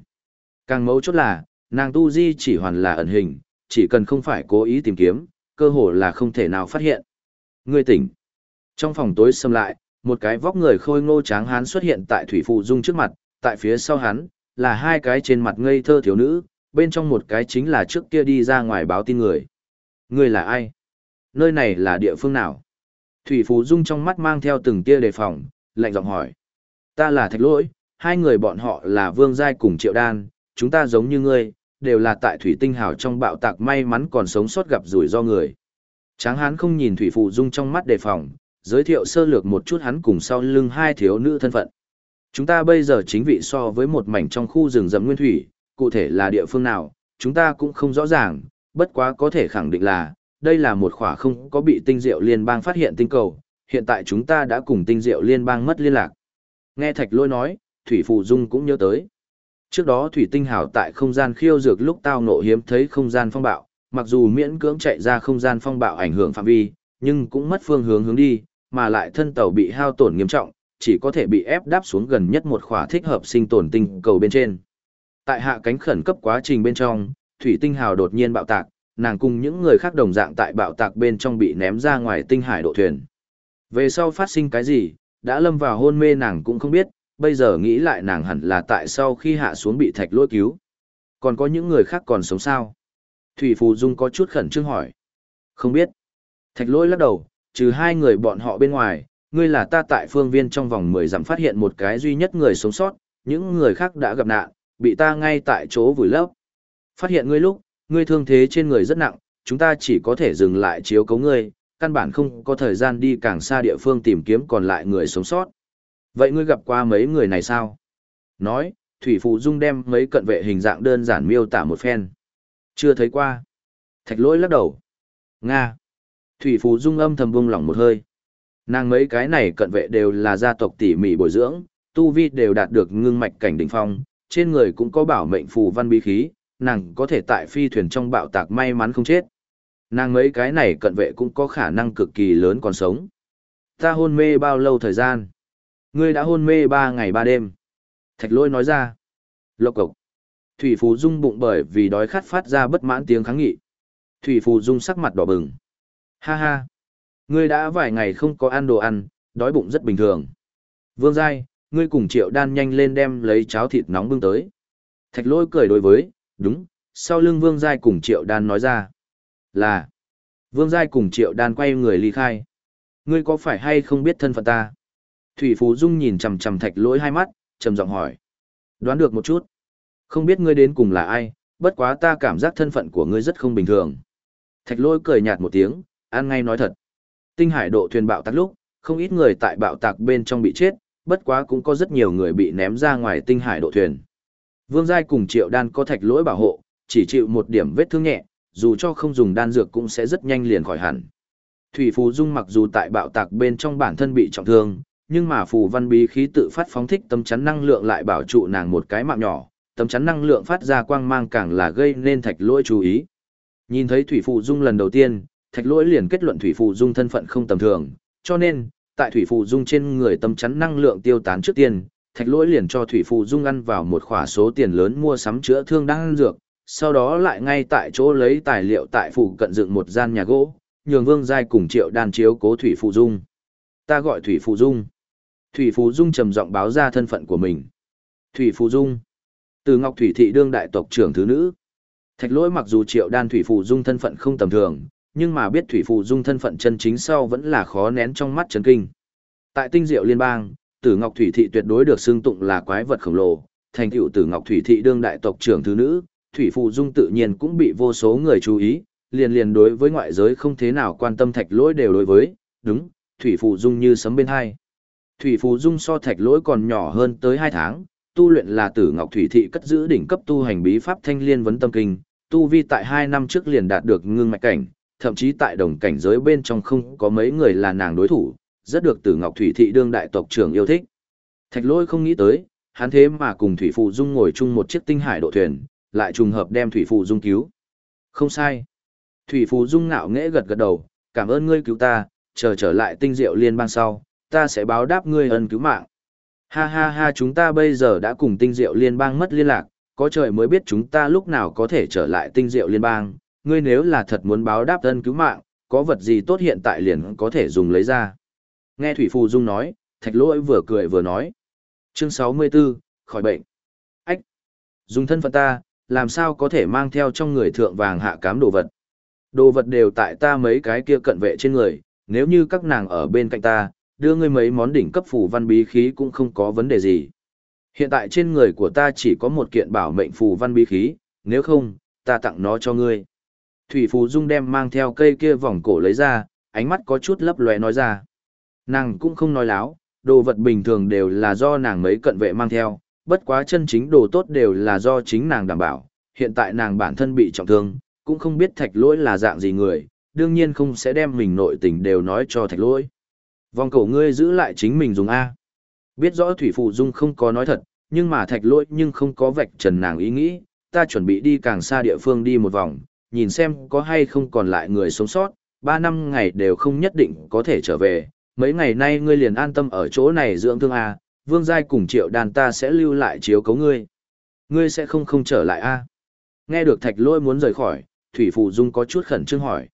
Càng mấu chốt là, nàng tu di chỉ hoàn là ẩn hình, chỉ cần không phải cố ý tìm kiếm, cơ hồ là không thể nào phát hiện. Ngươi tỉnh. Trong phòng tối xâm lại, một cái vóc người khôi ngô tráng hán xuất hiện tại thủy phụ dung trước mặt, tại phía sau hắn, là hai cái trên mặt ngây thơ thiếu nữ, bên trong một cái chính là trước kia đi ra ngoài báo tin người. Người là ai? Nơi này là địa phương nào? Thủy Phú Dung trong mắt mang theo từng tia đề phòng, lạnh giọng hỏi. Ta là Thạch Lỗi, hai người bọn họ là Vương Giai cùng Triệu Đan, chúng ta giống như ngươi, đều là tại Thủy Tinh Hào trong bạo tạc may mắn còn sống sót gặp rủi ro người. Tráng hán không nhìn Thủy Phù Dung trong mắt đề phòng, giới thiệu sơ lược một chút hắn cùng sau lưng hai thiếu nữ thân phận. Chúng ta bây giờ chính vị so với một mảnh trong khu rừng rậm nguyên thủy, cụ thể là địa phương nào, chúng ta cũng không rõ ràng, bất quá có thể khẳng định là, đây là một khỏa không có bị tinh diệu liên bang phát hiện tinh cầu, hiện tại chúng ta đã cùng tinh diệu liên bang mất liên lạc. Nghe Thạch Lôi nói, Thủy Phụ Dung cũng nhớ tới. Trước đó Thủy Tinh Hảo tại không gian khiêu dược lúc tao nộ hiếm thấy không gian phong bạo, mặc dù miễn cưỡng chạy ra không gian phong bạo ảnh hưởng phạm vi, nhưng cũng mất phương hướng hướng đi, mà lại thân tàu bị hao tổn nghiêm trọng, chỉ có thể bị ép đáp xuống gần nhất một khỏa thích hợp sinh tồn tinh cầu bên trên. Tại hạ cánh khẩn cấp quá trình bên trong, thủy tinh hào đột nhiên bạo tạc, nàng cùng những người khác đồng dạng tại bạo tạc bên trong bị ném ra ngoài tinh hải độ thuyền. Về sau phát sinh cái gì, đã lâm vào hôn mê nàng cũng không biết, bây giờ nghĩ lại nàng hẳn là tại sau khi hạ xuống bị thạch lôi cứu. Còn có những người khác còn sống sao? Thủy Phù Dung có chút khẩn trương hỏi. Không biết. Thạch lôi lắc đầu, trừ hai người bọn họ bên ngoài, ngươi là ta tại phương viên trong vòng 10 dặm phát hiện một cái duy nhất người sống sót, những người khác đã gặp nạn, bị ta ngay tại chỗ vùi lấp. Phát hiện ngươi lúc, ngươi thương thế trên người rất nặng, chúng ta chỉ có thể dừng lại chiếu cấu ngươi, căn bản không có thời gian đi càng xa địa phương tìm kiếm còn lại người sống sót. Vậy ngươi gặp qua mấy người này sao? Nói, Thủy Phụ Dung đem mấy cận vệ hình dạng đơn giản miêu tả một phen. Chưa thấy qua. Thạch lỗi lắc đầu. Nga. Thủy Phù Dung âm thầm buông lỏng một hơi. Nàng mấy cái này cận vệ đều là gia tộc tỉ mỉ bồi dưỡng, tu vi đều đạt được ngưng mạch cảnh đỉnh phong, trên người cũng có bảo mệnh phù văn bí khí, nàng có thể tại phi thuyền trong bạo tạc may mắn không chết. Nàng mấy cái này cận vệ cũng có khả năng cực kỳ lớn còn sống. Ta hôn mê bao lâu thời gian? Ngươi đã hôn mê ba ngày ba đêm. Thạch lôi nói ra. Lộc cộc. Thủy Phù Dung bụng bởi vì đói khát phát ra bất mãn tiếng kháng nghị. Thủy Phù Dung sắc mặt đỏ bừng. Ha ha. Ngươi đã vài ngày không có ăn đồ ăn, đói bụng rất bình thường. Vương Giai, ngươi cùng triệu đan nhanh lên đem lấy cháo thịt nóng bưng tới. Thạch lỗi cười đối với, đúng, sau lưng vương giai cùng triệu đan nói ra. Là, vương giai cùng triệu đan quay người ly khai. Ngươi có phải hay không biết thân phận ta? Thủy Phú Dung nhìn chằm chằm thạch lỗi hai mắt, trầm giọng hỏi. Đoán được một chút. Không biết ngươi đến cùng là ai, bất quá ta cảm giác thân phận của ngươi rất không bình thường. Thạch lỗi cười nhạt một tiếng, an ngay nói thật. Tinh hải độ thuyền bạo tạc lúc, không ít người tại bạo tạc bên trong bị chết, bất quá cũng có rất nhiều người bị ném ra ngoài tinh hải độ thuyền. Vương Giai cùng Triệu Đan có thạch lỗi bảo hộ, chỉ chịu một điểm vết thương nhẹ, dù cho không dùng đan dược cũng sẽ rất nhanh liền khỏi hẳn. Thủy Phù Dung mặc dù tại bạo tạc bên trong bản thân bị trọng thương, nhưng mà phù văn bí khí tự phát phóng thích tâm chắn năng lượng lại bảo trụ nàng một cái mạng nhỏ, tâm chắn năng lượng phát ra quang mang càng là gây nên thạch lỗi chú ý. Nhìn thấy Thủy Phù Dung lần đầu tiên, thạch lỗi liền kết luận Thủy Phù Dung thân phận không tầm thường, cho nên, tại Thủy Phù Dung trên người tâm chắn năng lượng tiêu tán trước tiên, thạch lỗi liền cho Thủy Phù Dung ăn vào một khoả số tiền lớn mua sắm chữa thương đang dược, sau đó lại ngay tại chỗ lấy tài liệu tại phủ cận dựng một gian nhà gỗ, nhường Vương Giai cùng Triệu Đan chiếu cố Thủy Phù Dung. Ta gọi Thủy Phù Dung. Thủy Phù Dung trầm giọng báo ra thân phận của mình. Thủy Phù Dung. Từ Ngọc Thủy Thị đương đại tộc trưởng thứ nữ. Thạch lỗi mặc dù Triệu Đan Thủy Phù Dung thân phận không tầm thường, nhưng mà biết Thủy phụ Dung thân phận chân chính sau vẫn là khó nén trong mắt chấn kinh. Tại tinh diệu liên bang, Tử Ngọc Thủy Thị tuyệt đối được xưng tụng là quái vật khổng lồ, thành tựu Tử Ngọc Thủy Thị đương đại tộc trưởng thứ nữ, Thủy phụ Dung tự nhiên cũng bị vô số người chú ý, liền liền đối với ngoại giới không thế nào quan tâm thạch lỗi đều đối với, đúng, Thủy phụ Dung như sấm bên hai. Thủy phụ Dung so thạch lỗi còn nhỏ hơn tới 2 tháng, tu luyện là tử ngọc thủy thị cất giữ đỉnh cấp tu hành bí pháp thanh liên vấn tâm kinh, tu vi tại 2 năm trước liền đạt được ngưng mạch cảnh, thậm chí tại đồng cảnh giới bên trong không có mấy người là nàng đối thủ, rất được tử ngọc thủy thị đương đại tộc trưởng yêu thích. Thạch lỗi không nghĩ tới, hắn thế mà cùng Thủy Phù Dung ngồi chung một chiếc tinh hải độ thuyền, lại trùng hợp đem Thủy Phù Dung cứu. Không sai. Thủy Phù Dung ngạo nghễ gật gật đầu, cảm ơn ngươi cứu ta, chờ trở lại tinh diệu liên bang sau, ta sẽ báo đáp ngươi ân cứu mạng. Ha ha ha chúng ta bây giờ đã cùng tinh diệu liên bang mất liên lạc, có trời mới biết chúng ta lúc nào có thể trở lại tinh diệu liên bang, ngươi nếu là thật muốn báo đáp ân cứu mạng, có vật gì tốt hiện tại liền có thể dùng lấy ra. Nghe Thủy Phù Dung nói, thạch lỗi vừa cười vừa nói. Chương 64, khỏi bệnh. Ách! Dùng thân phận ta, làm sao có thể mang theo trong người thượng vàng hạ cám đồ vật. Đồ vật đều tại ta mấy cái kia cận vệ trên người, nếu như các nàng ở bên cạnh ta, đưa ngươi mấy món đỉnh cấp phù văn bí khí cũng không có vấn đề gì. Hiện tại trên người của ta chỉ có một kiện bảo mệnh phù văn bí khí, nếu không, ta tặng nó cho ngươi. Thủy Phù Dung đem mang theo cây kia vòng cổ lấy ra, ánh mắt có chút lấp lóe nói ra. Nàng cũng không nói láo, đồ vật bình thường đều là do nàng mấy cận vệ mang theo, bất quá chân chính đồ tốt đều là do chính nàng đảm bảo. Hiện tại nàng bản thân bị trọng thương, cũng không biết thạch lỗi là dạng gì người, đương nhiên không sẽ đem mình nội tình đều nói cho thạch lỗi. Vòng cổ ngươi giữ lại chính mình dùng A. Biết rõ Thủy Phụ Dung không có nói thật, nhưng mà thạch lỗi nhưng không có vạch trần nàng ý nghĩ, ta chuẩn bị đi càng xa địa phương đi một vòng, nhìn xem có hay không còn lại người sống sót, ba năm ngày đều không nhất định có thể trở về, mấy ngày nay ngươi liền an tâm ở chỗ này dưỡng thương à vương giai cùng triệu đàn ta sẽ lưu lại chiếu cấu ngươi. Ngươi sẽ không không trở lại A. Nghe được thạch lỗi muốn rời khỏi, Thủy Phụ Dung có chút khẩn trương hỏi.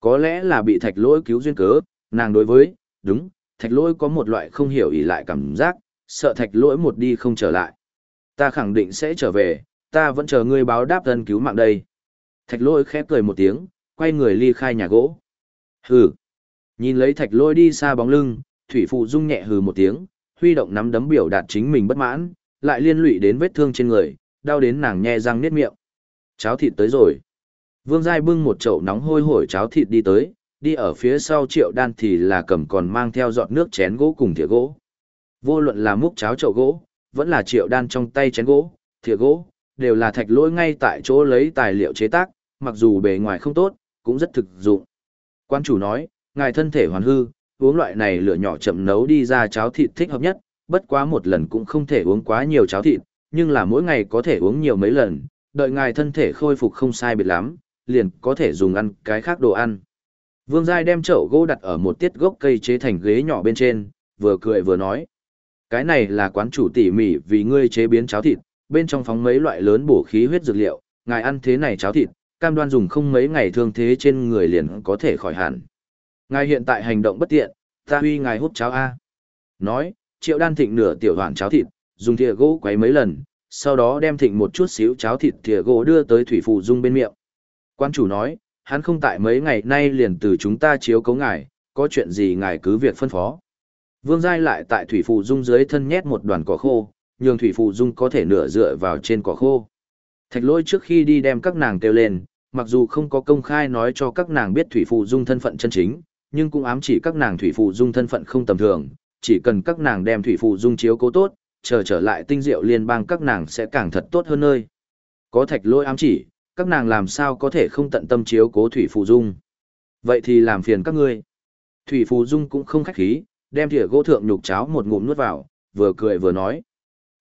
Có lẽ là bị thạch lỗi cứu duyên cớ, nàng đối với, đúng, thạch lỗi có một loại không hiểu ý lại cảm giác, sợ thạch lỗi một đi không trở lại. Ta khẳng định sẽ trở về, ta vẫn chờ ngươi báo đáp thân cứu mạng đây. Thạch lỗi khép cười một tiếng, quay người ly khai nhà gỗ. Hừ. Nhìn lấy thạch lỗi đi xa bóng lưng, thủy phụ dung nhẹ hừ một tiếng, huy động nắm đấm biểu đạt chính mình bất mãn, lại liên lụy đến vết thương trên người, đau đến nàng nhe răng niết miệng. Cháo thịt tới rồi. Vương Giai bưng một chậu nóng hôi hổi cháo thịt đi tới, đi ở phía sau triệu đan thì là cầm còn mang theo giọt nước chén gỗ cùng thìa gỗ. Vô luận là múc cháo chậu gỗ, vẫn là triệu đan trong tay chén gỗ, thìa gỗ, đều là thạch lỗi ngay tại chỗ lấy tài liệu chế tác, mặc dù bề ngoài không tốt, cũng rất thực dụng. Quan chủ nói, ngài thân thể hoàn hư, uống loại này lửa nhỏ chậm nấu đi ra cháo thịt thích hợp nhất, bất quá một lần cũng không thể uống quá nhiều cháo thịt, nhưng là mỗi ngày có thể uống nhiều mấy lần, đợi ngài thân thể khôi phục không sai biệt lắm, liền có thể dùng ăn cái khác đồ ăn. Vương Giai đem chậu gỗ đặt ở một tiết gốc cây chế thành ghế nhỏ bên trên, vừa cười vừa nói. Cái này là quán chủ tỉ mỉ vì ngươi chế biến cháo thịt, bên trong phóng mấy loại lớn bổ khí huyết dược liệu, ngài ăn thế này cháo thịt, cam đoan dùng không mấy ngày thương thế trên người liền có thể khỏi hẳn. Ngài hiện tại hành động bất tiện, ta huy ngài hút cháo A. Nói, Triệu Đan thịnh nửa tiểu hoàn cháo thịt, dùng thìa gỗ quấy mấy lần, sau đó đem thịnh một chút xíu cháo thịt thìa gỗ đưa tới Thủy Phụ Dung bên miệng. Quan chủ nói, hắn không tại mấy ngày nay liền từ chúng ta chiếu cấu ngài, có chuyện gì ngài cứ việc phân phó. Vương Giai lại tại Thủy Phụ Dung dưới thân nhét một đoàn cỏ khô, nhường Thủy Phụ Dung có thể nửa dựa vào trên cỏ khô. Thạch Lỗi trước khi đi đem các nàng kêu lên, mặc dù không có công khai nói cho các nàng biết Thủy Phụ Dung thân phận chân chính, nhưng cũng ám chỉ các nàng Thủy Phụ Dung thân phận không tầm thường, chỉ cần các nàng đem Thủy Phụ Dung chiếu cố tốt, chờ trở lại tinh diệu liên bang các nàng sẽ càng thật tốt hơn nơi. Có thạch Lỗi ám chỉ, các nàng làm sao có thể không tận tâm chiếu cố Thủy Phụ Dung. Vậy thì làm phiền các ngươi. Thủy Phụ Dung cũng không khách khí, đem thìa gỗ thượng nhục cháo một ngụm nuốt vào, vừa cười vừa nói.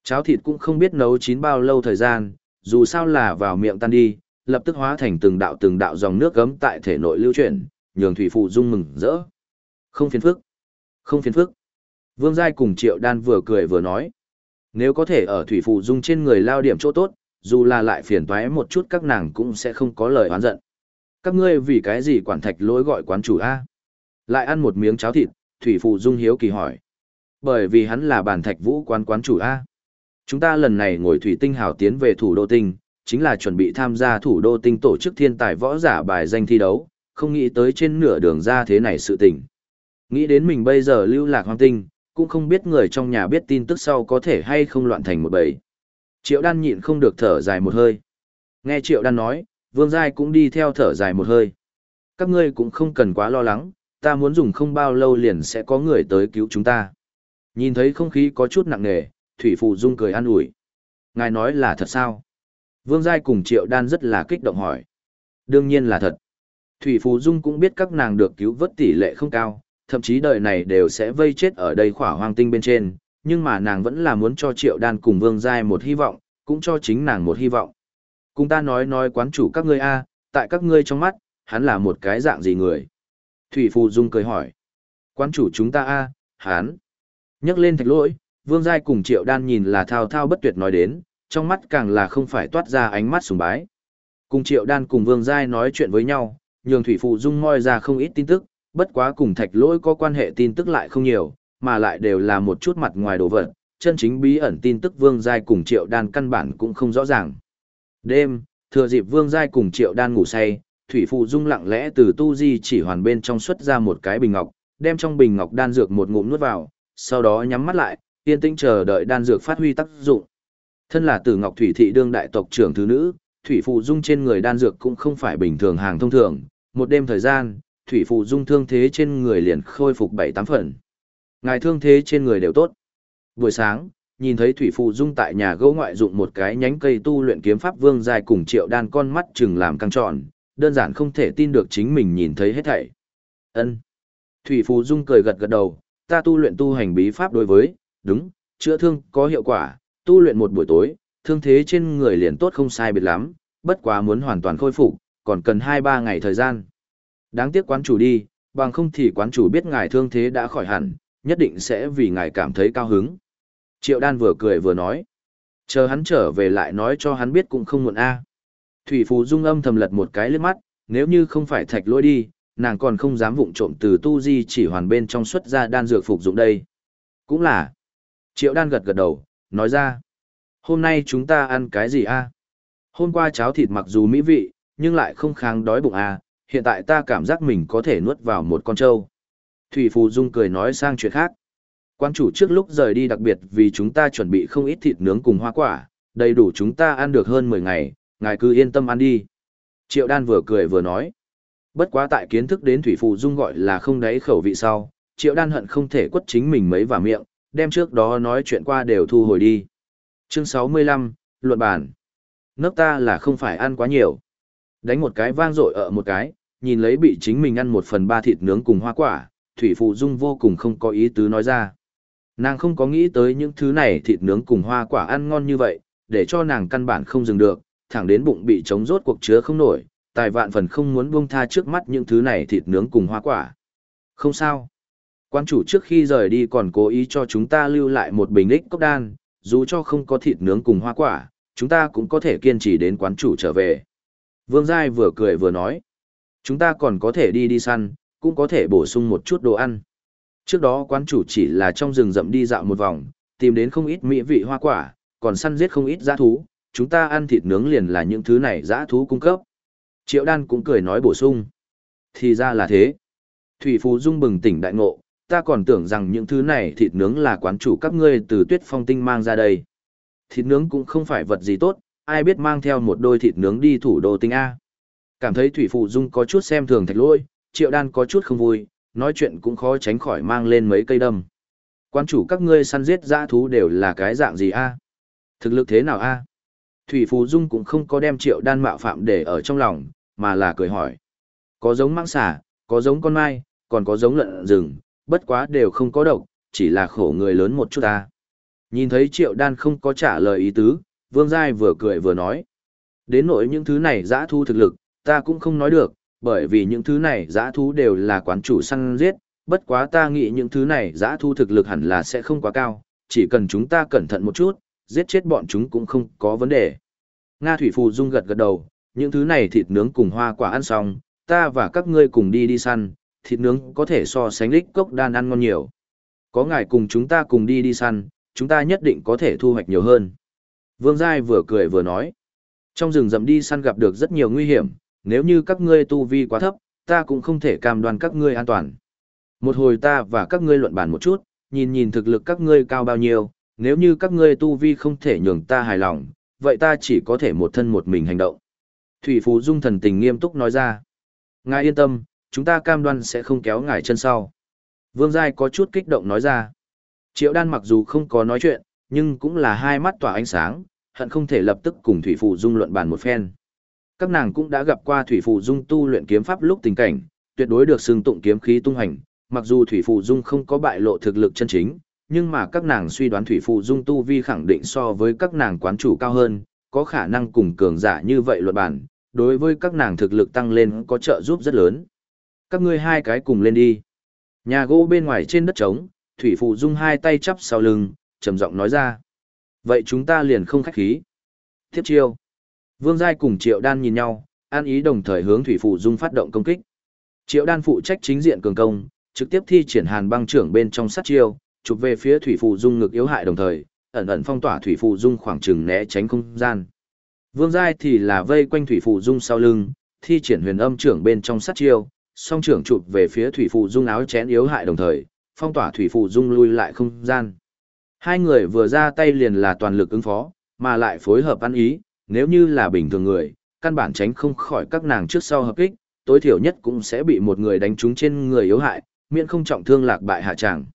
Cháo thịt cũng không biết nấu chín bao lâu thời gian, dù sao là vào miệng tan đi, lập tức hóa thành từng đạo từng đạo dòng nước gấm tại thể nội lưu chuyển, nhường Thủy Phụ Dung mừng rỡ. Không phiền phức. Không phiền phức. Vương Giai cùng Triệu Đan vừa cười vừa nói. Nếu có thể ở Thủy Phụ Dung trên người lao điểm chỗ tốt, dù là lại phiền toái một chút các nàng cũng sẽ không có lời oán giận. Các ngươi vì cái gì quản thạch lỗi gọi quán chủ A? Lại ăn một miếng cháo thịt, Thủy Phụ Dung hiếu kỳ hỏi. Bởi vì hắn là bản thạch vũ quán quán chủ A. Chúng ta lần này ngồi thủy tinh hào tiến về thủ đô tinh, chính là chuẩn bị tham gia thủ đô tinh tổ chức thiên tài võ giả bài danh thi đấu, không nghĩ tới trên nửa đường ra thế này sự tình. Nghĩ đến mình bây giờ lưu lạc hoang tinh, cũng không biết người trong nhà biết tin tức sau có thể hay không loạn thành một bầy. Triệu đan nhịn không được thở dài một hơi. Nghe triệu đan nói, vương giai cũng đi theo thở dài một hơi. Các ngươi cũng không cần quá lo lắng, ta muốn dùng không bao lâu liền sẽ có người tới cứu chúng ta. Nhìn thấy không khí có chút nặng nề, Thủy Phù Dung cười an ủi. Ngài nói là thật sao? Vương Giai cùng Triệu Đan rất là kích động hỏi. Đương nhiên là thật. Thủy Phù Dung cũng biết các nàng được cứu vớt tỷ lệ không cao, thậm chí đời này đều sẽ vây chết ở đây khỏa hoang tinh bên trên, nhưng mà nàng vẫn là muốn cho Triệu Đan cùng Vương Giai một hy vọng, cũng cho chính nàng một hy vọng. Cùng ta nói nói quán chủ các ngươi a, tại các ngươi trong mắt, hắn là một cái dạng gì người? Thủy Phù Dung cười hỏi. Quán chủ chúng ta a, hắn. Nhắc lên thạch lỗi, Vương Giai cùng Triệu Đan nhìn là thao thao bất tuyệt nói đến, trong mắt càng là không phải toát ra ánh mắt sùng bái. Cùng Triệu Đan cùng Vương Giai nói chuyện với nhau, nhường Thủy Phụ Dung moi ra không ít tin tức, bất quá cùng thạch lỗi có quan hệ tin tức lại không nhiều, mà lại đều là một chút mặt ngoài đồ vật, chân chính bí ẩn tin tức Vương Giai cùng Triệu Đan căn bản cũng không rõ ràng. Đêm, thừa dịp Vương Giai cùng Triệu Đan ngủ say, Thủy Phụ Dung lặng lẽ từ tu di chỉ hoàn bên trong xuất ra một cái bình ngọc, đem trong bình ngọc đan dược một ngụm nuốt vào, sau đó nhắm mắt lại, yên tĩnh chờ đợi đan dược phát huy tác dụng. Thân là Tử Ngọc Thủy thị đương đại tộc trưởng thứ nữ, Thủy Phụ Dung trên người đan dược cũng không phải bình thường hàng thông thường, một đêm thời gian, Thủy Phụ Dung thương thế trên người liền khôi phục bảy tám phần. Ngài thương thế trên người đều tốt. Buổi sáng, nhìn thấy Thủy Phụ Dung tại nhà gỗ ngoại dụng một cái nhánh cây tu luyện kiếm pháp vương dài cùng triệu đan con mắt chừng làm căng tròn, đơn giản không thể tin được chính mình nhìn thấy hết thảy. Ân. Thủy Phụ Dung cười gật gật đầu, ta tu luyện tu hành bí pháp đối với, đúng, chữa thương có hiệu quả, tu luyện một buổi tối, thương thế trên người liền tốt không sai biệt lắm, bất quá muốn hoàn toàn khôi phục, còn cần 2-3 ngày thời gian. Đáng tiếc quán chủ đi, bằng không thì quán chủ biết ngài thương thế đã khỏi hẳn, nhất định sẽ vì ngài cảm thấy cao hứng. Triệu đan vừa cười vừa nói. Chờ hắn trở về lại nói cho hắn biết cũng không muộn a. Thủy Phù Dung âm thầm lật một cái lướt mắt, nếu như không phải thạch lôi đi, nàng còn không dám vụng trộm từ tu di chỉ hoàn bên trong xuất ra đan dược phục dụng đây. Cũng là. Triệu đan gật gật đầu, nói ra. Hôm nay chúng ta ăn cái gì a? Hôm qua cháo thịt mặc dù mỹ vị, nhưng lại không kháng đói bụng a. hiện tại ta cảm giác mình có thể nuốt vào một con trâu. Thủy Phù Dung cười nói sang chuyện khác. Quan chủ trước lúc rời đi đặc biệt vì chúng ta chuẩn bị không ít thịt nướng cùng hoa quả, đầy đủ chúng ta ăn được hơn 10 ngày, ngài cứ yên tâm ăn đi. Triệu Đan vừa cười vừa nói. Bất quá tại kiến thức đến Thủy Phù Dung gọi là không đáy khẩu vị sau, Triệu Đan hận không thể quất chính mình mấy vào miệng, đem trước đó nói chuyện qua đều thu hồi đi. Chương 65, Luận bản. Nước ta là không phải ăn quá nhiều. Đánh một cái vang dội ở một cái, nhìn lấy bị chính mình ăn một phần ba thịt nướng cùng hoa quả, Thủy Phụ Dung vô cùng không có ý tứ nói ra. Nàng không có nghĩ tới những thứ này thịt nướng cùng hoa quả ăn ngon như vậy, để cho nàng căn bản không dừng được, thẳng đến bụng bị trống rốt cuộc chứa không nổi, tài vạn phần không muốn buông tha trước mắt những thứ này thịt nướng cùng hoa quả. Không sao. Quan chủ trước khi rời đi còn cố ý cho chúng ta lưu lại một bình ích cốc đan, dù cho không có thịt nướng cùng hoa quả, chúng ta cũng có thể kiên trì đến quán chủ trở về. Vương Giai vừa cười vừa nói, chúng ta còn có thể đi đi săn, cũng có thể bổ sung một chút đồ ăn. Trước đó quán chủ chỉ là trong rừng rậm đi dạo một vòng, tìm đến không ít mỹ vị hoa quả, còn săn giết không ít giã thú, chúng ta ăn thịt nướng liền là những thứ này giã thú cung cấp. Triệu đan cũng cười nói bổ sung. Thì ra là thế. Thủy Phú Dung bừng tỉnh đại ngộ, ta còn tưởng rằng những thứ này thịt nướng là quán chủ các ngươi từ tuyết phong tinh mang ra đây. Thịt nướng cũng không phải vật gì tốt, ai biết mang theo một đôi thịt nướng đi thủ đô tinh A. Cảm thấy Thủy Phụ Dung có chút xem thường thạch lôi, triệu đan có chút không vui, nói chuyện cũng khó tránh khỏi mang lên mấy cây đâm. Quan chủ các ngươi săn giết dã thú đều là cái dạng gì A? Thực lực thế nào A? Thủy Phù Dung cũng không có đem triệu đan mạo phạm để ở trong lòng, mà là cười hỏi. Có giống mãng xà, có giống con mai, còn có giống lợn rừng, bất quá đều không có độc, chỉ là khổ người lớn một chút ta. Nhìn thấy triệu đan không có trả lời ý tứ, Vương Giai vừa cười vừa nói. Đến nỗi những thứ này giã thu thực lực, ta cũng không nói được, bởi vì những thứ này giã thu đều là quán chủ săn giết, bất quá ta nghĩ những thứ này giã thu thực lực hẳn là sẽ không quá cao, chỉ cần chúng ta cẩn thận một chút, giết chết bọn chúng cũng không có vấn đề. Nga Thủy Phù Dung gật gật đầu, những thứ này thịt nướng cùng hoa quả ăn xong, ta và các ngươi cùng đi đi săn, thịt nướng có thể so sánh lích cốc đan ăn ngon nhiều. Có ngài cùng chúng ta cùng đi đi săn, chúng ta nhất định có thể thu hoạch nhiều hơn. Vương Giai vừa cười vừa nói. Trong rừng rậm đi săn gặp được rất nhiều nguy hiểm, nếu như các ngươi tu vi quá thấp, ta cũng không thể cam đoan các ngươi an toàn. Một hồi ta và các ngươi luận bàn một chút, nhìn nhìn thực lực các ngươi cao bao nhiêu, nếu như các ngươi tu vi không thể nhường ta hài lòng, vậy ta chỉ có thể một thân một mình hành động. Thủy Phú Dung thần tình nghiêm túc nói ra. Ngài yên tâm, chúng ta cam đoan sẽ không kéo ngài chân sau. Vương Giai có chút kích động nói ra. Triệu đan mặc dù không có nói chuyện, nhưng cũng là hai mắt tỏa ánh sáng, hận không thể lập tức cùng Thủy Phụ Dung luận bàn một phen. Các nàng cũng đã gặp qua Thủy Phụ Dung tu luyện kiếm pháp lúc tình cảnh, tuyệt đối được xưng tụng kiếm khí tung hành, mặc dù Thủy Phụ Dung không có bại lộ thực lực chân chính, nhưng mà các nàng suy đoán Thủy Phụ Dung tu vi khẳng định so với các nàng quán chủ cao hơn, có khả năng cùng cường giả như vậy luận bàn, đối với các nàng thực lực tăng lên có trợ giúp rất lớn. Các ngươi hai cái cùng lên đi. Nhà gỗ bên ngoài trên đất trống, Thủy Phụ Dung hai tay chắp sau lưng, trầm giọng nói ra. Vậy chúng ta liền không khách khí. Tiếp chiêu. Vương Giai cùng Triệu Đan nhìn nhau, an ý đồng thời hướng Thủy Phụ Dung phát động công kích. Triệu Đan phụ trách chính diện cường công, trực tiếp thi triển hàn băng trưởng bên trong sát chiêu, chụp về phía Thủy Phụ Dung ngực yếu hại đồng thời, ẩn ẩn phong tỏa Thủy Phụ Dung khoảng chừng né tránh không gian. Vương Giai thì là vây quanh Thủy Phụ Dung sau lưng, thi triển huyền âm trưởng bên trong sát chiêu, song trưởng chụp về phía Thủy Phụ Dung áo chén yếu hại đồng thời, phong tỏa Thủy Phụ Dung lui lại không gian. Hai người vừa ra tay liền là toàn lực ứng phó, mà lại phối hợp ăn ý, nếu như là bình thường người, căn bản tránh không khỏi các nàng trước sau hợp kích, tối thiểu nhất cũng sẽ bị một người đánh trúng trên người yếu hại, miễn không trọng thương lạc bại hạ tràng.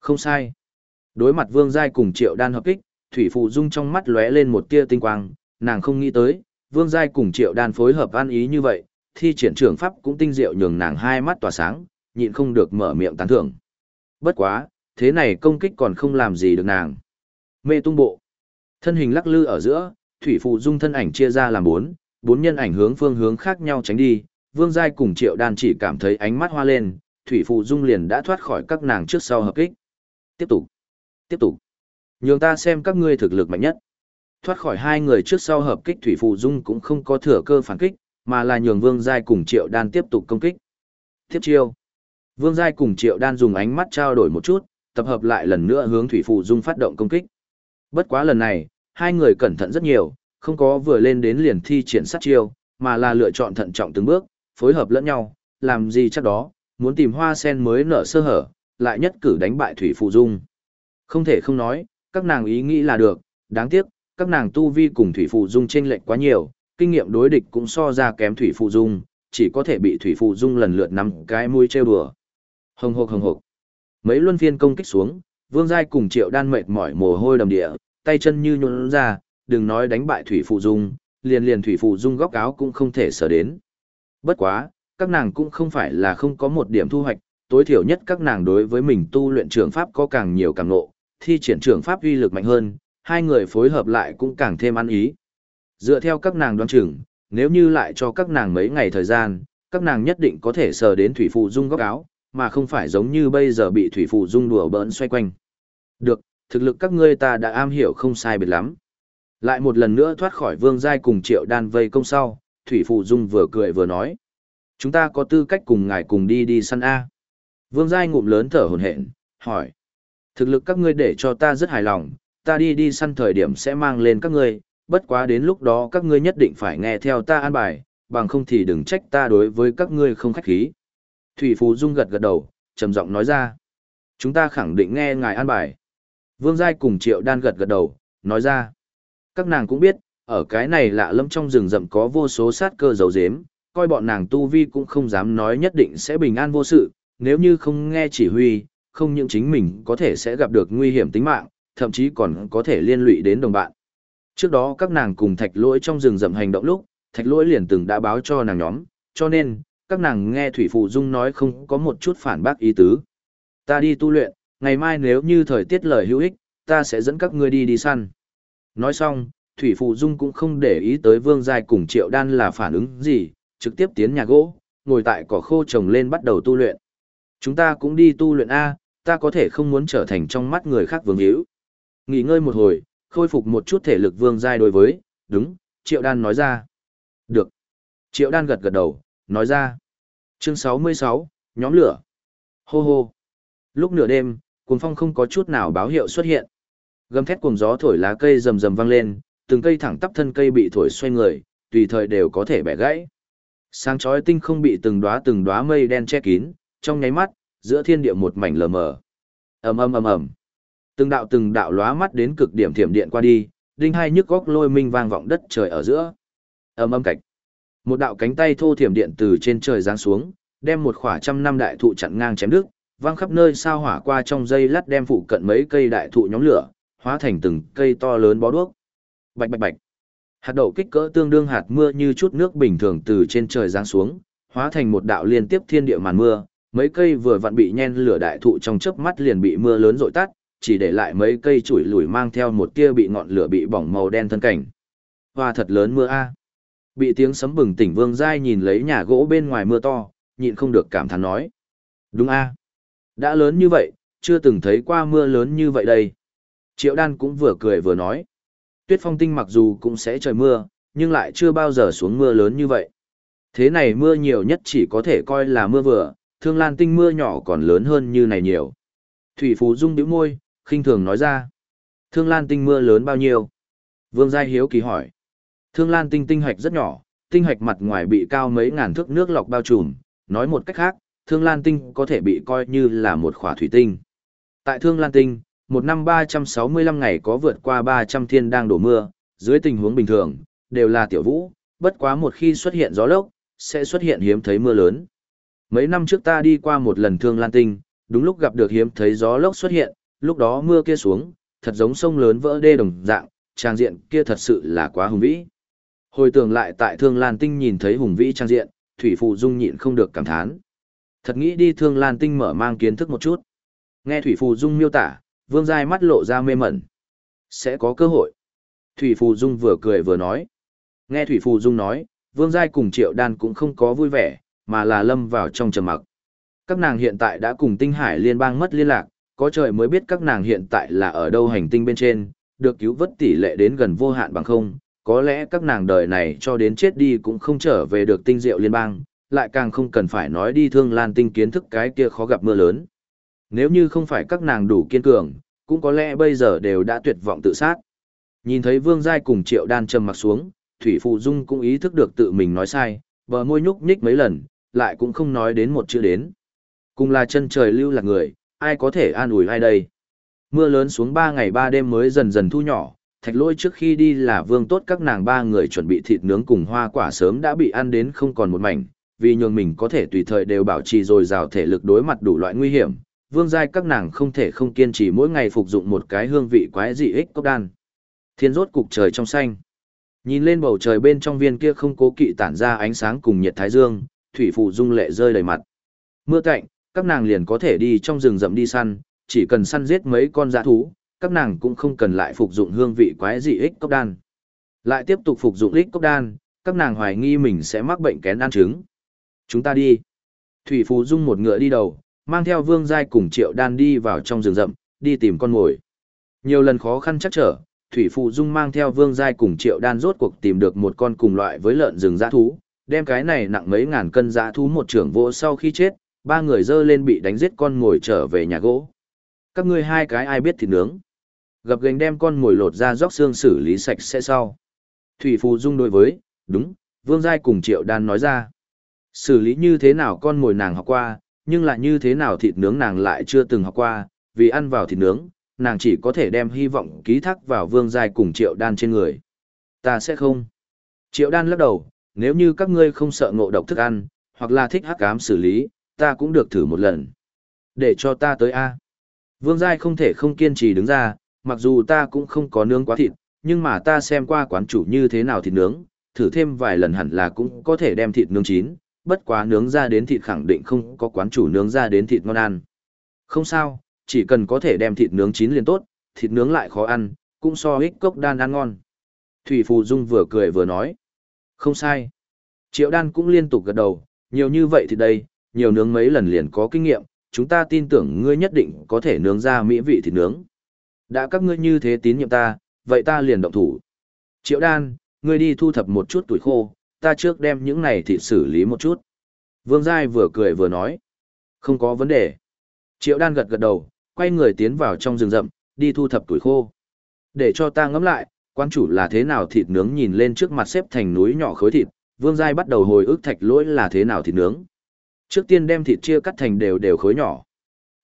Không sai. Đối mặt Vương Giai cùng Triệu Đan hợp kích, Thủy Phụ Dung trong mắt lóe lên một tia tinh quang, nàng không nghĩ tới, Vương Giai cùng Triệu Đan phối hợp ăn ý như vậy, thi triển trưởng pháp cũng tinh diệu nhường nàng hai mắt tỏa sáng, nhịn không được mở miệng tán thưởng. Bất quá, thế này công kích còn không làm gì được nàng. Mê tung bộ. Thân hình lắc lư ở giữa, Thủy Phụ Dung thân ảnh chia ra làm bốn, bốn nhân ảnh hướng phương hướng khác nhau tránh đi, Vương Giai cùng Triệu Đan chỉ cảm thấy ánh mắt hoa lên, Thủy Phụ Dung liền đã thoát khỏi các nàng trước sau hợp kích. Tiếp tục. Tiếp tục. Nhường ta xem các ngươi thực lực mạnh nhất. Thoát khỏi hai người trước sau hợp kích Thủy Phụ Dung cũng không có thừa cơ phản kích, mà là nhường Vương Giai cùng Triệu Đan tiếp tục công kích. Tiếp chiêu. Vương Giai cùng Triệu Đan dùng ánh mắt trao đổi một chút, tập hợp lại lần nữa hướng Thủy Phụ Dung phát động công kích. Bất quá lần này, hai người cẩn thận rất nhiều, không có vừa lên đến liền thi triển sát chiêu, mà là lựa chọn thận trọng từng bước, phối hợp lẫn nhau, làm gì chắc đó, muốn tìm hoa sen mới nở sơ hở, lại nhất cử đánh bại Thủy Phụ Dung. Không thể không nói, các nàng ý nghĩ là được, đáng tiếc, các nàng tu vi cùng Thủy Phụ Dung chênh lệch quá nhiều, kinh nghiệm đối địch cũng so ra kém Thủy Phụ Dung, chỉ có thể bị Thủy Phụ Dung lần lượt nắm cái mũi trêu đùa. Hồng hộc hồng hộc. Mấy luân phiên công kích xuống, Vương Giai cùng Triệu Đan mệt mỏi mồ hôi đầm địa, tay chân như nhũn ra, đừng nói đánh bại Thủy Phụ Dung, liền liền Thủy Phụ Dung góc áo cũng không thể sở đến. Bất quá, các nàng cũng không phải là không có một điểm thu hoạch, tối thiểu nhất các nàng đối với mình tu luyện trường pháp có càng nhiều càng ngộ, thi triển trường pháp uy lực mạnh hơn, hai người phối hợp lại cũng càng thêm ăn ý. Dựa theo các nàng đoán chừng, nếu như lại cho các nàng mấy ngày thời gian, các nàng nhất định có thể sờ đến Thủy Phụ Dung góc áo, mà không phải giống như bây giờ bị thủy phụ dung đùa bỡn xoay quanh. Được, thực lực các ngươi ta đã am hiểu không sai biệt lắm. Lại một lần nữa thoát khỏi vương giai cùng triệu đan vây công sau, thủy phụ dung vừa cười vừa nói. Chúng ta có tư cách cùng ngài cùng đi đi săn A. Vương Giai ngụm lớn thở hồn hển, hỏi. Thực lực các ngươi để cho ta rất hài lòng, ta đi đi săn thời điểm sẽ mang lên các ngươi, bất quá đến lúc đó các ngươi nhất định phải nghe theo ta an bài, bằng không thì đừng trách ta đối với các ngươi không khách khí. Thủy Phú Dung gật gật đầu, trầm giọng nói ra. Chúng ta khẳng định nghe ngài an bài. Vương Giai cùng Triệu Đan gật gật đầu, nói ra. Các nàng cũng biết, ở cái này lạ lẫm trong rừng rậm có vô số sát cơ dấu dếm, coi bọn nàng tu vi cũng không dám nói nhất định sẽ bình an vô sự, nếu như không nghe chỉ huy, không những chính mình có thể sẽ gặp được nguy hiểm tính mạng, thậm chí còn có thể liên lụy đến đồng bạn. Trước đó các nàng cùng thạch lỗi trong rừng rậm hành động lúc, thạch lỗi liền từng đã báo cho nàng nhóm, cho nên, các nàng nghe Thủy Phụ Dung nói không có một chút phản bác ý tứ. Ta đi tu luyện, ngày mai nếu như thời tiết lời hữu ích, ta sẽ dẫn các ngươi đi đi săn. Nói xong, Thủy Phụ Dung cũng không để ý tới Vương Giai cùng Triệu Đan là phản ứng gì, trực tiếp tiến nhà gỗ, ngồi tại cỏ khô trồng lên bắt đầu tu luyện. Chúng ta cũng đi tu luyện A, ta có thể không muốn trở thành trong mắt người khác vương hữu. Nghỉ ngơi một hồi, khôi phục một chút thể lực Vương Giai đối với, đúng, Triệu Đan nói ra. Được. Triệu Đan gật gật đầu, nói ra. Chương 66, nhóm lửa. Hô hô. Lúc nửa đêm, cuồng phong không có chút nào báo hiệu xuất hiện. Gầm thét cuồng gió thổi lá cây rầm rầm vang lên, từng cây thẳng tắp thân cây bị thổi xoay người, tùy thời đều có thể bẻ gãy. Sáng chói tinh không bị từng đóa từng đóa mây đen che kín, trong nháy mắt, giữa thiên địa một mảnh lờ mờ. Ầm ầm ầm ầm. Từng đạo từng đạo lóa mắt đến cực điểm thiểm điện qua đi, đinh hai nhức góc lôi minh vang vọng đất trời ở giữa. Ầm ầm cạch. Một đạo cánh tay thô thiểm điện từ trên trời giáng xuống, đem một khỏa trăm năm đại thụ chặn ngang chém đứt, vang khắp nơi sao hỏa qua trong dây lát đem phụ cận mấy cây đại thụ nhóm lửa, hóa thành từng cây to lớn bó đuốc. Bạch bạch bạch. Hạt đậu kích cỡ tương đương hạt mưa như chút nước bình thường từ trên trời giáng xuống, hóa thành một đạo liên tiếp thiên địa màn mưa, mấy cây vừa vặn bị nhen lửa đại thụ trong chớp mắt liền bị mưa lớn dội tắt, chỉ để lại mấy cây chuỗi lùi mang theo một tia bị ngọn lửa bị bỏng màu đen thân cảnh. Hoa thật lớn mưa a. À. Bị tiếng sấm bừng tỉnh Vương Giai nhìn lấy nhà gỗ bên ngoài mưa to, nhịn không được cảm thán nói. Đúng a à. Đã lớn như vậy, chưa từng thấy qua mưa lớn như vậy đây. Triệu đan cũng vừa cười vừa nói. Tuyết phong tinh mặc dù cũng sẽ trời mưa, nhưng lại chưa bao giờ xuống mưa lớn như vậy. Thế này mưa nhiều nhất chỉ có thể coi là mưa vừa, thương lan tinh mưa nhỏ còn lớn hơn như này nhiều. Thủy Phú Dung bĩu môi, khinh thường nói ra. Thương lan tinh mưa lớn bao nhiêu? Vương Giai Hiếu kỳ hỏi. Thương lan tinh tinh hoạch rất nhỏ, tinh hoạch mặt ngoài bị cao mấy ngàn thước nước lọc bao trùm, nói một cách khác, thương lan tinh có thể bị coi như là một khỏa thủy tinh. Tại thương lan tinh, một năm 365 ngày có vượt qua 300 thiên đang đổ mưa, dưới tình huống bình thường, đều là tiểu vũ, bất quá một khi xuất hiện gió lốc, sẽ xuất hiện hiếm thấy mưa lớn. Mấy năm trước ta đi qua một lần thương lan tinh, đúng lúc gặp được hiếm thấy gió lốc xuất hiện, lúc đó mưa kia xuống, thật giống sông lớn vỡ đê đồng dạng, trang diện kia thật sự là quá hùng vĩ. Hồi tưởng lại tại Thương Lan Tinh nhìn thấy hùng vĩ trang diện, Thủy Phụ Dung nhịn không được cảm thán. Thật nghĩ đi Thương Lan Tinh mở mang kiến thức một chút. Nghe Thủy Phụ Dung miêu tả, Vương Giai mắt lộ ra mê mẩn. Sẽ có cơ hội. Thủy Phụ Dung vừa cười vừa nói. Nghe Thủy Phụ Dung nói, Vương Giai cùng Triệu Đan cũng không có vui vẻ, mà là lâm vào trong trầm mặc. Các nàng hiện tại đã cùng Tinh Hải liên bang mất liên lạc, có trời mới biết các nàng hiện tại là ở đâu hành tinh bên trên, được cứu vớt tỷ lệ đến gần vô hạn bằng không, có lẽ các nàng đời này cho đến chết đi cũng không trở về được tinh diệu liên bang, lại càng không cần phải nói đi thương lan tinh kiến thức cái kia khó gặp mưa lớn. Nếu như không phải các nàng đủ kiên cường, cũng có lẽ bây giờ đều đã tuyệt vọng tự sát. Nhìn thấy Vương Giai cùng Triệu Đan trầm mặc xuống, Thủy Phụ Dung cũng ý thức được tự mình nói sai, bờ môi nhúc nhích mấy lần, lại cũng không nói đến một chữ đến. Cùng là chân trời lưu lạc người, ai có thể an ủi ai đây? Mưa lớn xuống 3 ngày 3 đêm mới dần dần thu nhỏ, thạch lôi trước khi đi là vương tốt các nàng ba người chuẩn bị thịt nướng cùng hoa quả sớm đã bị ăn đến không còn một mảnh, vì nhường mình có thể tùy thời đều bảo trì dồi dào thể lực đối mặt đủ loại nguy hiểm. Vương giai các nàng không thể không kiên trì mỗi ngày phục dụng một cái hương vị quái dị ích cốc đan. Thiên rốt cục trời trong xanh. Nhìn lên bầu trời bên trong viên kia không cố kỵ tản ra ánh sáng cùng nhiệt thái dương, thủy phụ dung lệ rơi đầy mặt. Mưa cạnh, các nàng liền có thể đi trong rừng rậm đi săn, chỉ cần săn giết mấy con dã thú, các nàng cũng không cần lại phục dụng hương vị quái dị ích cốc đan. Lại tiếp tục phục dụng ích cốc đan, các nàng hoài nghi mình sẽ mắc bệnh kén ăn trứng. Chúng ta đi. Thủy Phú Dung một ngựa đi đầu, mang theo Vương Giai cùng Triệu Đan đi vào trong rừng rậm, đi tìm con mồi. Nhiều lần khó khăn chắc trở, Thủy Phú Dung mang theo Vương Giai cùng Triệu Đan rốt cuộc tìm được một con cùng loại với lợn rừng dã thú, đem cái này nặng mấy ngàn cân dã thú một trưởng vỗ sau khi chết, ba người dơ lên bị đánh giết con ngồi trở về nhà gỗ. Các ngươi hai cái ai biết thịt nướng. Gập gành đem con ngồi lột ra róc xương xử lý sạch sẽ sau. Thủy Phù Dung đối với, đúng, Vương Giai cùng Triệu Đan nói ra. Xử lý như thế nào con mồi nàng học qua, nhưng lại như thế nào thịt nướng nàng lại chưa từng học qua, vì ăn vào thịt nướng, nàng chỉ có thể đem hy vọng ký thác vào Vương Giai cùng Triệu Đan trên người. Ta sẽ không. Triệu Đan lắc đầu, nếu như các ngươi không sợ ngộ độc thức ăn, hoặc là thích hắc ám xử lý, ta cũng được thử một lần. Để cho ta tới A. Vương Giai không thể không kiên trì đứng ra, mặc dù ta cũng không có nướng quá thịt, nhưng mà ta xem qua quán chủ như thế nào thịt nướng, thử thêm vài lần hẳn là cũng có thể đem thịt nướng chín, bất quá nướng ra đến thịt khẳng định không có quán chủ nướng ra đến thịt ngon ăn. Không sao, chỉ cần có thể đem thịt nướng chín liền tốt, thịt nướng lại khó ăn, cũng so ích cốc đan ăn ngon. Thủy Phù Dung vừa cười vừa nói. Không sai. Triệu đan cũng liên tục gật đầu, nhiều như vậy thì đây, nhiều nướng mấy lần liền có kinh nghiệm, chúng ta tin tưởng ngươi nhất định có thể nướng ra mỹ vị thịt nướng. Đã các ngươi như thế tín nhiệm ta, vậy ta liền động thủ. Triệu đan, ngươi đi thu thập một chút tuổi khô, ta trước đem những này thịt xử lý một chút. Vương Giai vừa cười vừa nói. Không có vấn đề. Triệu đan gật gật đầu, quay người tiến vào trong rừng rậm, đi thu thập tuổi khô. Để cho ta ngẫm lại, quan chủ là thế nào thịt nướng nhìn lên trước mặt xếp thành núi nhỏ khối thịt, Vương Giai bắt đầu hồi ức thạch lỗi là thế nào thịt nướng. Trước tiên đem thịt chia cắt thành đều đều khối nhỏ.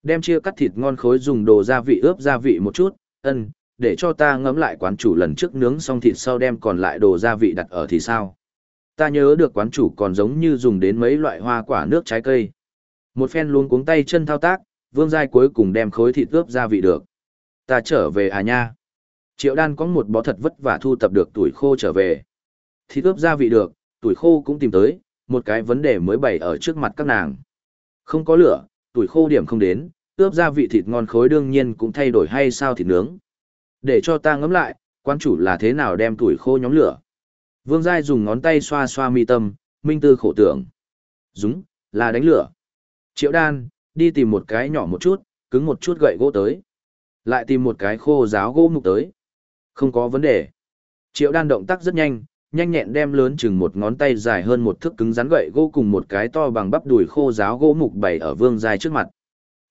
Đem chia cắt thịt ngon khối dùng đồ gia vị ướp gia vị một chút, ân, để cho ta ngấm lại quán chủ lần trước nướng xong thịt sau đem còn lại đồ gia vị đặt ở thì sao. Ta nhớ được quán chủ còn giống như dùng đến mấy loại hoa quả nước trái cây. Một phen luôn cuống tay chân thao tác, vương giai cuối cùng đem khối thịt ướp gia vị được. Ta trở về à nha. Triệu đan có một bó thật vất vả thu tập được tuổi khô trở về. Thịt ướp gia vị được, tuổi khô cũng tìm tới, một cái vấn đề mới bày ở trước mặt các nàng. Không có lửa, tuổi khô điểm không đến, ướp gia vị thịt ngon khối đương nhiên cũng thay đổi hay sao thịt nướng. Để cho ta ngẫm lại, quan chủ là thế nào đem tuổi khô nhóm lửa. Vương Giai dùng ngón tay xoa xoa mi tâm, minh tư khổ tưởng. Dúng, là đánh lửa. Triệu đan, đi tìm một cái nhỏ một chút, cứng một chút gậy gỗ tới. Lại tìm một cái khô giáo gỗ mục tới. Không có vấn đề. Triệu đan động tác rất nhanh, nhanh nhẹn đem lớn chừng một ngón tay dài hơn một thước cứng rắn gậy gỗ cùng một cái to bằng bắp đùi khô giáo gỗ mục bày ở vương dài trước mặt.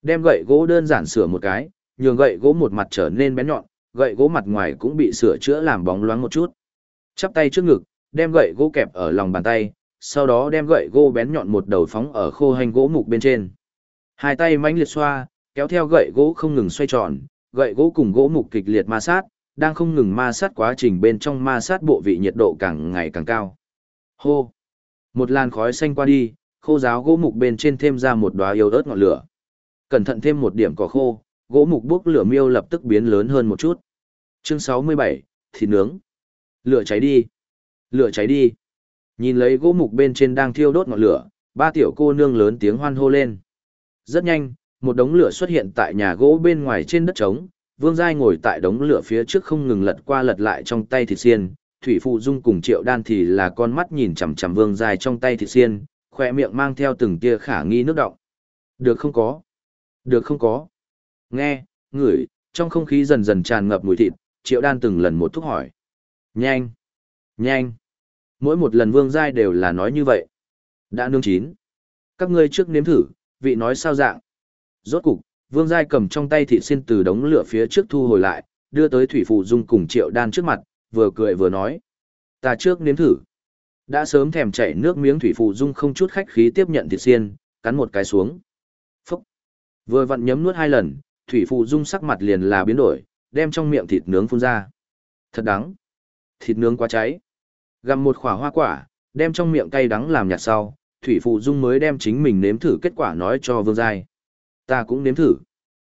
Đem gậy gỗ đơn giản sửa một cái, nhường gậy gỗ một mặt trở nên bén nhọn, gậy gỗ mặt ngoài cũng bị sửa chữa làm bóng loáng một chút. Chắp tay trước ngực, đem gậy gỗ kẹp ở lòng bàn tay, sau đó đem gậy gỗ bén nhọn một đầu phóng ở khô hành gỗ mục bên trên. Hai tay mãnh liệt xoa, kéo theo gậy gỗ không ngừng xoay tròn, gậy gỗ cùng gỗ mục kịch liệt ma sát, đang không ngừng ma sát quá trình bên trong ma sát bộ vị nhiệt độ càng ngày càng cao. Hô! Một làn khói xanh qua đi, khô giáo gỗ mục bên trên thêm ra một đóa yếu ớt ngọn lửa. Cẩn thận thêm một điểm cỏ khô, gỗ mục bốc lửa miêu lập tức biến lớn hơn một chút. Chương 67, thịt nướng. Lửa cháy đi. Lửa cháy đi. Nhìn lấy gỗ mục bên trên đang thiêu đốt ngọn lửa, ba tiểu cô nương lớn tiếng hoan hô lên. Rất nhanh, một đống lửa xuất hiện tại nhà gỗ bên ngoài trên đất trống, Vương Giai ngồi tại đống lửa phía trước không ngừng lật qua lật lại trong tay thịt xiên, Thủy Phụ Dung cùng Triệu Đan thì là con mắt nhìn chằm chằm Vương Giai trong tay thịt xiên, khoe miệng mang theo từng tia khả nghi nước động. Được không có? Được không có? Nghe, ngửi, trong không khí dần dần tràn ngập mùi thịt, Triệu Đan từng lần một thúc hỏi. Nhanh! Nhanh! Mỗi một lần Vương Giai đều là nói như vậy. Đã nương chín. Các ngươi trước nếm thử, vị nói sao dạng. Rốt cục, Vương Giai cầm trong tay thịt xin từ đống lửa phía trước thu hồi lại, đưa tới Thủy Phụ Dung cùng Triệu Đan trước mặt, vừa cười vừa nói. Ta trước nếm thử. Đã sớm thèm chảy nước miếng Thủy Phụ Dung không chút khách khí tiếp nhận thịt xiên, cắn một cái xuống. Phúc! Vừa vặn nhấm nuốt hai lần, Thủy Phụ Dung sắc mặt liền là biến đổi, đem trong miệng thịt nướng phun ra. Thật đắng! Thịt nướng quá cháy. Gặm một khỏa hoa quả, đem trong miệng cay đắng làm nhạt sau, Thủy Phụ Dung mới đem chính mình nếm thử kết quả nói cho Vương Giai. Ta cũng nếm thử.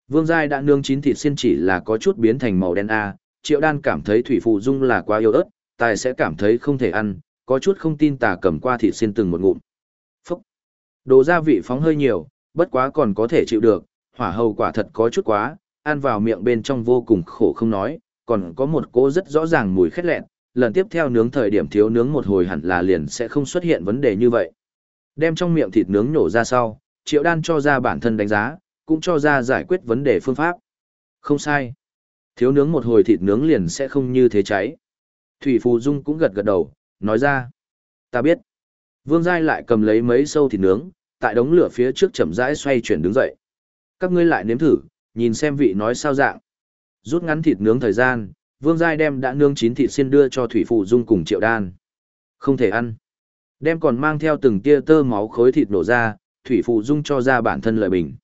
Vương Giai đã nướng chín thịt xiên chỉ là có chút biến thành màu đen A, Triệu Đan cảm thấy Thủy Phụ Dung là quá yếu ớt, tài sẽ cảm thấy không thể ăn, có chút không tin tà cầm qua thịt xiên từng một ngụm. Phúc! Đồ gia vị phóng hơi nhiều, bất quá còn có thể chịu được, hỏa hầu quả thật có chút quá, ăn vào miệng bên trong vô cùng khổ không nói, còn có một cỗ rất rõ ràng mùi khét lẹn, lần tiếp theo nướng thời điểm thiếu nướng một hồi hẳn là liền sẽ không xuất hiện vấn đề như vậy. Đem trong miệng thịt nướng nổ ra sau, triệu đan cho ra bản thân đánh giá, cũng cho ra giải quyết vấn đề phương pháp. Không sai. Thiếu nướng một hồi thịt nướng liền sẽ không như thế cháy. Thủy Phù Dung cũng gật gật đầu, nói ra. Ta biết. Vương Giai lại cầm lấy mấy sâu thịt nướng, tại đống lửa phía trước chậm rãi xoay chuyển đứng dậy. Các ngươi lại nếm thử, nhìn xem vị nói sao dạng. Rút ngắn thịt nướng thời gian, Vương Giai đem đã nướng chín thịt xiên đưa cho Thủy Phù Dung cùng Triệu Đan. Không thể ăn. Đem còn mang theo từng tia tơ máu khối thịt nổ ra, Thủy Phụ Dung cho ra bản thân lợi bình.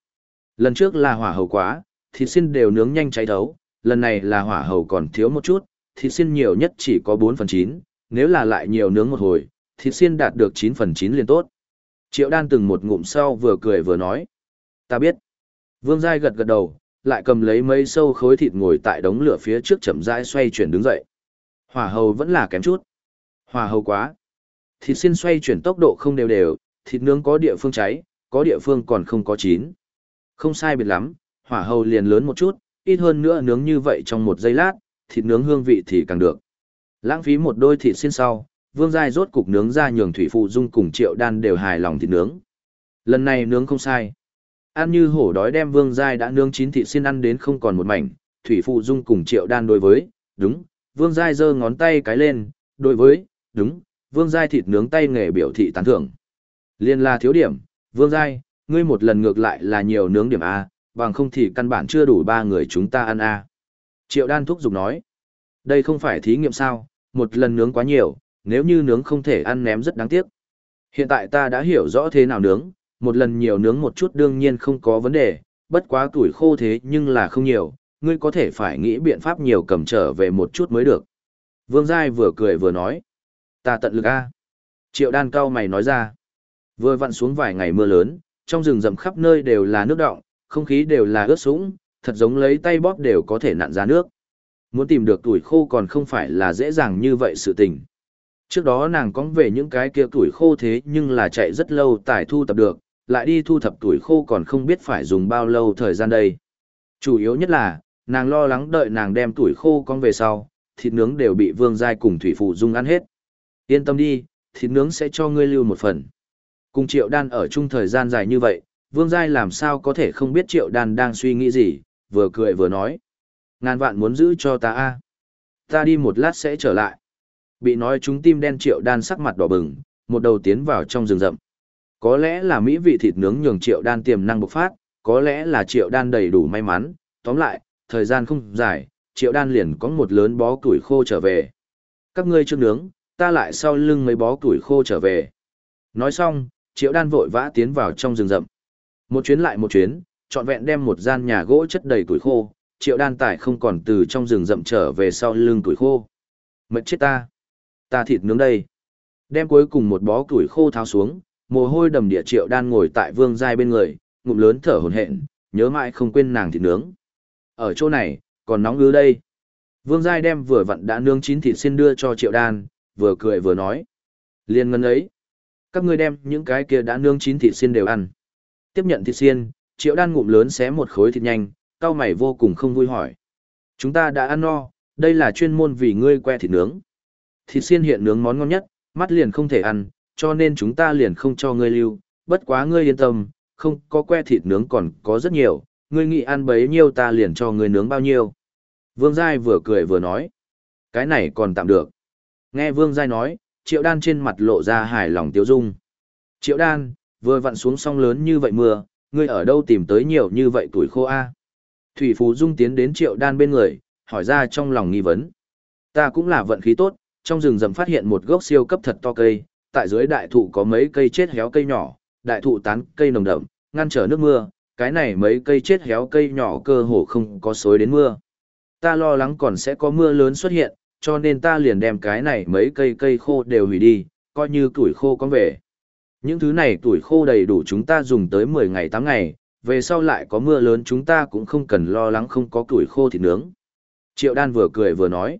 Lần trước là hỏa hầu quá, thịt xiên đều nướng nhanh cháy thấu, lần này là hỏa hầu còn thiếu một chút, thịt xiên nhiều nhất chỉ có 4 phần 9, nếu là lại nhiều nướng một hồi, thịt xiên đạt được 9 phần 9 liền tốt. Triệu đan từng một ngụm sau vừa cười vừa nói. Ta biết. Vương Giai gật gật đầu, lại cầm lấy mấy sâu khối thịt ngồi tại đống lửa phía trước chậm rãi xoay chuyển đứng dậy. Hỏa hầu vẫn là kém chút. Hỏa hầu quá. Thịt xiên xoay chuyển tốc độ không đều đều, thịt nướng có địa phương cháy, có địa phương còn không có chín. Không sai biệt lắm, hỏa hầu liền lớn một chút, ít hơn nữa nướng như vậy trong một giây lát, thịt nướng hương vị thì càng được. Lãng phí một đôi thịt xiên sau, Vương Giai rốt cục nướng ra nhường Thủy Phụ Dung cùng Triệu Đan đều hài lòng thịt nướng. Lần này nướng không sai. Ăn như hổ đói đem Vương Giai đã nướng chín thịt xiên ăn đến không còn một mảnh, Thủy Phụ Dung cùng Triệu Đan đối với, đúng, Vương Giai giơ ngón tay cái lên, đối với, đúng, Vương Giai thịt nướng tay nghề biểu thị tán thưởng. Liên là thiếu điểm, Vương Giai, ngươi một lần ngược lại là nhiều nướng điểm A, bằng không thì căn bản chưa đủ ba người chúng ta ăn A. Triệu Đan thúc giục nói, đây không phải thí nghiệm sao, một lần nướng quá nhiều, nếu như nướng không thể ăn ném rất đáng tiếc. Hiện tại ta đã hiểu rõ thế nào nướng, một lần nhiều nướng một chút đương nhiên không có vấn đề, bất quá tuổi khô thế nhưng là không nhiều, ngươi có thể phải nghĩ biện pháp nhiều cầm trở về một chút mới được. Vương Giai vừa cười vừa nói, ta tận lực a. Triệu đan cao mày nói ra, vừa vặn xuống vài ngày mưa lớn, trong rừng rậm khắp nơi đều là nước đọng, không khí đều là ướt sũng, thật giống lấy tay bóp đều có thể nặn ra nước. Muốn tìm được tuổi khô còn không phải là dễ dàng như vậy sự tình. Trước đó nàng có về những cái kia tuổi khô thế nhưng là chạy rất lâu tải thu tập được, lại đi thu thập tuổi khô còn không biết phải dùng bao lâu thời gian đây. Chủ yếu nhất là, nàng lo lắng đợi nàng đem tuổi khô con về sau, thịt nướng đều bị vương giai cùng thủy phụ dung ăn hết. Yên tâm đi, thịt nướng sẽ cho ngươi lưu một phần. Cùng triệu đan ở chung thời gian dài như vậy, vương giai làm sao có thể không biết triệu đan đang suy nghĩ gì, vừa cười vừa nói. Ngàn vạn muốn giữ cho ta a Ta đi một lát sẽ trở lại. Bị nói chúng tim đen triệu đan sắc mặt đỏ bừng, một đầu tiến vào trong rừng rậm. Có lẽ là mỹ vị thịt nướng nhường triệu đan tiềm năng bộc phát, có lẽ là triệu đan đầy đủ may mắn, tóm lại, thời gian không dài, triệu đan liền có một lớn bó củi khô trở về. Các ngươi chưa nướng, ta lại sau lưng mấy bó củi khô trở về. Nói xong, triệu đan vội vã tiến vào trong rừng rậm. Một chuyến lại một chuyến, trọn vẹn đem một gian nhà gỗ chất đầy củi khô, triệu đan tải không còn từ trong rừng rậm trở về sau lưng củi khô. Mệt chết ta! Ta thịt nướng đây! Đem cuối cùng một bó củi khô tháo xuống, mồ hôi đầm địa triệu đan ngồi tại vương giai bên người, ngụm lớn thở hổn hển, nhớ mãi không quên nàng thịt nướng. Ở chỗ này, còn nóng ư đây. Vương giai đem vừa vặn đã nướng chín thịt xin đưa cho triệu đan, vừa cười vừa nói. Liên ngân ấy. Các ngươi đem những cái kia đã nướng chín thịt xiên đều ăn. Tiếp nhận thịt xiên, triệu đan ngụm lớn xé một khối thịt nhanh, cao mày vô cùng không vui hỏi. Chúng ta đã ăn no, đây là chuyên môn vì ngươi que thịt nướng. Thịt xiên hiện nướng món ngon nhất, mắt liền không thể ăn, cho nên chúng ta liền không cho ngươi lưu, bất quá ngươi yên tâm, không có que thịt nướng còn có rất nhiều, ngươi nghĩ ăn bấy nhiêu ta liền cho ngươi nướng bao nhiêu. Vương Giai vừa cười vừa nói, cái này còn tạm được. Nghe Vương Giai nói, Triệu Đan trên mặt lộ ra hài lòng tiêu dung. Triệu Đan, vừa vặn xuống sông lớn như vậy mưa, ngươi ở đâu tìm tới nhiều như vậy tuổi khô a? Thủy Phú Dung tiến đến Triệu Đan bên người, hỏi ra trong lòng nghi vấn. Ta cũng là vận khí tốt, trong rừng rậm phát hiện một gốc siêu cấp thật to cây, tại dưới đại thụ có mấy cây chết héo cây nhỏ, đại thụ tán cây nồng đậm, ngăn trở nước mưa, cái này mấy cây chết héo cây nhỏ cơ hồ không có xối đến mưa. Ta lo lắng còn sẽ có mưa lớn xuất hiện, cho nên ta liền đem cái này mấy cây cây khô đều hủy đi, coi như tuổi khô có về. Những thứ này tuổi khô đầy đủ chúng ta dùng tới 10 ngày 8 ngày, về sau lại có mưa lớn chúng ta cũng không cần lo lắng không có tuổi khô thịt nướng. Triệu đan vừa cười vừa nói,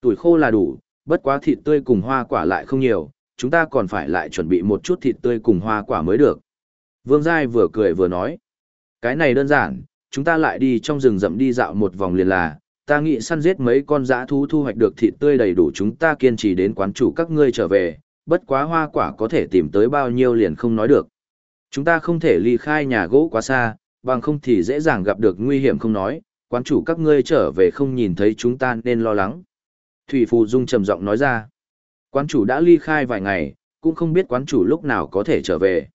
tuổi khô là đủ, bất quá thịt tươi cùng hoa quả lại không nhiều, chúng ta còn phải lại chuẩn bị một chút thịt tươi cùng hoa quả mới được. Vương Giai vừa cười vừa nói. Cái này đơn giản, chúng ta lại đi trong rừng rậm đi dạo một vòng liền là, ta nghĩ săn giết mấy con dã thú thu hoạch được thịt tươi đầy đủ chúng ta kiên trì đến quán chủ các ngươi trở về, bất quá hoa quả có thể tìm tới bao nhiêu liền không nói được. Chúng ta không thể ly khai nhà gỗ quá xa, bằng không thì dễ dàng gặp được nguy hiểm không nói, quán chủ các ngươi trở về không nhìn thấy chúng ta nên lo lắng. Thủy Phù Dung trầm giọng nói ra. Quán chủ đã ly khai vài ngày, cũng không biết quán chủ lúc nào có thể trở về.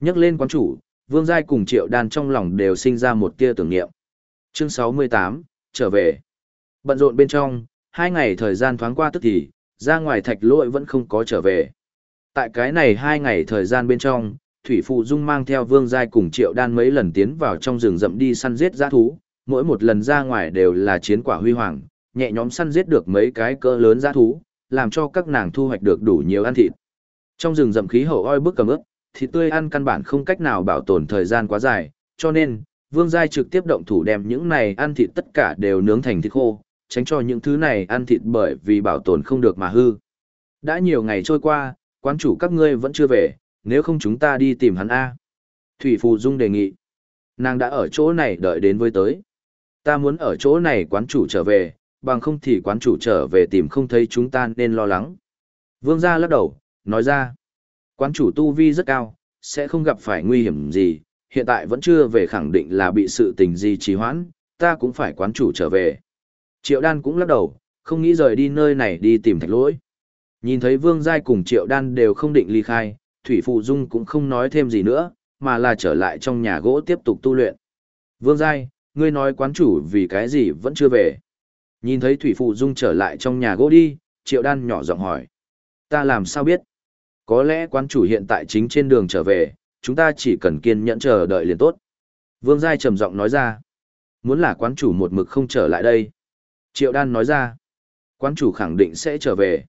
Nhắc lên quán chủ, Vương Giai cùng Triệu Đan trong lòng đều sinh ra một tia tưởng niệm. Chương 68, trở về. Bận rộn bên trong, hai ngày thời gian thoáng qua tức thì, ra ngoài thạch lỗi vẫn không có trở về. Tại cái này hai ngày thời gian bên trong, Thủy Phụ Dung mang theo Vương Giai cùng Triệu Đan mấy lần tiến vào trong rừng rậm đi săn giết giã thú, mỗi một lần ra ngoài đều là chiến quả huy hoàng, nhẹ nhóm săn giết được mấy cái cỡ lớn giã thú, làm cho các nàng thu hoạch được đủ nhiều ăn thịt. Trong rừng rậm khí hậu oi bức cầm ướp, thịt tươi ăn căn bản không cách nào bảo tồn thời gian quá dài, cho nên, Vương Giai trực tiếp động thủ đem những này ăn thịt tất cả đều nướng thành thịt khô, tránh cho những thứ này ăn thịt bởi vì bảo tồn không được mà hư. Đã nhiều ngày trôi qua, quán chủ các ngươi vẫn chưa về, nếu không chúng ta đi tìm hắn A. Thủy Phù Dung đề nghị. Nàng đã ở chỗ này đợi đến với tới. Ta muốn ở chỗ này quán chủ trở về, bằng không thì quán chủ trở về tìm không thấy chúng ta nên lo lắng. Vương gia lắc đầu, nói ra. Quán chủ tu vi rất cao, sẽ không gặp phải nguy hiểm gì, hiện tại vẫn chưa về khẳng định là bị sự tình gì trì hoãn, ta cũng phải quán chủ trở về. Triệu đan cũng lắc đầu, không nghĩ rời đi nơi này đi tìm thạch lỗi. Nhìn thấy Vương Giai cùng Triệu đan đều không định ly khai, Thủy Phụ Dung cũng không nói thêm gì nữa, mà là trở lại trong nhà gỗ tiếp tục tu luyện. Vương Giai, ngươi nói quán chủ vì cái gì vẫn chưa về. Nhìn thấy Thủy Phụ Dung trở lại trong nhà gỗ đi, Triệu Đan nhỏ giọng hỏi. Ta làm sao biết? Có lẽ quán chủ hiện tại chính trên đường trở về, chúng ta chỉ cần kiên nhẫn chờ đợi liền tốt. Vương Giai trầm giọng nói ra. Muốn là quán chủ một mực không trở lại đây. Triệu Đan nói ra. Quán chủ khẳng định sẽ trở về.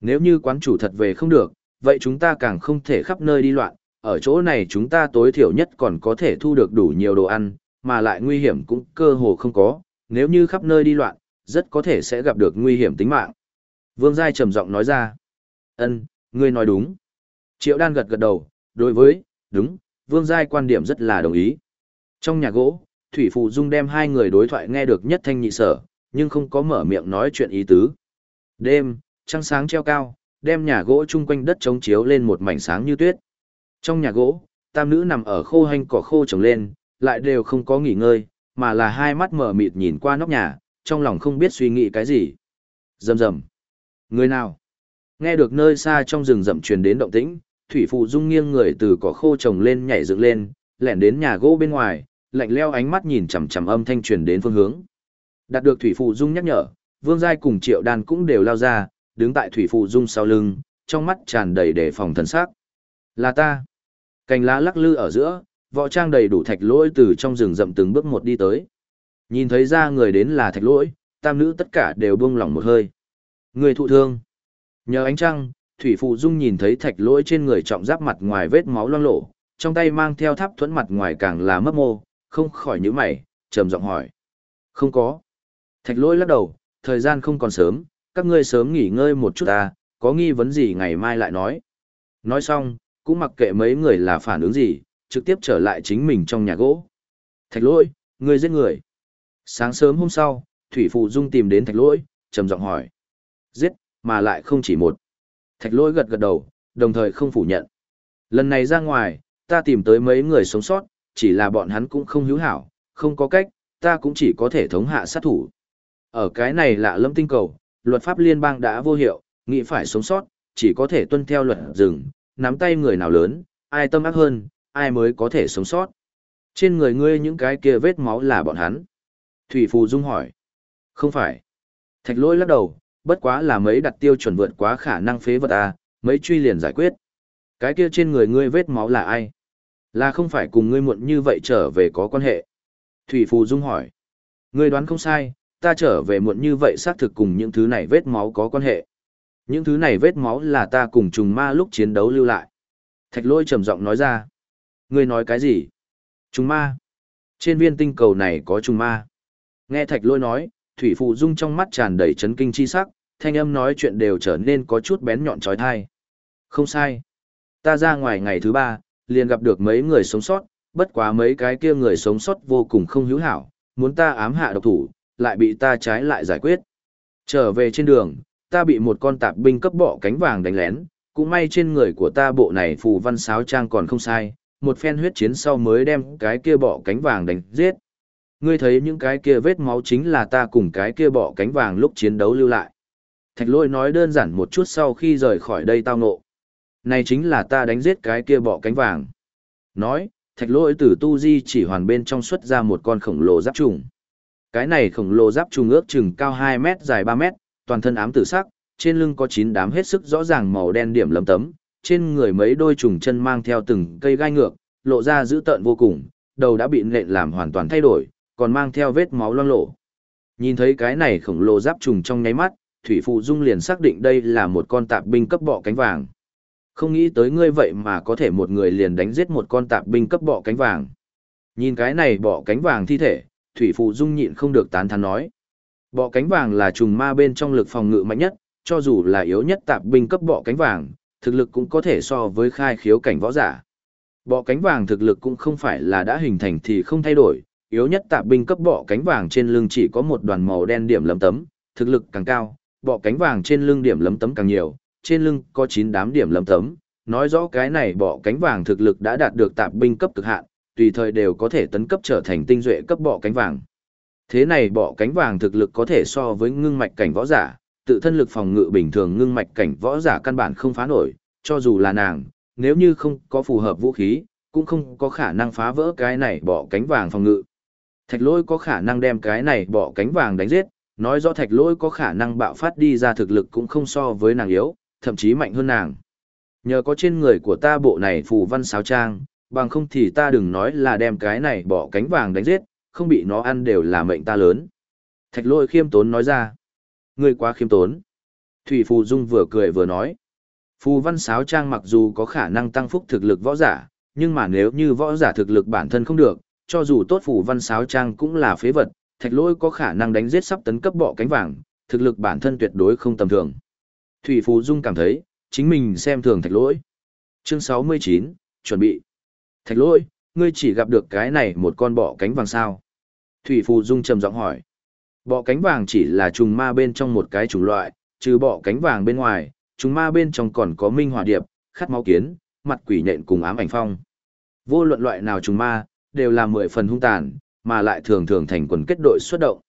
Nếu như quán chủ thật về không được, vậy chúng ta càng không thể khắp nơi đi loạn. Ở chỗ này chúng ta tối thiểu nhất còn có thể thu được đủ nhiều đồ ăn, mà lại nguy hiểm cũng cơ hồ không có. Nếu như khắp nơi đi loạn, rất có thể sẽ gặp được nguy hiểm tính mạng. Vương Giai trầm giọng nói ra. ân ngươi nói đúng. Triệu đan gật gật đầu, đối với, đúng, Vương Giai quan điểm rất là đồng ý. Trong nhà gỗ, Thủy Phụ Dung đem hai người đối thoại nghe được nhất thanh nhị sở, nhưng không có mở miệng nói chuyện ý tứ. Đêm, trăng sáng treo cao, đem nhà gỗ chung quanh đất trống chiếu lên một mảnh sáng như tuyết. Trong nhà gỗ, tam nữ nằm ở khô hành cỏ khô trồng lên, lại đều không có nghỉ ngơi, mà là hai mắt mở mịt nhìn qua nóc nhà, trong lòng không biết suy nghĩ cái gì. Rầm rầm. Người nào? Nghe được nơi xa trong rừng rậm truyền đến động tĩnh, Thủy Phụ Dung nghiêng người từ cỏ khô trồng lên nhảy dựng lên, lẻn đến nhà gỗ bên ngoài, lạnh leo ánh mắt nhìn chằm chằm âm thanh truyền đến phương hướng. Đạt được Thủy Phụ Dung nhắc nhở, Vương Giai cùng Triệu Đan cũng đều lao ra, đứng tại Thủy Phụ Dung sau lưng, trong mắt tràn đầy đề phòng thần sắc. Là ta. Cành lá lắc lư ở giữa, võ trang đầy đủ thạch lỗi từ trong rừng rậm từng bước một đi tới. Nhìn thấy ra người đến là thạch lỗi, tam nữ tất cả đều buông lỏng một hơi. Người thụ thương. Nhờ ánh trăng, Thủy Phụ Dung nhìn thấy thạch lỗi trên người trọng giáp mặt ngoài vết máu loang lổ, trong tay mang theo tháp thuẫn mặt ngoài càng là mấp mô, không khỏi nhíu mày, trầm giọng hỏi. Không có. Thạch lỗi lắc đầu, thời gian không còn sớm, các ngươi sớm nghỉ ngơi một chút ta, có nghi vấn gì ngày mai lại nói. Nói xong, cũng mặc kệ mấy người là phản ứng gì, trực tiếp trở lại chính mình trong nhà gỗ. Thạch lỗi, ngươi giết người. Sáng sớm hôm sau, Thủy Phụ Dung tìm đến thạch lỗi, trầm giọng hỏi. Giết, mà lại không chỉ một. Thạch lỗi gật gật đầu, đồng thời không phủ nhận. Lần này ra ngoài, ta tìm tới mấy người sống sót, chỉ là bọn hắn cũng không hữu hảo, không có cách, ta cũng chỉ có thể thống hạ sát thủ. Ở cái này lạ lâm tinh cầu, luật pháp liên bang đã vô hiệu, nghĩ phải sống sót, chỉ có thể tuân theo luật rừng, nắm tay người nào lớn, ai tâm ác hơn, ai mới có thể sống sót. Trên người ngươi những cái kia vết máu là bọn hắn. Thủy Phù Dung hỏi. Không phải. Thạch lỗi lắc đầu, bất quá là mấy đặt tiêu chuẩn vượt quá khả năng phế vật à, mấy truy liền giải quyết. Cái kia trên người ngươi vết máu là ai? Là không phải cùng ngươi muộn như vậy trở về có quan hệ? Thủy Phù Dung hỏi. Ngươi đoán không sai, ta trở về muộn như vậy xác thực cùng những thứ này vết máu có quan hệ. Những thứ này vết máu là ta cùng trùng ma lúc chiến đấu lưu lại. Thạch lôi trầm giọng nói ra. Ngươi nói cái gì? Trùng ma. Trên viên tinh cầu này có trùng ma. Nghe thạch lôi nói, Thủy Phụ Dung trong mắt tràn đầy chấn kinh chi sắc, thanh âm nói chuyện đều trở nên có chút bén nhọn trói thai. Không sai. Ta ra ngoài ngày thứ ba, liền gặp được mấy người sống sót, bất quá mấy cái kia người sống sót vô cùng không hữu hảo, muốn ta ám hạ độc thủ, lại bị ta trái lại giải quyết. Trở về trên đường, ta bị một con tạp binh cấp bỏ cánh vàng đánh lén, cũng may trên người của ta bộ này phù văn sáo trang còn không sai, một phen huyết chiến sau mới đem cái kia bỏ cánh vàng đánh giết. Ngươi thấy những cái kia vết máu chính là ta cùng cái kia bỏ cánh vàng lúc chiến đấu lưu lại. Thạch lôi nói đơn giản một chút sau khi rời khỏi đây tao nộ. Này chính là ta đánh giết cái kia bỏ cánh vàng. Nói, thạch lỗi từ tu di chỉ hoàn bên trong xuất ra một con khổng lồ giáp trùng. Cái này khổng lồ giáp trùng ước chừng cao 2 mét dài 3 mét, toàn thân ám tử sắc, trên lưng có 9 đám hết sức rõ ràng màu đen điểm lấm tấm, trên người mấy đôi trùng chân mang theo từng cây gai ngược, lộ ra dữ tợn vô cùng, đầu đã bị nện làm hoàn toàn thay đổi, còn mang theo vết máu loang lổ. Nhìn thấy cái này khổng lồ giáp trùng trong nháy mắt, Thủy Phụ Dung liền xác định đây là một con tạp binh cấp bọ cánh vàng. Không nghĩ tới ngươi vậy mà có thể một người liền đánh giết một con tạp binh cấp bọ cánh vàng. Nhìn cái này bọ cánh vàng thi thể, Thủy Phụ Dung nhịn không được tán thán nói. Bọ cánh vàng là trùng ma bên trong lực phòng ngự mạnh nhất, cho dù là yếu nhất tạp binh cấp bọ cánh vàng, thực lực cũng có thể so với khai khiếu cảnh võ giả. Bọ cánh vàng thực lực cũng không phải là đã hình thành thì không thay đổi, yếu nhất tạp binh cấp bọ cánh vàng trên lưng chỉ có một đoàn màu đen điểm lấm tấm, thực lực càng cao, bọ cánh vàng trên lưng điểm lấm tấm càng nhiều, trên lưng có 9 đám điểm lấm tấm, nói rõ cái này bọ cánh vàng thực lực đã đạt được tạp binh cấp cực hạn, tùy thời đều có thể tấn cấp trở thành tinh duệ cấp bọ cánh vàng. Thế này bọ cánh vàng thực lực có thể so với ngưng mạch cảnh võ giả, tự thân lực phòng ngự bình thường ngưng mạch cảnh võ giả căn bản không phá nổi, cho dù là nàng, nếu như không có phù hợp vũ khí, cũng không có khả năng phá vỡ cái này bọ cánh vàng phòng ngự. Thạch lôi có khả năng đem cái này bọ cánh vàng đánh giết, nói rõ thạch lôi có khả năng bạo phát đi ra thực lực cũng không so với nàng yếu, thậm chí mạnh hơn nàng. Nhờ có trên người của ta bộ này phù văn sáo trang, bằng không thì ta đừng nói là đem cái này bỏ cánh vàng đánh giết, không bị nó ăn đều là mệnh ta lớn. Thạch lôi khiêm tốn nói ra. Ngươi quá khiêm tốn. Thủy Phù Dung vừa cười vừa nói. Phù văn sáo trang mặc dù có khả năng tăng phúc thực lực võ giả, nhưng mà nếu như võ giả thực lực bản thân không được, cho dù tốt phù văn sáo trang cũng là phế vật, thạch lôi có khả năng đánh giết sắp tấn cấp bọ cánh vàng, thực lực bản thân tuyệt đối không tầm thường. Thủy Phù Dung cảm thấy, chính mình xem thường thạch lôi. Chương 69, chuẩn bị. Thạch lỗi, ngươi chỉ gặp được cái này một con bọ cánh vàng sao? Thủy Phù Dung trầm giọng hỏi. Bọ cánh vàng chỉ là trùng ma bên trong một cái chủng loại, trừ bọ cánh vàng bên ngoài, trùng ma bên trong còn có minh hỏa điệp, khát máu kiến, mặt quỷ nhện cùng ám ảnh phong. Vô luận loại nào trùng ma, đều là mười phần hung tàn, mà lại thường thường thành quần kết đội xuất động.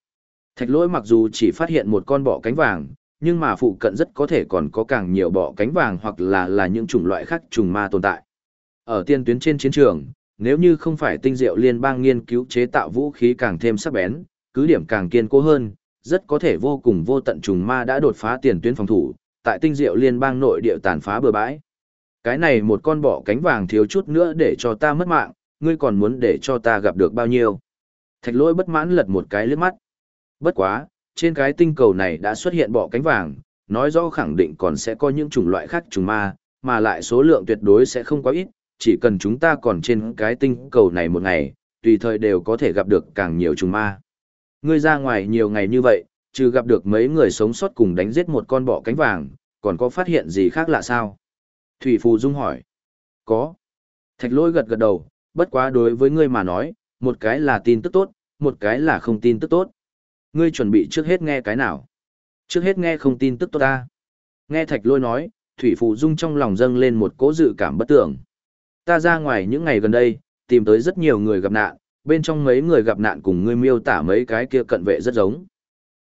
Thạch lỗi mặc dù chỉ phát hiện một con bọ cánh vàng, nhưng mà phụ cận rất có thể còn có càng nhiều bọ cánh vàng hoặc là là những chủng loại khác trùng ma tồn tại. Ở tiên tuyến trên chiến trường, nếu như không phải tinh diệu liên bang nghiên cứu chế tạo vũ khí càng thêm sắc bén, cứ điểm càng kiên cố hơn, rất có thể vô cùng vô tận trùng ma đã đột phá tiền tuyến phòng thủ, tại tinh diệu liên bang nội địa tàn phá bừa bãi. Cái này một con bọ cánh vàng thiếu chút nữa để cho ta mất mạng, ngươi còn muốn để cho ta gặp được bao nhiêu. Thạch lỗi bất mãn lật một cái lướt mắt. Bất quá, trên cái tinh cầu này đã xuất hiện bọ cánh vàng, nói rõ khẳng định còn sẽ có những chủng loại khác trùng ma, mà lại số lượng tuyệt đối sẽ không quá ít, chỉ cần chúng ta còn trên cái tinh cầu này một ngày, tùy thời đều có thể gặp được càng nhiều trùng ma. Ngươi ra ngoài nhiều ngày như vậy, trừ gặp được mấy người sống sót cùng đánh giết một con bọ cánh vàng, còn có phát hiện gì khác lạ sao? Thủy Phù Dung hỏi. Có. Thạch lôi gật gật đầu, bất quá đối với ngươi mà nói, một cái là tin tức tốt, một cái là không tin tức tốt. Ngươi chuẩn bị trước hết nghe cái nào? Trước hết nghe không tin tức tốt ta. Nghe thạch lôi nói, Thủy Phù Dung trong lòng dâng lên một cố dự cảm bất tưởng. Ta ra ngoài những ngày gần đây, tìm tới rất nhiều người gặp nạn, bên trong mấy người gặp nạn cùng ngươi miêu tả mấy cái kia cận vệ rất giống.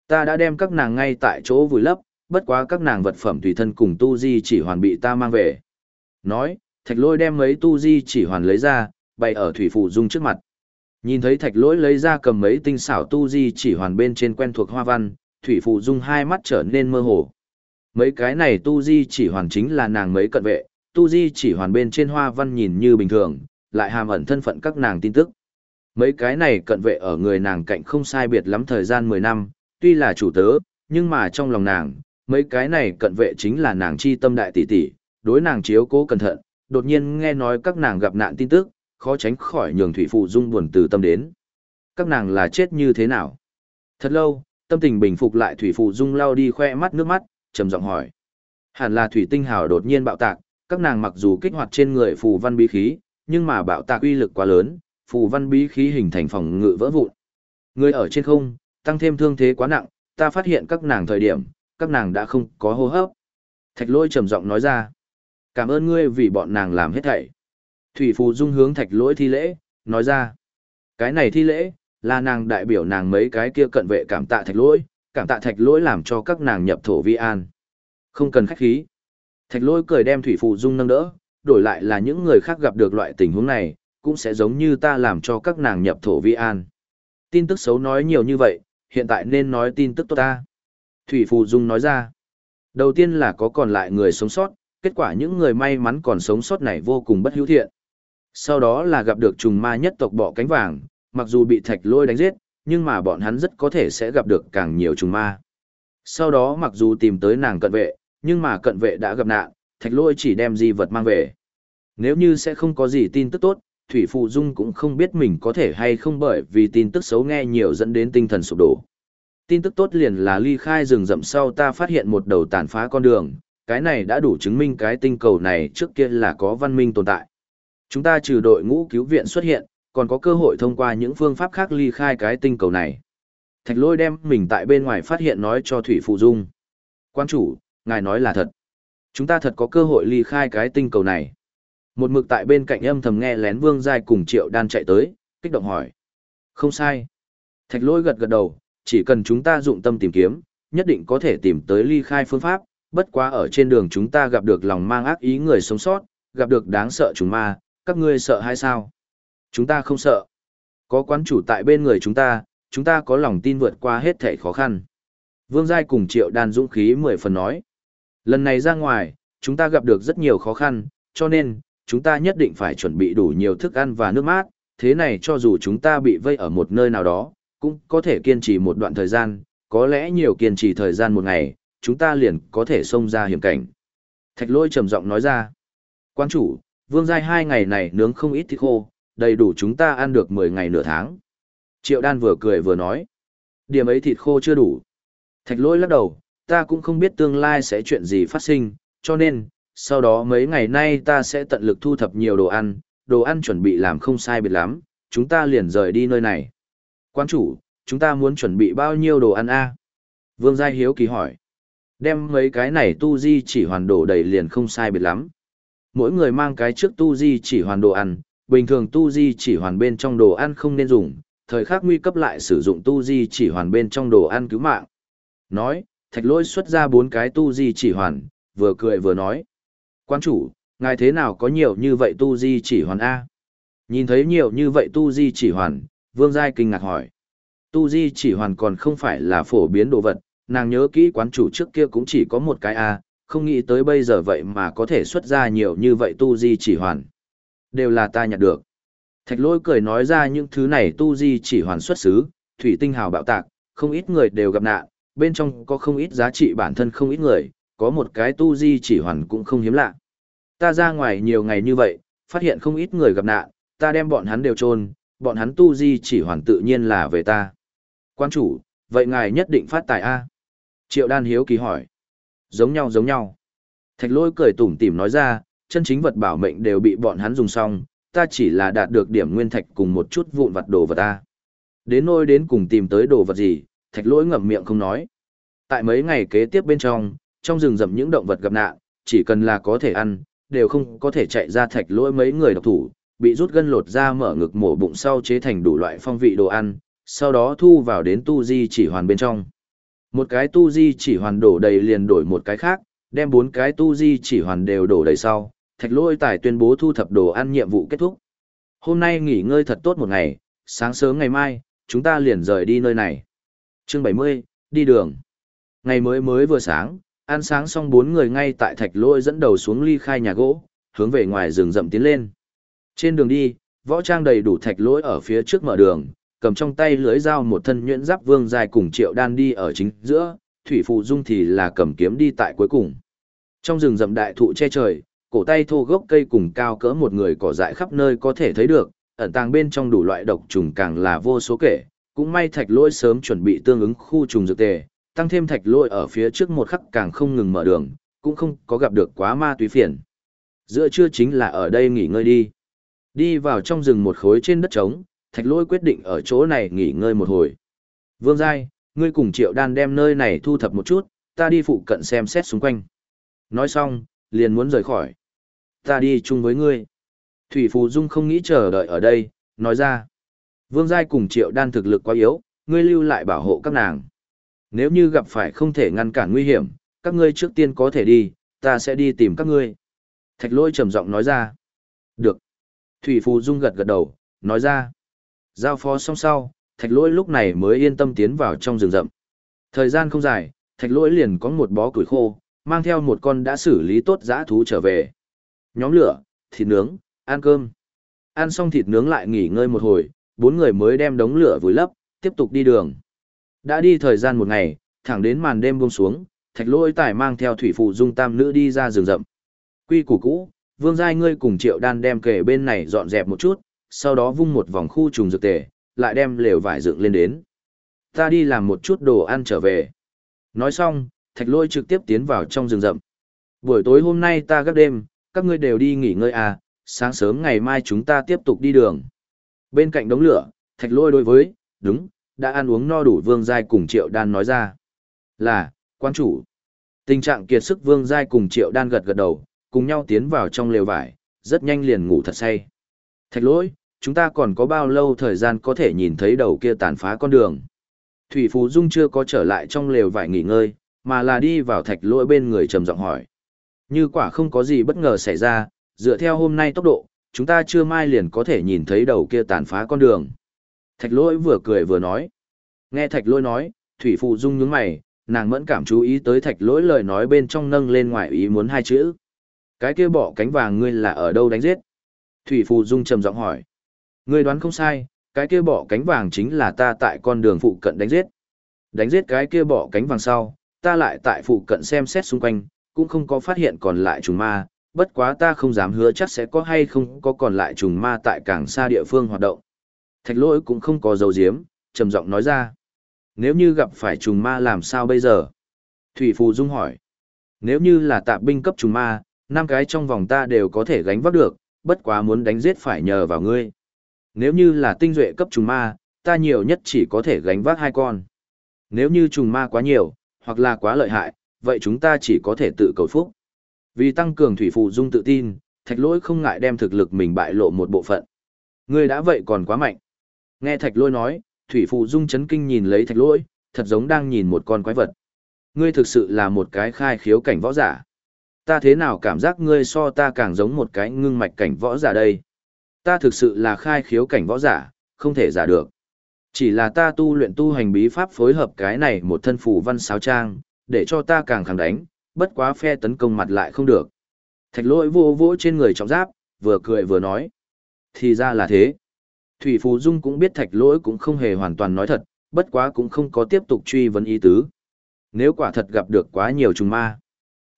Ta đã đem các nàng ngay tại chỗ vùi lấp, bất quá các nàng vật phẩm tùy thân cùng tu di chỉ hoàn bị ta mang về. Nói, thạch lôi đem mấy tu di chỉ hoàn lấy ra, bày ở thủy phụ dung trước mặt. Nhìn thấy thạch lỗi lấy ra cầm mấy tinh xảo tu di chỉ hoàn bên trên quen thuộc hoa văn, thủy phụ dung hai mắt trở nên mơ hồ. Mấy cái này tu di chỉ hoàn chính là nàng mấy cận vệ, tu di chỉ hoàn bên trên hoa văn nhìn như bình thường, lại hàm ẩn thân phận các nàng tin tức. Mấy cái này cận vệ ở người nàng cạnh không sai biệt lắm thời gian 10 năm, tuy là chủ tớ, nhưng mà trong lòng nàng, mấy cái này cận vệ chính là nàng chi tâm đại tỷ tỷ, đối nàng chiếu cố cẩn thận, đột nhiên nghe nói các nàng gặp nạn tin tức, khó tránh khỏi nhường thủy phụ dung buồn từ tâm đến. Các nàng là chết như thế nào? Thật lâu, tâm tình bình phục lại thủy phụ dung lao đi khoe mắt nước mắt, trầm giọng hỏi. Hẳn là thủy tinh hào đột nhiên bạo tạc, các nàng mặc dù kích hoạt trên người phù văn bí khí, nhưng mà bạo tạc uy lực quá lớn, phù văn bí khí hình thành phòng ngự vỡ vụn. Người ở trên không, tăng thêm thương thế quá nặng, ta phát hiện các nàng thời điểm, các nàng đã không có hô hấp. Thạch lôi trầm giọng nói ra. Cảm ơn ngươi vì bọn nàng làm hết thảy. Thủy phù dung hướng thạch lỗi thi lễ, nói ra. Cái này thi lễ, là nàng đại biểu nàng mấy cái kia cận vệ cảm tạ thạch lỗi, cảm tạ thạch lỗi làm cho các nàng nhập thổ vi an. Không cần khách khí. Thạch Lôi cười đem thủy phù dung nâng đỡ, đổi lại là những người khác gặp được loại tình huống này, cũng sẽ giống như ta làm cho các nàng nhập thổ vi an. Tin tức xấu nói nhiều như vậy, hiện tại nên nói tin tức tốt ta. Thủy Phù Dung nói ra. Đầu tiên là có còn lại người sống sót, kết quả những người may mắn còn sống sót này vô cùng bất hữu thiện. Sau đó là gặp được trùng ma nhất tộc bọ cánh vàng, mặc dù bị thạch lôi đánh giết, nhưng mà bọn hắn rất có thể sẽ gặp được càng nhiều trùng ma. Sau đó mặc dù tìm tới nàng cận vệ, nhưng mà cận vệ đã gặp nạn, thạch lôi chỉ đem di vật mang về. Nếu như sẽ không có gì tin tức tốt, Thủy Phụ Dung cũng không biết mình có thể hay không bởi vì tin tức xấu nghe nhiều dẫn đến tinh thần sụp đổ. Tin tức tốt liền là ly khai rừng rậm sau ta phát hiện một đầu tàn phá con đường, cái này đã đủ chứng minh cái tinh cầu này trước kia là có văn minh tồn tại. Chúng ta trừ đội ngũ cứu viện xuất hiện, còn có cơ hội thông qua những phương pháp khác ly khai cái tinh cầu này. Thạch lôi đem mình tại bên ngoài phát hiện nói cho Thủy Phụ Dung. Quan chủ, ngài nói là thật. Chúng ta thật có cơ hội ly khai cái tinh cầu này. Một mực tại bên cạnh âm thầm nghe lén vương giai cùng triệu đan chạy tới, kích động hỏi. Không sai. Thạch lôi gật gật đầu, chỉ cần chúng ta dụng tâm tìm kiếm, nhất định có thể tìm tới ly khai phương pháp, bất quá ở trên đường chúng ta gặp được lòng mang ác ý người sống sót, gặp được đáng sợ chúng ma, các ngươi sợ hay sao? Chúng ta không sợ. Có quán chủ tại bên người chúng ta, chúng ta có lòng tin vượt qua hết thể khó khăn. Vương Giai cùng Triệu Đan dũng khí mười phần nói. Lần này ra ngoài, chúng ta gặp được rất nhiều khó khăn, cho nên, chúng ta nhất định phải chuẩn bị đủ nhiều thức ăn và nước mát, thế này cho dù chúng ta bị vây ở một nơi nào đó, cũng có thể kiên trì một đoạn thời gian, có lẽ nhiều kiên trì thời gian một ngày, chúng ta liền có thể xông ra hiểm cảnh. Thạch lôi trầm giọng nói ra. Quan chủ, vương giai hai ngày này nướng không ít thịt khô, đầy đủ chúng ta ăn được 10 ngày nửa tháng. Triệu đan vừa cười vừa nói. Điểm ấy thịt khô chưa đủ. Thạch lôi lắc đầu, ta cũng không biết tương lai sẽ chuyện gì phát sinh, cho nên, sau đó mấy ngày nay ta sẽ tận lực thu thập nhiều đồ ăn, đồ ăn chuẩn bị làm không sai biệt lắm, chúng ta liền rời đi nơi này. Quan chủ, chúng ta muốn chuẩn bị bao nhiêu đồ ăn a? Vương Giai Hiếu kỳ hỏi. Đem mấy cái này tu di chỉ hoàn đồ đầy liền không sai biệt lắm. Mỗi người mang cái trước tu di chỉ hoàn đồ ăn, bình thường tu di chỉ hoàn bên trong đồ ăn không nên dùng, thời khắc nguy cấp lại sử dụng tu di chỉ hoàn bên trong đồ ăn cứu mạng. Nói, thạch lôi xuất ra bốn cái tu di chỉ hoàn, vừa cười vừa nói. Quan chủ, ngài thế nào có nhiều như vậy tu di chỉ hoàn A? Nhìn thấy nhiều như vậy tu di chỉ hoàn, vương giai kinh ngạc hỏi. Tu di chỉ hoàn còn không phải là phổ biến đồ vật, nàng nhớ kỹ quán chủ trước kia cũng chỉ có một cái A, không nghĩ tới bây giờ vậy mà có thể xuất ra nhiều như vậy tu di chỉ hoàn. Đều là ta nhặt được. Thạch lôi cười nói ra những thứ này tu di chỉ hoàn xuất xứ, thủy tinh hào bạo tạc, không ít người đều gặp nạn, bên trong có không ít giá trị bản thân không ít người, có một cái tu di chỉ hoàn cũng không hiếm lạ. Ta ra ngoài nhiều ngày như vậy, phát hiện không ít người gặp nạn, ta đem bọn hắn đều chôn, bọn hắn tu di chỉ hoàn tự nhiên là về ta. Quan chủ, vậy ngài nhất định phát tài A. Triệu đan hiếu kỳ hỏi. Giống nhau giống nhau. Thạch lôi cười tủm tỉm nói ra, chân chính vật bảo mệnh đều bị bọn hắn dùng xong, ta chỉ là đạt được điểm nguyên thạch cùng một chút vụn vật đồ vật ta. Đến nôi đến cùng tìm tới đồ vật gì, thạch lỗi ngậm miệng không nói. Tại mấy ngày kế tiếp bên trong, trong rừng rậm những động vật gặp nạn, chỉ cần là có thể ăn, đều không có thể chạy ra thạch lỗi mấy người độc thủ, bị rút gân lột ra mở ngực mổ bụng sau chế thành đủ loại phong vị đồ ăn, sau đó thu vào đến tu di chỉ hoàn bên trong. Một cái tu di chỉ hoàn đổ đầy liền đổi một cái khác, đem bốn cái tu di chỉ hoàn đều đổ đầy sau, thạch lỗi tài tuyên bố thu thập đồ ăn nhiệm vụ kết thúc. Hôm nay nghỉ ngơi thật tốt một ngày, sáng sớm ngày mai, chúng ta liền rời đi nơi này. Chương 70, đi đường. Ngày mới mới vừa sáng, ăn sáng xong bốn người ngay tại thạch lôi dẫn đầu xuống ly khai nhà gỗ, hướng về ngoài rừng rậm tiến lên. Trên đường đi, võ trang đầy đủ thạch lỗi ở phía trước mở đường, cầm trong tay lưới dao một thân nhuyễn giáp vương dài cùng triệu đan đi ở chính giữa, thủy phụ dung thì là cầm kiếm đi tại cuối cùng. Trong rừng rậm đại thụ che trời, cổ tay thô gốc cây cùng cao cỡ một người cỏ dại khắp nơi có thể thấy được, ẩn tàng bên trong đủ loại độc trùng càng là vô số kể, cũng may thạch lỗi sớm chuẩn bị tương ứng khu trùng dược tề, tăng thêm thạch lỗi ở phía trước một khắc càng không ngừng mở đường, cũng không có gặp được quá ma túy phiền. Giữa trưa chính là ở đây nghỉ ngơi đi. Đi vào trong rừng một khối trên đất trống, thạch lỗi quyết định ở chỗ này nghỉ ngơi một hồi. Vương Giai, ngươi cùng triệu đan đem nơi này thu thập một chút, ta đi phụ cận xem xét xung quanh. Nói xong, liền muốn rời khỏi. Ta đi chung với ngươi. Thủy Phù Dung không nghĩ chờ đợi ở đây, nói ra. Vương Giai cùng triệu đan thực lực quá yếu, ngươi lưu lại bảo hộ các nàng. Nếu như gặp phải không thể ngăn cản nguy hiểm, các ngươi trước tiên có thể đi, ta sẽ đi tìm các ngươi. Thạch lôi trầm giọng nói ra. Được. Thủy Phù Dung gật gật đầu, nói ra. Giao phó xong sau, thạch lỗi lúc này mới yên tâm tiến vào trong rừng rậm. Thời gian không dài, thạch lỗi liền có một bó củi khô, mang theo một con đã xử lý tốt giã thú trở về. Nhóm lửa, thịt nướng, ăn cơm. Ăn xong thịt nướng lại nghỉ ngơi một hồi, bốn người mới đem đống lửa vùi lấp, tiếp tục đi đường. Đã đi thời gian một ngày, thẳng đến màn đêm buông xuống, thạch lỗi tải mang theo thủy phụ dung tam nữ đi ra rừng rậm. Quy củ cũ, vương giai ngươi cùng triệu đan đem kể bên này dọn dẹp một chút, sau đó vung một vòng khu trùng dược tề, lại đem lều vải dựng lên đến. Ta đi làm một chút đồ ăn trở về. Nói xong, thạch lôi trực tiếp tiến vào trong rừng rậm. Buổi tối hôm nay ta gấp đêm, các ngươi đều đi nghỉ ngơi à, sáng sớm ngày mai chúng ta tiếp tục đi đường. Bên cạnh đống lửa, thạch lôi đối với, đúng, đã ăn uống no đủ vương giai cùng triệu đan nói ra. Là, quan chủ. Tình trạng kiệt sức vương giai cùng triệu đan gật gật đầu, cùng nhau tiến vào trong lều vải, rất nhanh liền ngủ thật say. Thạch lôi, chúng ta còn có bao lâu thời gian có thể nhìn thấy đầu kia tàn phá con đường. Thủy Phú Dung chưa có trở lại trong lều vải nghỉ ngơi, mà là đi vào thạch lỗi bên người trầm giọng hỏi. Như quả không có gì bất ngờ xảy ra, dựa theo hôm nay tốc độ, chúng ta chưa mai liền có thể nhìn thấy đầu kia tàn phá con đường. Thạch lỗi vừa cười vừa nói. Nghe thạch lỗi nói, Thủy Phù Dung nhướng mày, nàng mẫn cảm chú ý tới thạch lỗi lời nói bên trong nâng lên ngoài ý muốn hai chữ. Cái kia bỏ cánh vàng ngươi là ở đâu đánh giết? Thủy Phù Dung trầm giọng hỏi. Ngươi đoán không sai, cái kia bỏ cánh vàng chính là ta tại con đường phụ cận đánh giết. Đánh giết cái kia bỏ cánh vàng sau, ta lại tại phụ cận xem xét xung quanh, cũng không có phát hiện còn lại trùng ma, bất quá ta không dám hứa chắc sẽ có hay không có còn lại trùng ma tại càng xa địa phương hoạt động. Thạch lỗi cũng không có dấu diếm, trầm giọng nói ra. Nếu như gặp phải trùng ma làm sao bây giờ? Thủy Phù Dung hỏi. Nếu như là tạp binh cấp trùng ma, năm cái trong vòng ta đều có thể gánh vác được, bất quá muốn đánh giết phải nhờ vào ngươi. Nếu như là tinh duệ cấp trùng ma, ta nhiều nhất chỉ có thể gánh vác hai con. Nếu như trùng ma quá nhiều, hoặc là quá lợi hại, vậy chúng ta chỉ có thể tự cầu phúc. Vì tăng cường thủy phụ dung tự tin, thạch lỗi không ngại đem thực lực mình bại lộ một bộ phận. Ngươi đã vậy còn quá mạnh. Nghe thạch lỗi nói, thủy phụ dung chấn kinh nhìn lấy thạch lỗi, thật giống đang nhìn một con quái vật. Ngươi thực sự là một cái khai khiếu cảnh võ giả. Ta thế nào cảm giác ngươi so ta càng giống một cái ngưng mạch cảnh võ giả đây. Ta thực sự là khai khiếu cảnh võ giả, không thể giả được. Chỉ là ta tu luyện tu hành bí pháp phối hợp cái này một thân phù văn sáo trang, để cho ta càng khẳng đánh, bất quá phe tấn công mặt lại không được. Thạch lỗi vô vỗ trên người trọng giáp, vừa cười vừa nói. Thì ra là thế. Thủy Phù Dung cũng biết thạch lỗi cũng không hề hoàn toàn nói thật, bất quá cũng không có tiếp tục truy vấn ý tứ. Nếu quả thật gặp được quá nhiều trùng ma,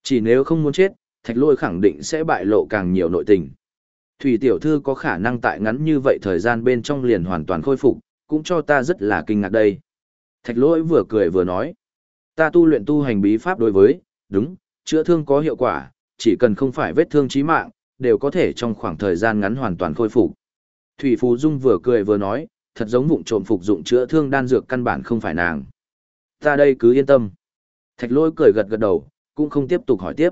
chỉ nếu không muốn chết, thạch lỗi khẳng định sẽ bại lộ càng nhiều nội tình. Thủy tiểu thư có khả năng tại ngắn như vậy thời gian bên trong liền hoàn toàn khôi phục, cũng cho ta rất là kinh ngạc đây. Thạch lỗi vừa cười vừa nói. Ta tu luyện tu hành bí pháp đối với, đúng, chữa thương có hiệu quả, chỉ cần không phải vết thương chí mạng, đều có thể trong khoảng thời gian ngắn hoàn toàn khôi phục. Thủy Phú Dung vừa cười vừa nói, thật giống vụng trộm phục dụng chữa thương đan dược căn bản không phải nàng. Ta đây cứ yên tâm. Thạch lỗi cười gật gật đầu, cũng không tiếp tục hỏi tiếp.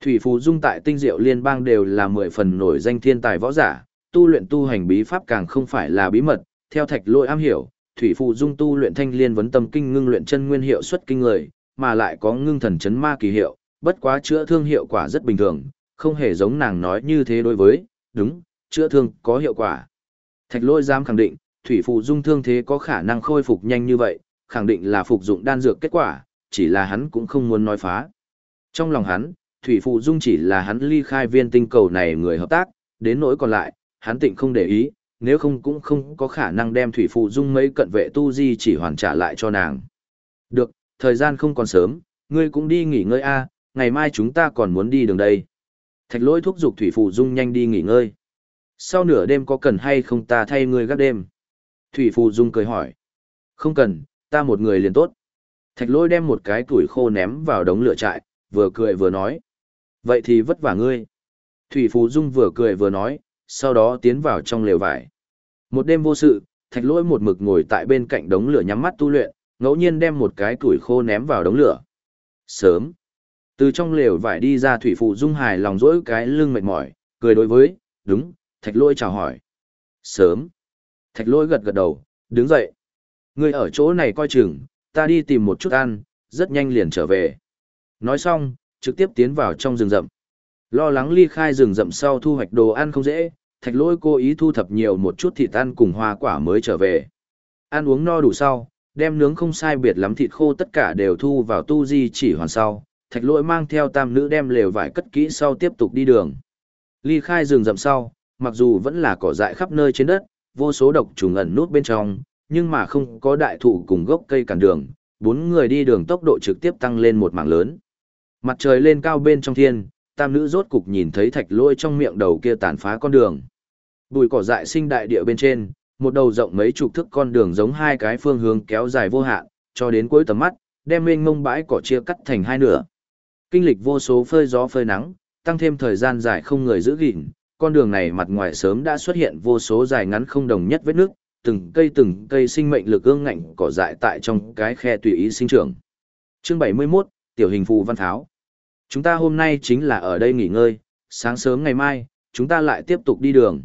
Thủy Phú Dung tại tinh diệu liên bang đều là mười phần nổi danh thiên tài võ giả, tu luyện tu hành bí pháp càng không phải là bí mật, theo thạch lỗi am hiểu, Thủy Phú Dung tu luyện thanh liên vấn tâm kinh ngưng luyện chân nguyên hiệu suất kinh người, mà lại có ngưng thần chấn ma kỳ hiệu, bất quá chữa thương hiệu quả rất bình thường, không hề giống nàng nói như thế đối với, đúng, chữa thương có hiệu quả. Thạch lỗi dám khẳng định, Thủy Phụ Dung thương thế có khả năng khôi phục nhanh như vậy, khẳng định là phục dụng đan dược kết quả, chỉ là hắn cũng không muốn nói phá. Trong lòng hắn, Thủy Phụ Dung chỉ là hắn ly khai viên tinh cầu này người hợp tác, đến nỗi còn lại, hắn tịnh không để ý, nếu không cũng không có khả năng đem Thủy Phụ Dung mấy cận vệ tu di chỉ hoàn trả lại cho nàng. Được, thời gian không còn sớm, ngươi cũng đi nghỉ ngơi a, ngày mai chúng ta còn muốn đi đường đây. Thạch lỗi thúc giục Thủy Phụ Dung nhanh đi nghỉ ngơi. Sau nửa đêm có cần hay không ta thay ngươi gác đêm? Thủy Phụ Dung cười hỏi. Không cần, ta một người liền tốt. Thạch lỗi đem một cái tuổi khô ném vào đống lửa trại, vừa cười vừa nói. Vậy thì vất vả ngươi. Thủy Phù Dung vừa cười vừa nói, sau đó tiến vào trong lều vải. Một đêm vô sự, thạch lỗi một mực ngồi tại bên cạnh đống lửa nhắm mắt tu luyện, ngẫu nhiên đem một cái tuổi khô ném vào đống lửa. Sớm, từ trong lều vải đi ra Thủy phụ Dung hài lòng dỗi cái lưng mệt mỏi, cười đối với, đúng, thạch lôi chào hỏi. Sớm, thạch lôi gật gật đầu, đứng dậy. người ở chỗ này coi chừng, ta đi tìm một chút ăn, rất nhanh liền trở về. Nói xong, trực tiếp tiến vào trong rừng rậm. Lo lắng ly khai rừng rậm sau thu hoạch đồ ăn không dễ, thạch lôi cố ý thu thập nhiều một chút thịt ăn cùng hoa quả mới trở về. Ăn uống no đủ sau, đem nướng không sai biệt lắm thịt khô tất cả đều thu vào tu di chỉ hoàn sau, thạch lỗi mang theo tam nữ đem lều vải cất kỹ sau tiếp tục đi đường. Ly khai rừng rậm sau, mặc dù vẫn là cỏ dại khắp nơi trên đất, vô số độc trùng ẩn nút bên trong, nhưng mà không có đại thụ cùng gốc cây cản đường, bốn người đi đường tốc độ trực tiếp tăng lên một mảng lớn. Mặt trời lên cao bên trong thiên, tam nữ rốt cục nhìn thấy thạch lôi trong miệng đầu kia tàn phá con đường. Bùi cỏ dại sinh đại địa bên trên, một đầu rộng mấy chục thước con đường giống hai cái phương hướng kéo dài vô hạn, cho đến cuối tầm mắt, đem mênh mông bãi cỏ chia cắt thành hai nửa. Kinh lịch vô số phơi gió phơi nắng, tăng thêm thời gian dài không người giữ gìn, con đường này mặt ngoài sớm đã xuất hiện vô số dài ngắn không đồng nhất vết nước, từng cây từng cây sinh mệnh lực ương ngạnh cỏ dại tại trong cái khe tùy ý sinh trưởng. Chương 71, tiểu hình phù văn tháo. Chúng ta hôm nay chính là ở đây nghỉ ngơi, sáng sớm ngày mai, chúng ta lại tiếp tục đi đường.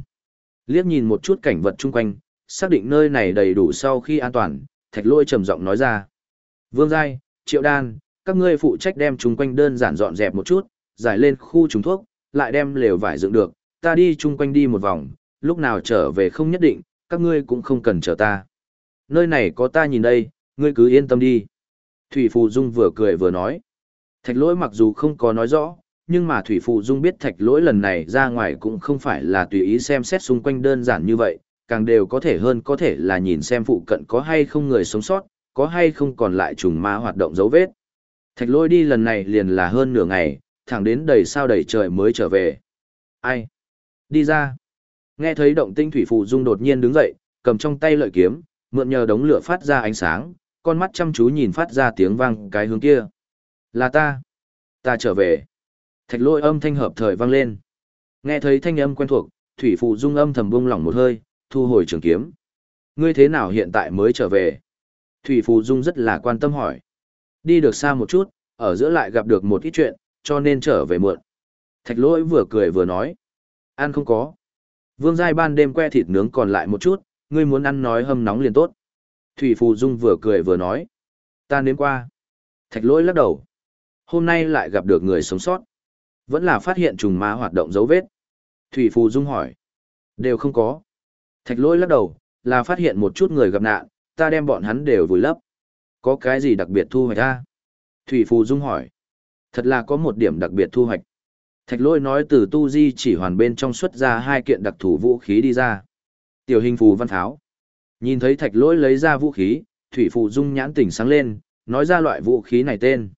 Liếc nhìn một chút cảnh vật chung quanh, xác định nơi này đầy đủ sau khi an toàn, thạch lôi trầm giọng nói ra. Vương Giai, Triệu Đan, các ngươi phụ trách đem chung quanh đơn giản dọn dẹp một chút, giải lên khu trùng thuốc, lại đem lều vải dựng được, ta đi chung quanh đi một vòng, lúc nào trở về không nhất định, các ngươi cũng không cần chờ ta. Nơi này có ta nhìn đây, ngươi cứ yên tâm đi. Thủy Phù Dung vừa cười vừa nói. Thạch lỗi mặc dù không có nói rõ, nhưng mà Thủy phụ Dung biết thạch lỗi lần này ra ngoài cũng không phải là tùy ý xem xét xung quanh đơn giản như vậy, càng đều có thể hơn có thể là nhìn xem phụ cận có hay không người sống sót, có hay không còn lại trùng ma hoạt động dấu vết. Thạch lỗi đi lần này liền là hơn nửa ngày, thẳng đến đầy sao đầy trời mới trở về. Ai? Đi ra. Nghe thấy động tinh Thủy phụ Dung đột nhiên đứng dậy, cầm trong tay lợi kiếm, mượn nhờ đống lửa phát ra ánh sáng, con mắt chăm chú nhìn phát ra tiếng vang cái hướng kia. Là ta. Ta trở về. Thạch lôi âm thanh hợp thời vang lên. Nghe thấy thanh âm quen thuộc, Thủy Phù Dung âm thầm buông lỏng một hơi, thu hồi trường kiếm. Ngươi thế nào hiện tại mới trở về? Thủy Phù Dung rất là quan tâm hỏi. Đi được xa một chút, ở giữa lại gặp được một ít chuyện, cho nên trở về muộn. Thạch lỗi vừa cười vừa nói. Ăn không có. Vương Giai ban đêm que thịt nướng còn lại một chút, ngươi muốn ăn nói hâm nóng liền tốt. Thủy Phù Dung vừa cười vừa nói. Ta nếm qua. Thạch lỗi lắc đầu. Hôm nay lại gặp được người sống sót. Vẫn là phát hiện trùng ma hoạt động dấu vết. Thủy Phù Dung hỏi. Đều không có. Thạch lỗi lắc đầu, là phát hiện một chút người gặp nạn, ta đem bọn hắn đều vùi lấp. Có cái gì đặc biệt thu hoạch ta? Thủy Phù Dung hỏi. Thật là có một điểm đặc biệt thu hoạch. Thạch lôi nói từ tu di chỉ hoàn bên trong xuất ra hai kiện đặc thủ vũ khí đi ra. Tiểu hình phù văn tháo. Nhìn thấy thạch lỗi lấy ra vũ khí, thủy phù dung nhãn tỉnh sáng lên, nói ra loại vũ khí này tên.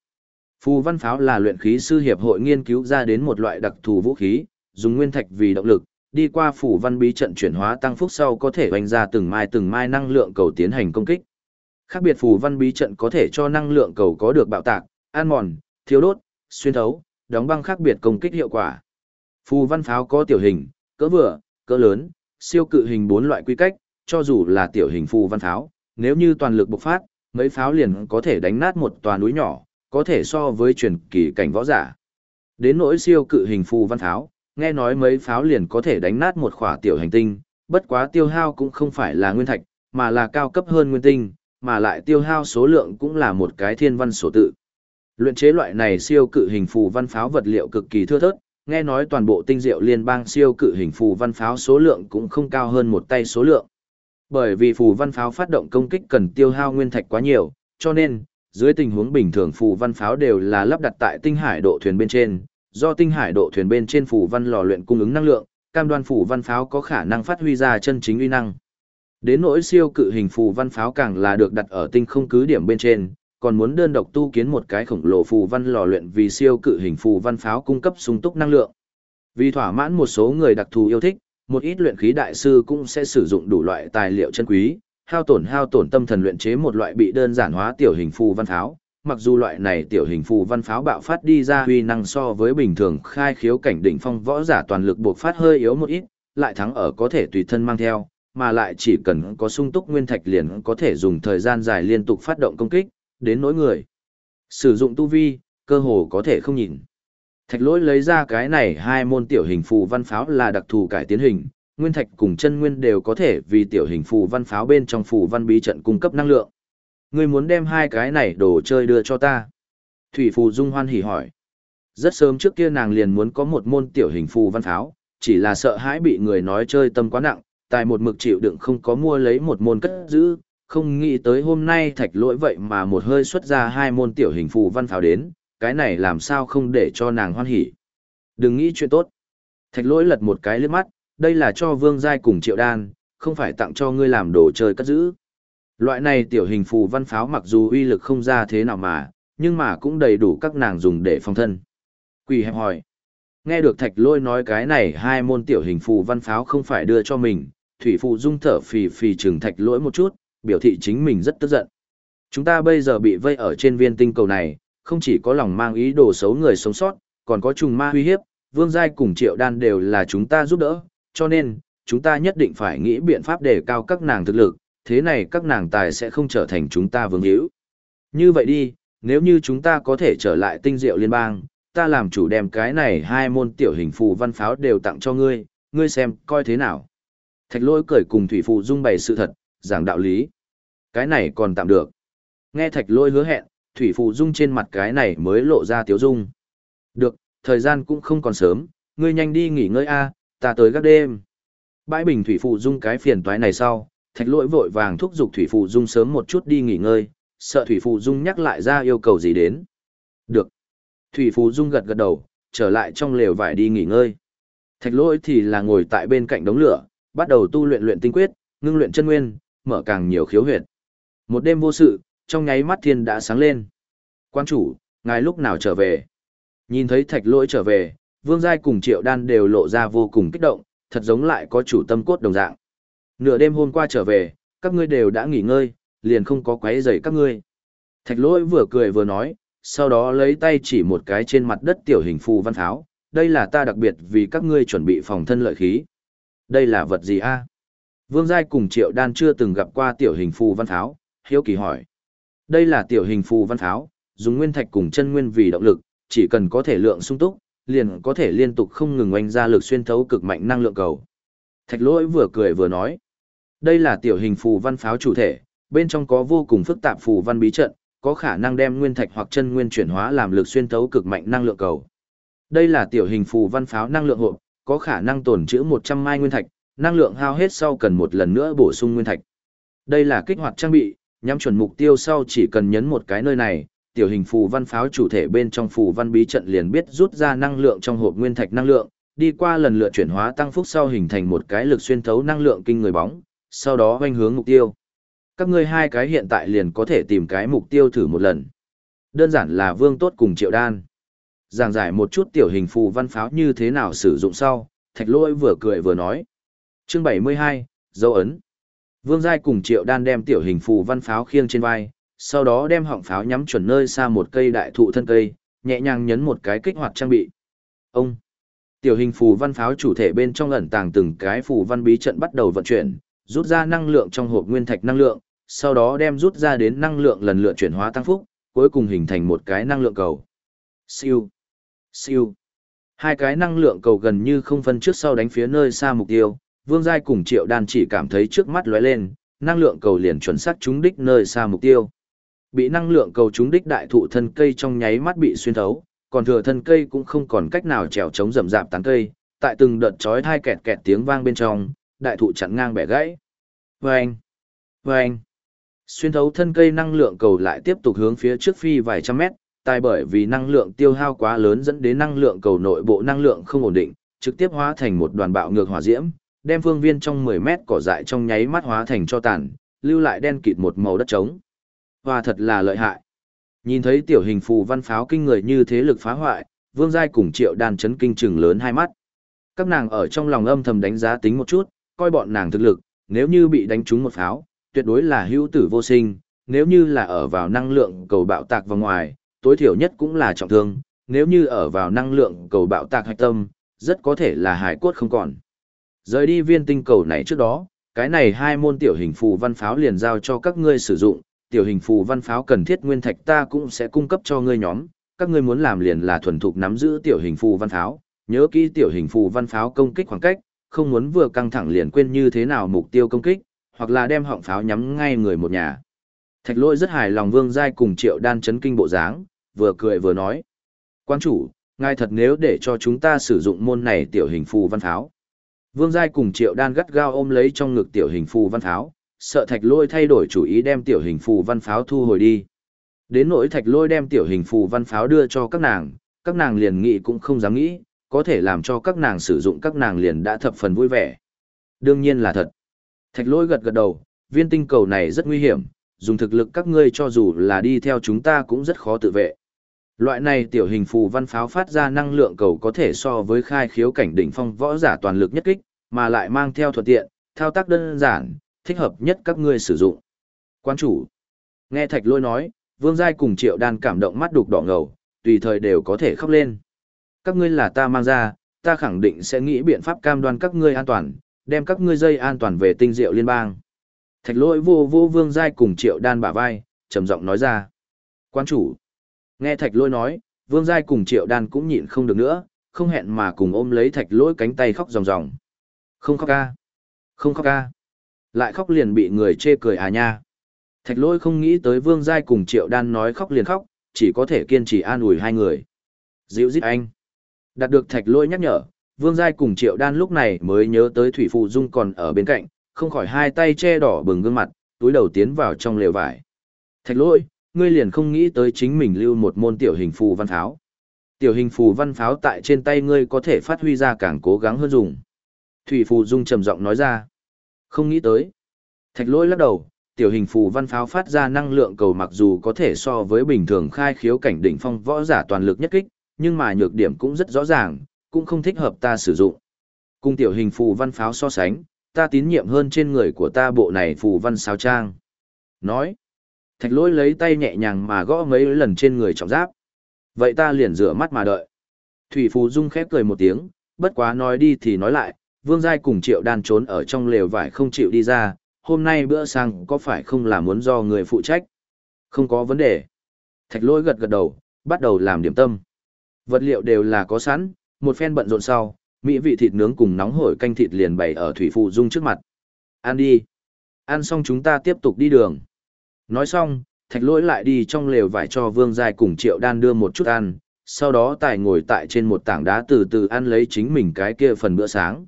Phù văn pháo là luyện khí sư hiệp hội nghiên cứu ra đến một loại đặc thù vũ khí, dùng nguyên thạch vì động lực, đi qua phù văn bí trận chuyển hóa tăng phúc sau có thể hoành ra từng mai từng mai năng lượng cầu tiến hành công kích. Khác biệt phù văn bí trận có thể cho năng lượng cầu có được bạo tạc, an mòn, thiếu đốt, xuyên thấu, đóng băng khác biệt công kích hiệu quả. Phù văn pháo có tiểu hình, cỡ vừa, cỡ lớn, siêu cự hình bốn loại quy cách, cho dù là tiểu hình phù văn pháo, nếu như toàn lực bộc phát, mấy pháo liền có thể đánh nát một tòa núi nhỏ, có thể so với truyền kỳ cảnh võ giả. Đến nỗi siêu cự hình phù văn pháo, nghe nói mấy pháo liền có thể đánh nát một khỏa tiểu hành tinh, bất quá tiêu hao cũng không phải là nguyên thạch, mà là cao cấp hơn nguyên tinh, mà lại tiêu hao số lượng cũng là một cái thiên văn số tự. Luyện chế loại này siêu cự hình phù văn pháo vật liệu cực kỳ thưa thớt, nghe nói toàn bộ tinh diệu liên bang siêu cự hình phù văn pháo số lượng cũng không cao hơn một tay số lượng. Bởi vì phù văn pháo phát động công kích cần tiêu hao nguyên thạch quá nhiều, cho nên, dưới tình huống bình thường phù văn pháo đều là lắp đặt tại tinh hải độ thuyền bên trên, do tinh hải độ thuyền bên trên phù văn lò luyện cung ứng năng lượng, cam đoan phù văn pháo có khả năng phát huy ra chân chính uy năng. Đến nỗi siêu cự hình phù văn pháo càng là được đặt ở tinh không cứ điểm bên trên, còn muốn đơn độc tu kiến một cái khổng lồ phù văn lò luyện vì siêu cự hình phù văn pháo cung cấp sung túc năng lượng. Vì thỏa mãn một số người đặc thù yêu thích, một ít luyện khí đại sư cũng sẽ sử dụng đủ loại tài liệu chân quý, hao tổn hao tổn tâm thần luyện chế một loại bị đơn giản hóa tiểu hình phù văn pháo. Mặc dù loại này tiểu hình phù văn pháo bạo phát đi ra huy năng so với bình thường khai khiếu cảnh đỉnh phong võ giả toàn lực buộc phát hơi yếu một ít, lại thắng ở có thể tùy thân mang theo, mà lại chỉ cần có sung túc nguyên thạch liền có thể dùng thời gian dài liên tục phát động công kích, đến nỗi người. Sử dụng tu vi, cơ hồ có thể không nhìn. Thạch lỗi lấy ra cái này hai môn tiểu hình phù văn pháo là đặc thù cải tiến hình, nguyên thạch cùng chân nguyên đều có thể vì tiểu hình phù văn pháo bên trong phù văn bí trận cung cấp năng lượng. Ngươi muốn đem hai cái này đồ chơi đưa cho ta. Thủy phù dung hoan hỉ hỏi. Rất sớm trước kia nàng liền muốn có một môn tiểu hình phù văn pháo, chỉ là sợ hãi bị người nói chơi tâm quá nặng, tại một mực chịu đựng không có mua lấy một môn cất giữ, không nghĩ tới hôm nay thạch lỗi vậy mà một hơi xuất ra hai môn tiểu hình phù văn pháo đến, cái này làm sao không để cho nàng hoan hỉ. Đừng nghĩ chuyện tốt. Thạch lỗi lật một cái lướt mắt, đây là cho vương giai cùng triệu đan, không phải tặng cho ngươi làm đồ chơi cất giữ. Loại này tiểu hình phù văn pháo mặc dù uy lực không ra thế nào mà, nhưng mà cũng đầy đủ các nàng dùng để phòng thân. Quỳ hẹp hỏi. Nghe được thạch lôi nói cái này hai môn tiểu hình phù văn pháo không phải đưa cho mình, thủy phù dung thở phì phì trừng thạch lỗi một chút, biểu thị chính mình rất tức giận. Chúng ta bây giờ bị vây ở trên viên tinh cầu này, không chỉ có lòng mang ý đồ xấu người sống sót, còn có trùng ma uy hiếp, vương giai cùng triệu đan đều là chúng ta giúp đỡ, cho nên, chúng ta nhất định phải nghĩ biện pháp để cao các nàng thực lực, thế này các nàng tài sẽ không trở thành chúng ta vương hữu. Như vậy đi, nếu như chúng ta có thể trở lại tinh diệu liên bang, ta làm chủ đem cái này hai môn tiểu hình phù văn pháo đều tặng cho ngươi, ngươi xem, coi thế nào. Thạch lỗi cười cùng thủy phụ dung bày sự thật, giảng đạo lý. Cái này còn tạm được. Nghe thạch lỗi hứa hẹn, thủy phụ dung trên mặt cái này mới lộ ra tiếu dung. Được, thời gian cũng không còn sớm, ngươi nhanh đi nghỉ ngơi a, ta tới gác đêm. Bãi bình thủy phụ dung cái phiền toái này sau, thạch lỗi vội vàng thúc giục thủy phụ dung sớm một chút đi nghỉ ngơi, sợ thủy phụ dung nhắc lại ra yêu cầu gì đến. Được. Thủy phụ dung gật gật đầu, trở lại trong lều vải đi nghỉ ngơi. Thạch lỗi thì là ngồi tại bên cạnh đống lửa, bắt đầu tu luyện luyện tinh quyết, ngưng luyện chân nguyên, mở càng nhiều khiếu huyệt. Một đêm vô sự, trong nháy mắt thiên đã sáng lên. Quan chủ, ngài lúc nào trở về? Nhìn thấy thạch lỗi trở về, vương giai cùng triệu đan đều lộ ra vô cùng kích động, thật giống lại có chủ tâm cốt đồng dạng. Nửa đêm hôm qua trở về, các ngươi đều đã nghỉ ngơi, liền không có quấy rầy các ngươi. Thạch lỗi vừa cười vừa nói, sau đó lấy tay chỉ một cái trên mặt đất tiểu hình phù văn tháo, đây là ta đặc biệt vì các ngươi chuẩn bị phòng thân lợi khí. Đây là vật gì a? Vương Giai cùng Triệu Đan chưa từng gặp qua tiểu hình phù văn tháo, hiếu kỳ hỏi. Đây là tiểu hình phù văn tháo, dùng nguyên thạch cùng chân nguyên vì động lực, chỉ cần có thể lượng sung túc, liền có thể liên tục không ngừng oanh ra lực xuyên thấu cực mạnh năng lượng cầu. Thạch lỗi vừa cười vừa nói. Đây là tiểu hình phù văn pháo chủ thể, bên trong có vô cùng phức tạp phù văn bí trận, có khả năng đem nguyên thạch hoặc chân nguyên chuyển hóa làm lực xuyên thấu cực mạnh năng lượng cầu. Đây là tiểu hình phù văn pháo năng lượng hộp, có khả năng tồn trữ 100 mai nguyên thạch, năng lượng hao hết sau cần một lần nữa bổ sung nguyên thạch. Đây là kích hoạt trang bị, nhắm chuẩn mục tiêu sau chỉ cần nhấn một cái nơi này, tiểu hình phù văn pháo chủ thể bên trong phù văn bí trận liền biết rút ra năng lượng trong hộp nguyên thạch năng lượng, đi qua lần lượt chuyển hóa tăng phúc sau hình thành một cái lực xuyên thấu năng lượng kinh người bóng, sau đó hoành hướng mục tiêu. Các ngươi hai cái hiện tại liền có thể tìm cái mục tiêu thử một lần. Đơn giản là vương tốt cùng triệu đan. Giảng giải một chút tiểu hình phù văn pháo như thế nào sử dụng sau, thạch lôi vừa cười vừa nói. Chương 72, dấu ấn. Vương Giai cùng triệu đan đem tiểu hình phù văn pháo khiêng trên vai, sau đó đem họng pháo nhắm chuẩn nơi xa một cây đại thụ thân cây, nhẹ nhàng nhấn một cái kích hoạt trang bị. Ông Tiểu hình phù văn pháo chủ thể bên trong ẩn tàng từng cái phù văn bí trận bắt đầu vận chuyển, rút ra năng lượng trong hộp nguyên thạch năng lượng, sau đó đem rút ra đến năng lượng lần lượt chuyển hóa tăng phúc, cuối cùng hình thành một cái năng lượng cầu. Siêu, siêu. Hai cái năng lượng cầu gần như không phân trước sau đánh phía nơi xa mục tiêu, Vương Giai cùng Triệu Đan chỉ cảm thấy trước mắt lóe lên, năng lượng cầu liền chuẩn xác trúng đích nơi xa mục tiêu. Bị năng lượng cầu trúng đích đại thụ thân cây trong nháy mắt bị xuyên thấu, còn thừa thân cây cũng không còn cách nào trèo chống rậm rạp tán cây, tại từng đợt chói thai kẹt kẹt tiếng vang bên trong, đại thụ chặn ngang bẻ gãy. Vâng! Vâng! Xuyên thấu thân cây năng lượng cầu lại tiếp tục hướng phía trước phi vài trăm mét, tại bởi vì năng lượng tiêu hao quá lớn dẫn đến năng lượng cầu nội bộ năng lượng không ổn định, trực tiếp hóa thành một đoàn bạo ngược hỏa diễm, đem phương viên trong 10 mét cỏ dại trong nháy mắt hóa thành cho tàn, lưu lại đen kịt một màu đất trống. Hoa thật là lợi hại. Nhìn thấy tiểu hình phù văn pháo kinh người như thế lực phá hoại, Vương Giai cùng Triệu Đan chấn kinh chừng lớn hai mắt. Các nàng ở trong lòng âm thầm đánh giá tính một chút, coi bọn nàng thực lực, nếu như bị đánh trúng một pháo, tuyệt đối là hữu tử vô sinh, nếu như là ở vào năng lượng cầu bạo tạc vào ngoài, tối thiểu nhất cũng là trọng thương, nếu như ở vào năng lượng cầu bạo tạc hạch tâm, rất có thể là hải cốt không còn. Rời đi viên tinh cầu này trước đó, cái này hai môn tiểu hình phù văn pháo liền giao cho các ngươi sử dụng, tiểu hình phù văn pháo cần thiết nguyên thạch ta cũng sẽ cung cấp cho ngươi nhóm, các ngươi muốn làm liền là thuần thục nắm giữ tiểu hình phù văn pháo, nhớ kỹ tiểu hình phù văn pháo công kích khoảng cách, không muốn vừa căng thẳng liền quên như thế nào mục tiêu công kích, hoặc là đem họng pháo nhắm ngay người một nhà. Thạch Lỗi rất hài lòng vương giai cùng triệu đan chấn kinh bộ dáng, vừa cười vừa nói. Quan chủ, Ngài thật nếu để cho chúng ta sử dụng môn này tiểu hình phù văn pháo. Vương Giai cùng Triệu Đan gắt gao ôm lấy trong ngực tiểu hình phù văn pháo, sợ thạch lôi thay đổi chủ ý đem tiểu hình phù văn pháo thu hồi đi. Đến nỗi thạch lôi đem tiểu hình phù văn pháo đưa cho các nàng, các nàng liền nghĩ cũng không dám nghĩ, có thể làm cho các nàng sử dụng các nàng liền đã thập phần vui vẻ. Đương nhiên là thật. Thạch lôi gật gật đầu, viên tinh cầu này rất nguy hiểm, dùng thực lực các ngươi cho dù là đi theo chúng ta cũng rất khó tự vệ. Loại này tiểu hình phù văn pháo phát ra năng lượng cầu có thể so với khai khiếu cảnh đỉnh phong võ giả toàn lực nhất kích, mà lại mang theo thuận tiện, thao tác đơn giản, thích hợp nhất các ngươi sử dụng. Quan chủ. Nghe Thạch Lôi nói, Vương Giai cùng Triệu Đan cảm động mắt đục đỏ ngầu, tùy thời đều có thể khóc lên. Các ngươi là ta mang ra, ta khẳng định sẽ nghĩ biện pháp cam đoan các ngươi an toàn, đem các ngươi dây an toàn về tinh diệu liên bang. Thạch Lôi vô vô Vương Giai cùng Triệu Đan bả vai, trầm giọng nói ra. Quan chủ. Nghe Thạch Lôi nói, Vương Giai cùng Triệu Đan cũng nhịn không được nữa, không hẹn mà cùng ôm lấy Thạch Lôi cánh tay khóc ròng ròng. Không khóc ca. Không khóc ca. Lại khóc liền bị người chê cười à nha. Thạch Lôi không nghĩ tới Vương Giai cùng Triệu Đan nói khóc liền khóc, chỉ có thể kiên trì an ủi hai người. Dịu dít anh. Đạt được Thạch Lôi nhắc nhở, Vương Giai cùng Triệu Đan lúc này mới nhớ tới Thủy Phụ Dung còn ở bên cạnh, không khỏi hai tay che đỏ bừng gương mặt, túi đầu tiến vào trong lều vải. Thạch Lôi, ngươi liền không nghĩ tới chính mình lưu một môn tiểu hình phù văn pháo. Tiểu hình phù văn pháo tại trên tay ngươi có thể phát huy ra càng cố gắng hơn dùng. Thủy phù dung trầm giọng nói ra. Không nghĩ tới. Thạch lỗi lắc đầu, tiểu hình phù văn pháo phát ra năng lượng cầu mặc dù có thể so với bình thường khai khiếu cảnh đỉnh phong võ giả toàn lực nhất kích, nhưng mà nhược điểm cũng rất rõ ràng, cũng không thích hợp ta sử dụng. Cùng tiểu hình phù văn pháo so sánh, ta tín nhiệm hơn trên người của ta bộ này phù văn sao trang. Nói, Thạch lỗi lấy tay nhẹ nhàng mà gõ mấy lần trên người trọng giáp. Vậy ta liền rửa mắt mà đợi. Thủy Phù Dung khép cười một tiếng, bất quá nói đi thì nói lại, Vương Giai cùng Triệu Đan trốn ở trong lều vải không chịu đi ra, hôm nay bữa sang có phải không là muốn do người phụ trách? Không có vấn đề. Thạch lỗi gật gật đầu, bắt đầu làm điểm tâm. Vật liệu đều là có sẵn, một phen bận rộn sau, mỹ vị thịt nướng cùng nóng hổi canh thịt liền bày ở Thủy phụ Dung trước mặt. Ăn đi. Ăn xong chúng ta tiếp tục đi đường. Nói xong, thạch lỗi lại đi trong lều vải cho vương giai cùng triệu đan đưa một chút ăn, sau đó tài ngồi tại trên một tảng đá từ từ ăn lấy chính mình cái kia phần bữa sáng.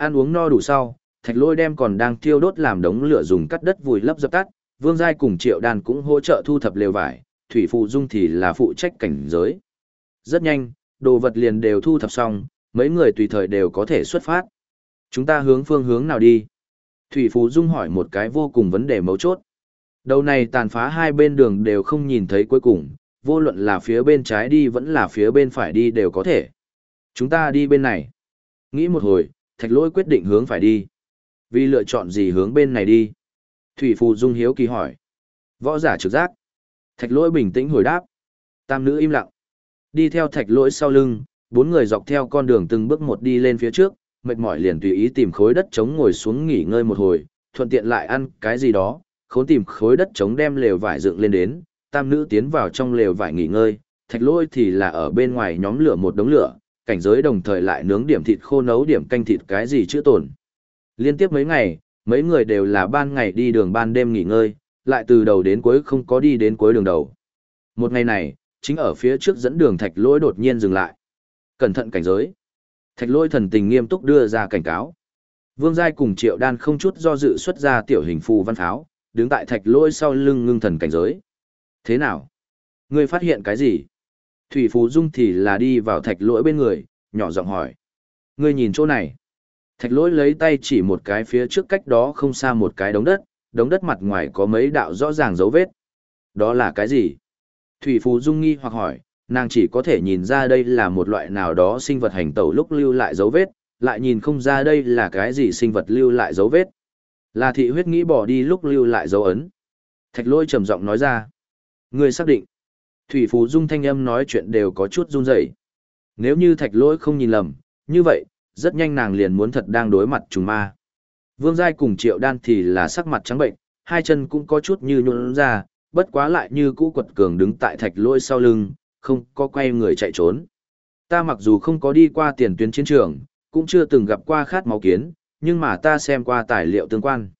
Ăn uống no đủ sau, thạch lôi đem còn đang thiêu đốt làm đống lửa dùng cắt đất vùi lấp dập tắt, vương giai cùng triệu đan cũng hỗ trợ thu thập lều vải, thủy phụ dung thì là phụ trách cảnh giới. Rất nhanh, đồ vật liền đều thu thập xong, mấy người tùy thời đều có thể xuất phát. Chúng ta hướng phương hướng nào đi? Thủy Phú Dung hỏi một cái vô cùng vấn đề mấu chốt. Đầu này tàn phá hai bên đường đều không nhìn thấy cuối cùng, vô luận là phía bên trái đi vẫn là phía bên phải đi đều có thể. Chúng ta đi bên này. Nghĩ một hồi, thạch lỗi quyết định hướng phải đi. Vì lựa chọn gì hướng bên này đi? Thủy Phù Dung hiếu kỳ hỏi. Võ giả trực giác. Thạch lỗi bình tĩnh hồi đáp. Tam nữ im lặng. Đi theo thạch lỗi sau lưng, bốn người dọc theo con đường từng bước một đi lên phía trước, mệt mỏi liền tùy ý tìm khối đất trống ngồi xuống nghỉ ngơi một hồi, thuận tiện lại ăn cái gì đó, khốn tìm khối đất trống đem lều vải dựng lên đến, tam nữ tiến vào trong lều vải nghỉ ngơi, thạch Lỗi thì là ở bên ngoài nhóm lửa một đống lửa, cảnh giới đồng thời lại nướng điểm thịt khô nấu điểm canh thịt cái gì chữa tổn. Liên tiếp mấy ngày, mấy người đều là ban ngày đi đường ban đêm nghỉ ngơi, lại từ đầu đến cuối không có đi đến cuối đường đầu. Một ngày này, chính ở phía trước dẫn đường thạch lôi đột nhiên dừng lại. Cẩn thận cảnh giới. Thạch lôi thần tình nghiêm túc đưa ra cảnh cáo. Vương Giai cùng Triệu Đan không chút do dự xuất ra tiểu hình phù văn pháo, đứng tại thạch lỗi sau lưng ngưng thần cảnh giới. Thế nào? Ngươi phát hiện cái gì? Thủy Phú Dung thì là đi vào thạch lỗi bên người, nhỏ giọng hỏi. Ngươi nhìn chỗ này. Thạch lỗi lấy tay chỉ một cái phía trước cách đó không xa một cái đống đất, đống đất mặt ngoài có mấy đạo rõ ràng dấu vết. Đó là cái gì? Thủy Phú Dung nghi hoặc hỏi, nàng chỉ có thể nhìn ra đây là một loại nào đó sinh vật hành tẩu lúc lưu lại dấu vết, lại nhìn không ra đây là cái gì sinh vật lưu lại dấu vết. Là thị huyết nghĩ bỏ đi lúc lưu lại dấu ấn. Thạch lôi trầm giọng nói ra. "Ngươi xác định. Thủy Phú Dung thanh âm nói chuyện đều có chút run rẩy. Nếu như thạch Lỗi không nhìn lầm, như vậy, rất nhanh nàng liền muốn thật đang đối mặt trùng ma. Vương Giai cùng Triệu Đan thì là sắc mặt trắng bệnh, hai chân cũng có chút như nhuận ra, bất quá lại như cũ quật cường đứng tại thạch Lỗi sau lưng, không có quay người chạy trốn. Ta mặc dù không có đi qua tiền tuyến chiến trường, cũng chưa từng gặp qua khát máu kiến, nhưng mà ta xem qua tài liệu tương quan.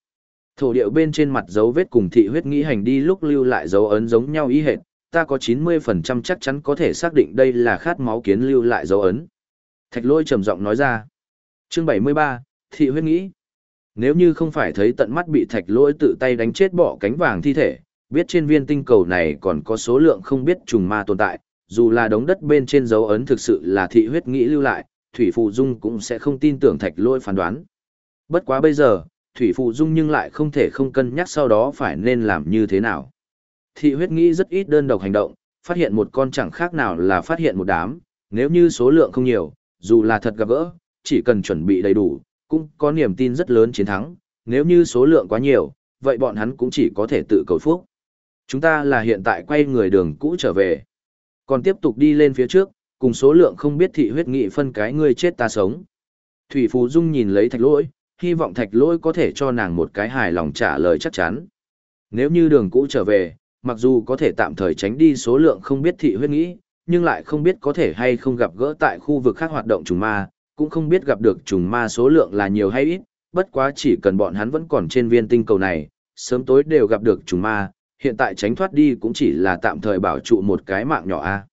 Thổ điệu bên trên mặt dấu vết cùng thị huyết nghĩ hành đi lúc lưu lại dấu ấn giống nhau ý hệt, ta có 90% chắc chắn có thể xác định đây là khát máu kiến lưu lại dấu ấn. Thạch lôi trầm giọng nói ra. Chương 73, Thị huyết nghĩ. Nếu như không phải thấy tận mắt bị thạch lôi tự tay đánh chết bỏ cánh vàng thi thể, biết trên viên tinh cầu này còn có số lượng không biết trùng ma tồn tại, dù là đống đất bên trên dấu ấn thực sự là thị huyết nghĩ lưu lại, Thủy Phụ Dung cũng sẽ không tin tưởng thạch lôi phán đoán. Bất quá bây giờ, Thủy Phụ Dung nhưng lại không thể không cân nhắc sau đó phải nên làm như thế nào. Thị huyết nghĩ rất ít đơn độc hành động, phát hiện một con chẳng khác nào là phát hiện một đám, nếu như số lượng không nhiều, dù là thật gặp gỡ, chỉ cần chuẩn bị đầy đủ, cũng có niềm tin rất lớn chiến thắng, nếu như số lượng quá nhiều, vậy bọn hắn cũng chỉ có thể tự cầu phúc. Chúng ta là hiện tại quay người đường cũ trở về, còn tiếp tục đi lên phía trước, cùng số lượng không biết thị huyết nghị phân cái ngươi chết ta sống. Thủy Phú Dung nhìn lấy thạch lỗi, hy vọng thạch lỗi có thể cho nàng một cái hài lòng trả lời chắc chắn. Nếu như đường cũ trở về, mặc dù có thể tạm thời tránh đi số lượng không biết thị huyết nghĩ, nhưng lại không biết có thể hay không gặp gỡ tại khu vực khác hoạt động trùng ma, cũng không biết gặp được trùng ma số lượng là nhiều hay ít, bất quá chỉ cần bọn hắn vẫn còn trên viên tinh cầu này, sớm tối đều gặp được trùng ma, hiện tại tránh thoát đi cũng chỉ là tạm thời bảo trụ một cái mạng nhỏ a.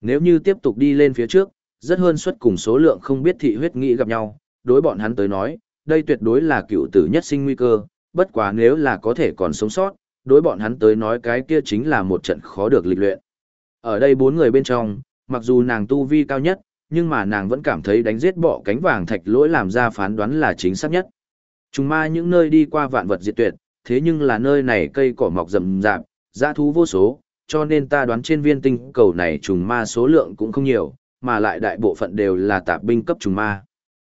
Nếu như tiếp tục đi lên phía trước, rất hơn suất cùng số lượng không biết thị huyết nghĩ gặp nhau, đối bọn hắn tới nói, đây tuyệt đối là cựu tử nhất sinh nguy cơ, bất quá nếu là có thể còn sống sót, đối bọn hắn tới nói cái kia chính là một trận khó được lịch luyện. Ở đây bốn người bên trong, mặc dù nàng tu vi cao nhất, nhưng mà nàng vẫn cảm thấy đánh giết bỏ cánh vàng thạch lỗi làm ra phán đoán là chính xác nhất. Trùng ma những nơi đi qua vạn vật diệt tuyệt, thế nhưng là nơi này cây cỏ mọc rậm rạp, dã thú vô số, cho nên ta đoán trên viên tinh cầu này trùng ma số lượng cũng không nhiều, mà lại đại bộ phận đều là tạp binh cấp trùng ma.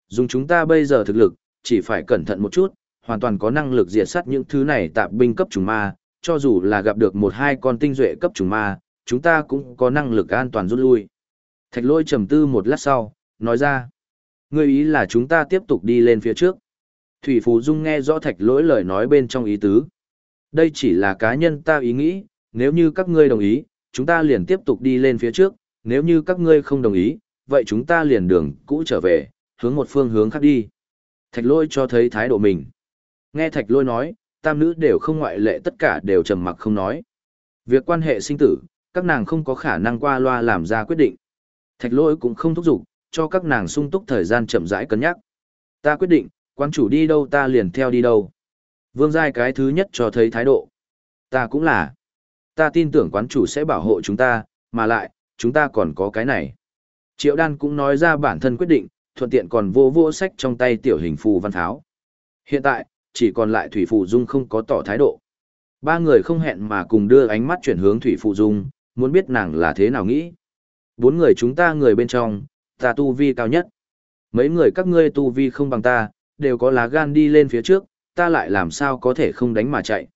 Dùng chúng ta bây giờ thực lực, chỉ phải cẩn thận một chút, hoàn toàn có năng lực diệt sát những thứ này tạp binh cấp trùng ma, cho dù là gặp được một hai con tinh duệ cấp trùng ma, chúng ta cũng có năng lực an toàn rút lui. Thạch lôi trầm tư một lát sau, nói ra. Ngươi ý là chúng ta tiếp tục đi lên phía trước. Thủy Phú Dung nghe rõ thạch lỗi lời nói bên trong ý tứ. Đây chỉ là cá nhân ta ý nghĩ, nếu như các ngươi đồng ý, chúng ta liền tiếp tục đi lên phía trước, nếu như các ngươi không đồng ý, vậy chúng ta liền đường cũ trở về, hướng một phương hướng khác đi. Thạch lôi cho thấy thái độ mình. Nghe thạch lôi nói, tam nữ đều không ngoại lệ tất cả đều trầm mặc không nói. Việc quan hệ sinh tử, các nàng không có khả năng qua loa làm ra quyết định. Thạch lôi cũng không thúc giục, cho các nàng sung túc thời gian chậm rãi cân nhắc. Ta quyết định, quan chủ đi đâu ta liền theo đi đâu. Vương Giai cái thứ nhất cho thấy thái độ. Ta cũng là. Ta tin tưởng quán chủ sẽ bảo hộ chúng ta, mà lại, chúng ta còn có cái này. Triệu đan cũng nói ra bản thân quyết định, thuận tiện còn vô vô sách trong tay tiểu hình phù văn tháo. Hiện tại, chỉ còn lại Thủy Phụ Dung không có tỏ thái độ. Ba người không hẹn mà cùng đưa ánh mắt chuyển hướng Thủy Phụ Dung, muốn biết nàng là thế nào nghĩ. Bốn người chúng ta người bên trong, ta tu vi cao nhất. Mấy người các ngươi tu vi không bằng ta, đều có lá gan đi lên phía trước, ta lại làm sao có thể không đánh mà chạy.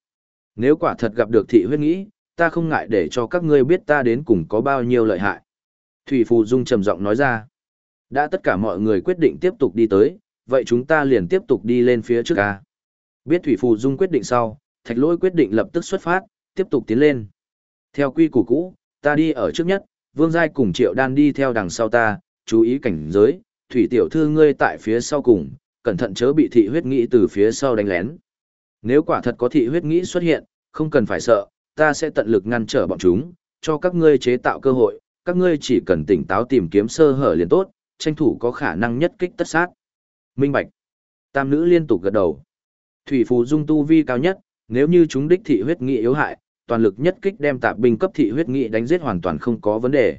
Nếu quả thật gặp được thị huyết nghĩ, ta không ngại để cho các ngươi biết ta đến cùng có bao nhiêu lợi hại. Thủy Phù Dung trầm giọng nói ra. Đã tất cả mọi người quyết định tiếp tục đi tới, vậy chúng ta liền tiếp tục đi lên phía trước ca. Biết Thủy Phù Dung quyết định sau, Thạch Lỗi quyết định lập tức xuất phát, tiếp tục tiến lên. Theo quy củ cũ, ta đi ở trước nhất, Vương Giai cùng Triệu Đan đi theo đằng sau ta, chú ý cảnh giới, Thủy Tiểu Thư ngươi tại phía sau cùng, cẩn thận chớ bị thị huyết nghĩ từ phía sau đánh lén. Nếu quả thật có thị huyết nghĩ xuất hiện, không cần phải sợ, ta sẽ tận lực ngăn trở bọn chúng, cho các ngươi chế tạo cơ hội, các ngươi chỉ cần tỉnh táo tìm kiếm sơ hở liền tốt, tranh thủ có khả năng nhất kích tất sát. Minh Bạch. Tam nữ liên tục gật đầu. Thủy phù dung tu vi cao nhất, nếu như chúng đích thị huyết nghị yếu hại, toàn lực nhất kích đem tạp binh cấp thị huyết nghị đánh giết hoàn toàn không có vấn đề.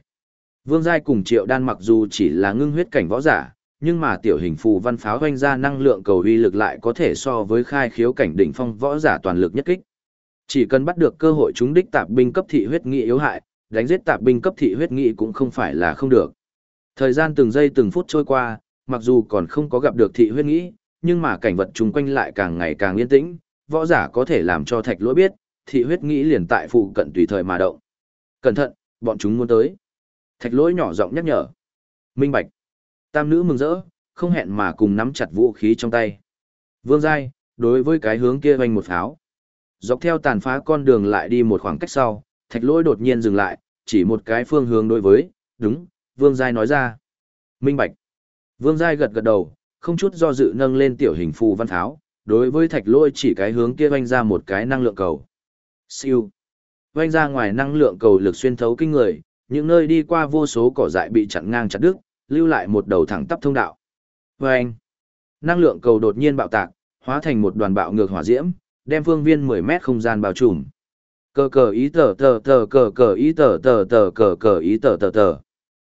Vương Giai cùng Triệu Đan mặc dù chỉ là ngưng huyết cảnh võ giả, nhưng mà tiểu hình phù văn pháo hoanh ra năng lượng cầu uy lực lại có thể so với khai khiếu cảnh đỉnh phong võ giả toàn lực nhất kích. Chỉ cần bắt được cơ hội chúng đích tạp binh cấp thị huyết nghị yếu hại, đánh giết tạp binh cấp thị huyết nghị cũng không phải là không được. Thời gian từng giây từng phút trôi qua, mặc dù còn không có gặp được thị huyết nghị, nhưng mà cảnh vật chung quanh lại càng ngày càng yên tĩnh, võ giả có thể làm cho thạch lỗi biết, thị huyết nghĩ liền tại phụ cận tùy thời mà động. Cẩn thận, bọn chúng muốn tới. Thạch lỗi nhỏ giọng nhắc nhở. Minh bạch. Tam nữ mừng rỡ, không hẹn mà cùng nắm chặt vũ khí trong tay. Vương Giai, đối với cái hướng kia vành một pháo. Dọc theo tàn phá con đường lại đi một khoảng cách sau, thạch lỗi đột nhiên dừng lại, chỉ một cái phương hướng đối với, đúng, Vương Giai nói ra. Minh Bạch. Vương Giai gật gật đầu, không chút do dự nâng lên tiểu hình phù văn tháo, đối với thạch lôi chỉ cái hướng kia vanh ra một cái năng lượng cầu. Siêu. vanh ra ngoài năng lượng cầu lực xuyên thấu kinh người, những nơi đi qua vô số cỏ dại bị chặn ngang chặt đứt, lưu lại một đầu thẳng tắp thông đạo. Vanh. Năng lượng cầu đột nhiên bạo tạc, hóa thành một đoàn bạo ngược hỏa diễm, đem phương viên 10 mét không gian bao trùm. Cờ cờ ý tờ tờ tờ cờ cờ ý tờ tờ tờ cờ cờ ý tờ tờ tờ.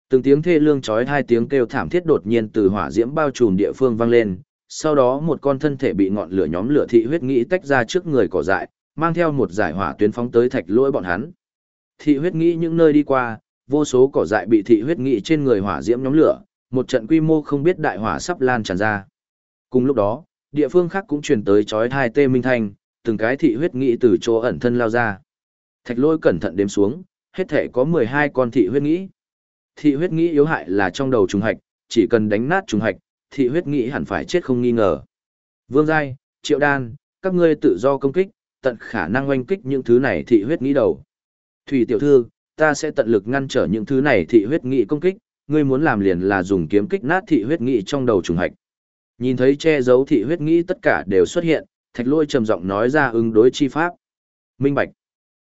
Từng tiếng thê lương chói hai tiếng kêu thảm thiết đột nhiên từ hỏa diễm bao trùm địa phương vang lên, sau đó một con thân thể bị ngọn lửa nhóm lửa thị huyết nghĩ tách ra trước người cỏ dại, mang theo một giải hỏa tuyến phóng tới thạch lỗi bọn hắn. Thị huyết nghĩ những nơi đi qua, vô số cỏ dại bị thị huyết nghĩ trên người hỏa diễm nhóm lửa, một trận quy mô không biết đại hỏa sắp lan tràn ra. Cùng lúc đó, địa phương khác cũng truyền tới chói hai tê minh thanh, từng cái thị huyết nghĩ từ chỗ ẩn thân lao ra. Thạch lôi cẩn thận đếm xuống, hết thể có 12 con thị huyết nghĩ. Thị huyết nghĩ yếu hại là trong đầu trùng hạch, chỉ cần đánh nát trùng hạch, thị huyết nghĩ hẳn phải chết không nghi ngờ. Vương Giai, Triệu Đan, các ngươi tự do công kích, tận khả năng oanh kích những thứ này thị huyết nghĩ đầu. Thủy tiểu thư, ta sẽ tận lực ngăn trở những thứ này thị huyết nghĩ công kích, ngươi muốn làm liền là dùng kiếm kích nát thị huyết nghĩ trong đầu trùng hạch. Nhìn thấy che giấu thị huyết nghĩ tất cả đều xuất hiện, thạch lôi trầm giọng nói ra ứng đối chi pháp. Minh Bạch.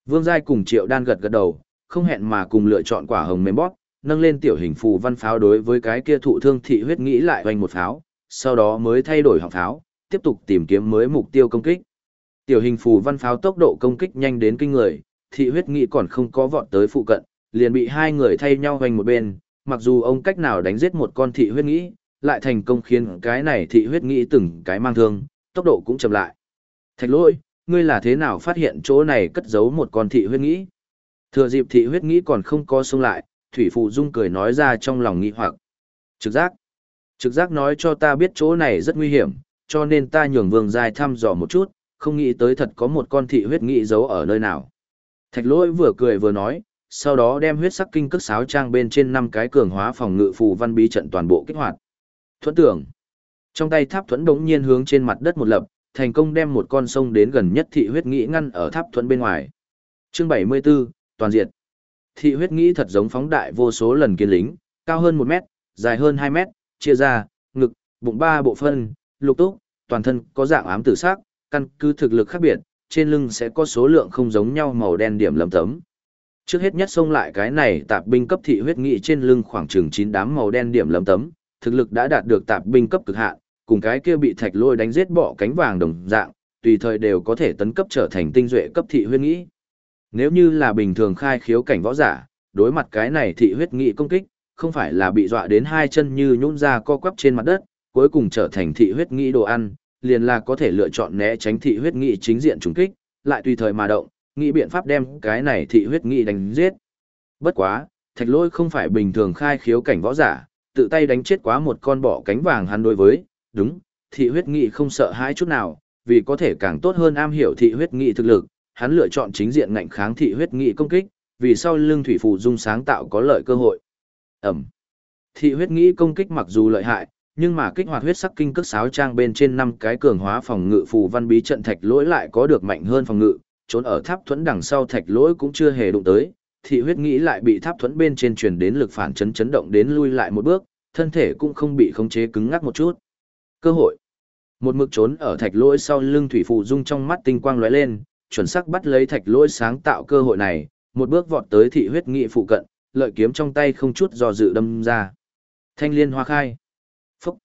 Vương Giai cùng Triệu Đan gật gật đầu, không hẹn mà cùng lựa chọn quả hồng mềm bóp, nâng lên tiểu hình phù văn pháo đối với cái kia thụ thương thị huyết nghĩ lại hoành một pháo, sau đó mới thay đổi họng pháo, tiếp tục tìm kiếm mới mục tiêu công kích. Tiểu hình phù văn pháo tốc độ công kích nhanh đến kinh người, thị huyết nghĩ còn không có vọt tới phụ cận, liền bị hai người thay nhau hoành một bên, mặc dù ông cách nào đánh giết một con thị huyết nghĩ, lại thành công khiến cái này thị huyết nghĩ từng cái mang thương, tốc độ cũng chậm lại. Thạch lỗi, ngươi là thế nào phát hiện chỗ này cất giấu một con thị huyết nghĩ? Thừa dịp thị huyết nghĩ còn không có xông lại, Thủy Phụ Dung cười nói ra trong lòng nghi hoặc. Trực giác. Trực giác nói cho ta biết chỗ này rất nguy hiểm, cho nên ta nhường vương giai thăm dò một chút, không nghĩ tới thật có một con thị huyết nghĩ giấu ở nơi nào. Thạch lỗi vừa cười vừa nói, sau đó đem huyết sắc kinh cước sáo trang bên trên năm cái cường hóa phòng ngự phù văn bí trận toàn bộ kích hoạt. Thuẫn tưởng. Trong tay tháp thuẫn đống nhiên hướng trên mặt đất một lập, thành công đem một con sông đến gần nhất thị huyết nghĩ ngăn ở tháp thuẫn bên ngoài. Chương 74, toàn diện. Thị huyết nghĩ thật giống phóng đại vô số lần kiên lính, cao hơn 1 mét, dài hơn 2 mét, chia ra, ngực, bụng ba bộ phân, lục túc, toàn thân có dạng ám tử sắc, căn cứ thực lực khác biệt, trên lưng sẽ có số lượng không giống nhau màu đen điểm lấm tấm. Trước hết nhất xông lại cái này tạp binh cấp thị huyết nghị trên lưng khoảng chừng 9 đám màu đen điểm lấm tấm, thực lực đã đạt được tạp binh cấp cực hạn, cùng cái kia bị thạch lôi đánh giết bỏ cánh vàng đồng dạng, tùy thời đều có thể tấn cấp trở thành tinh duệ cấp thị huyết nghị. Nếu như là bình thường khai khiếu cảnh võ giả, đối mặt cái này thị huyết nghị công kích, không phải là bị dọa đến hai chân như nhũn ra co quắp trên mặt đất, cuối cùng trở thành thị huyết nghị đồ ăn, liền là có thể lựa chọn né tránh thị huyết nghị chính diện trùng kích, lại tùy thời mà động, nghĩ biện pháp đem cái này thị huyết nghị đánh giết. Bất quá, thạch lôi không phải bình thường khai khiếu cảnh võ giả, tự tay đánh chết quá một con bọ cánh vàng hắn đối với, đúng, thị huyết nghị không sợ hãi chút nào, vì có thể càng tốt hơn am hiểu thị huyết nghị thực lực, hắn lựa chọn chính diện ngạnh kháng thị huyết nghị công kích, vì sau lưng thủy phù dung sáng tạo có lợi cơ hội. Ẩm. Thị huyết nghị công kích mặc dù lợi hại, nhưng mà kích hoạt huyết sắc kinh cước sáo trang bên trên năm cái cường hóa phòng ngự phù văn bí trận thạch lỗi lại có được mạnh hơn phòng ngự, trốn ở tháp thuẫn đằng sau thạch lỗi cũng chưa hề đụng tới, thị huyết nghĩ lại bị tháp thuẫn bên trên truyền đến lực phản chấn chấn động đến lui lại một bước, thân thể cũng không bị khống chế cứng ngắc một chút. Cơ hội. Một mực trốn ở thạch lỗi sau lưng thủy phù dung trong mắt tinh quang lóe lên, chuẩn xác bắt lấy thạch lỗi sáng tạo cơ hội này, một bước vọt tới thị huyết nghị phụ cận, lợi kiếm trong tay không chút do dự đâm ra. Thanh liên hoa khai. Phúc.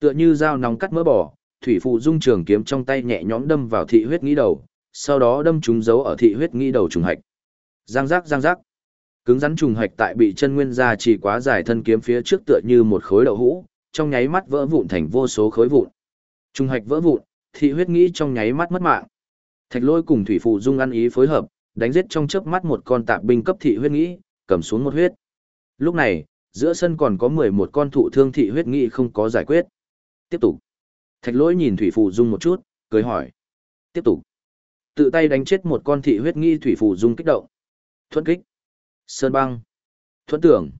Tựa như dao nóng cắt mỡ bỏ, thủy phụ dung trường kiếm trong tay nhẹ nhõm đâm vào thị huyết nghĩ đầu, sau đó đâm trúng dấu ở thị huyết nghĩ đầu trùng hạch. Giang giác giang giác. Cứng rắn trùng hạch tại bị chân nguyên ra chỉ quá dài thân kiếm phía trước tựa như một khối đậu hũ, trong nháy mắt vỡ vụn thành vô số khối vụn. Trùng hạch vỡ vụn, thị huyết nghĩ trong nháy mắt mất mạng. Thạch lôi cùng thủy phụ dung ăn ý phối hợp, đánh giết trong chớp mắt một con tạp binh cấp thị huyết nghĩ, cầm xuống một huyết. Lúc này, giữa sân còn có 11 con thụ thương thị huyết nghĩ không có giải quyết. Tiếp tục. Thạch lôi nhìn thủy phụ dung một chút, cười hỏi. Tiếp tục. Tự tay đánh chết một con thị huyết nghĩ thủy phụ dung kích động. Thuẫn kích. Sơn băng. Thuẫn tưởng.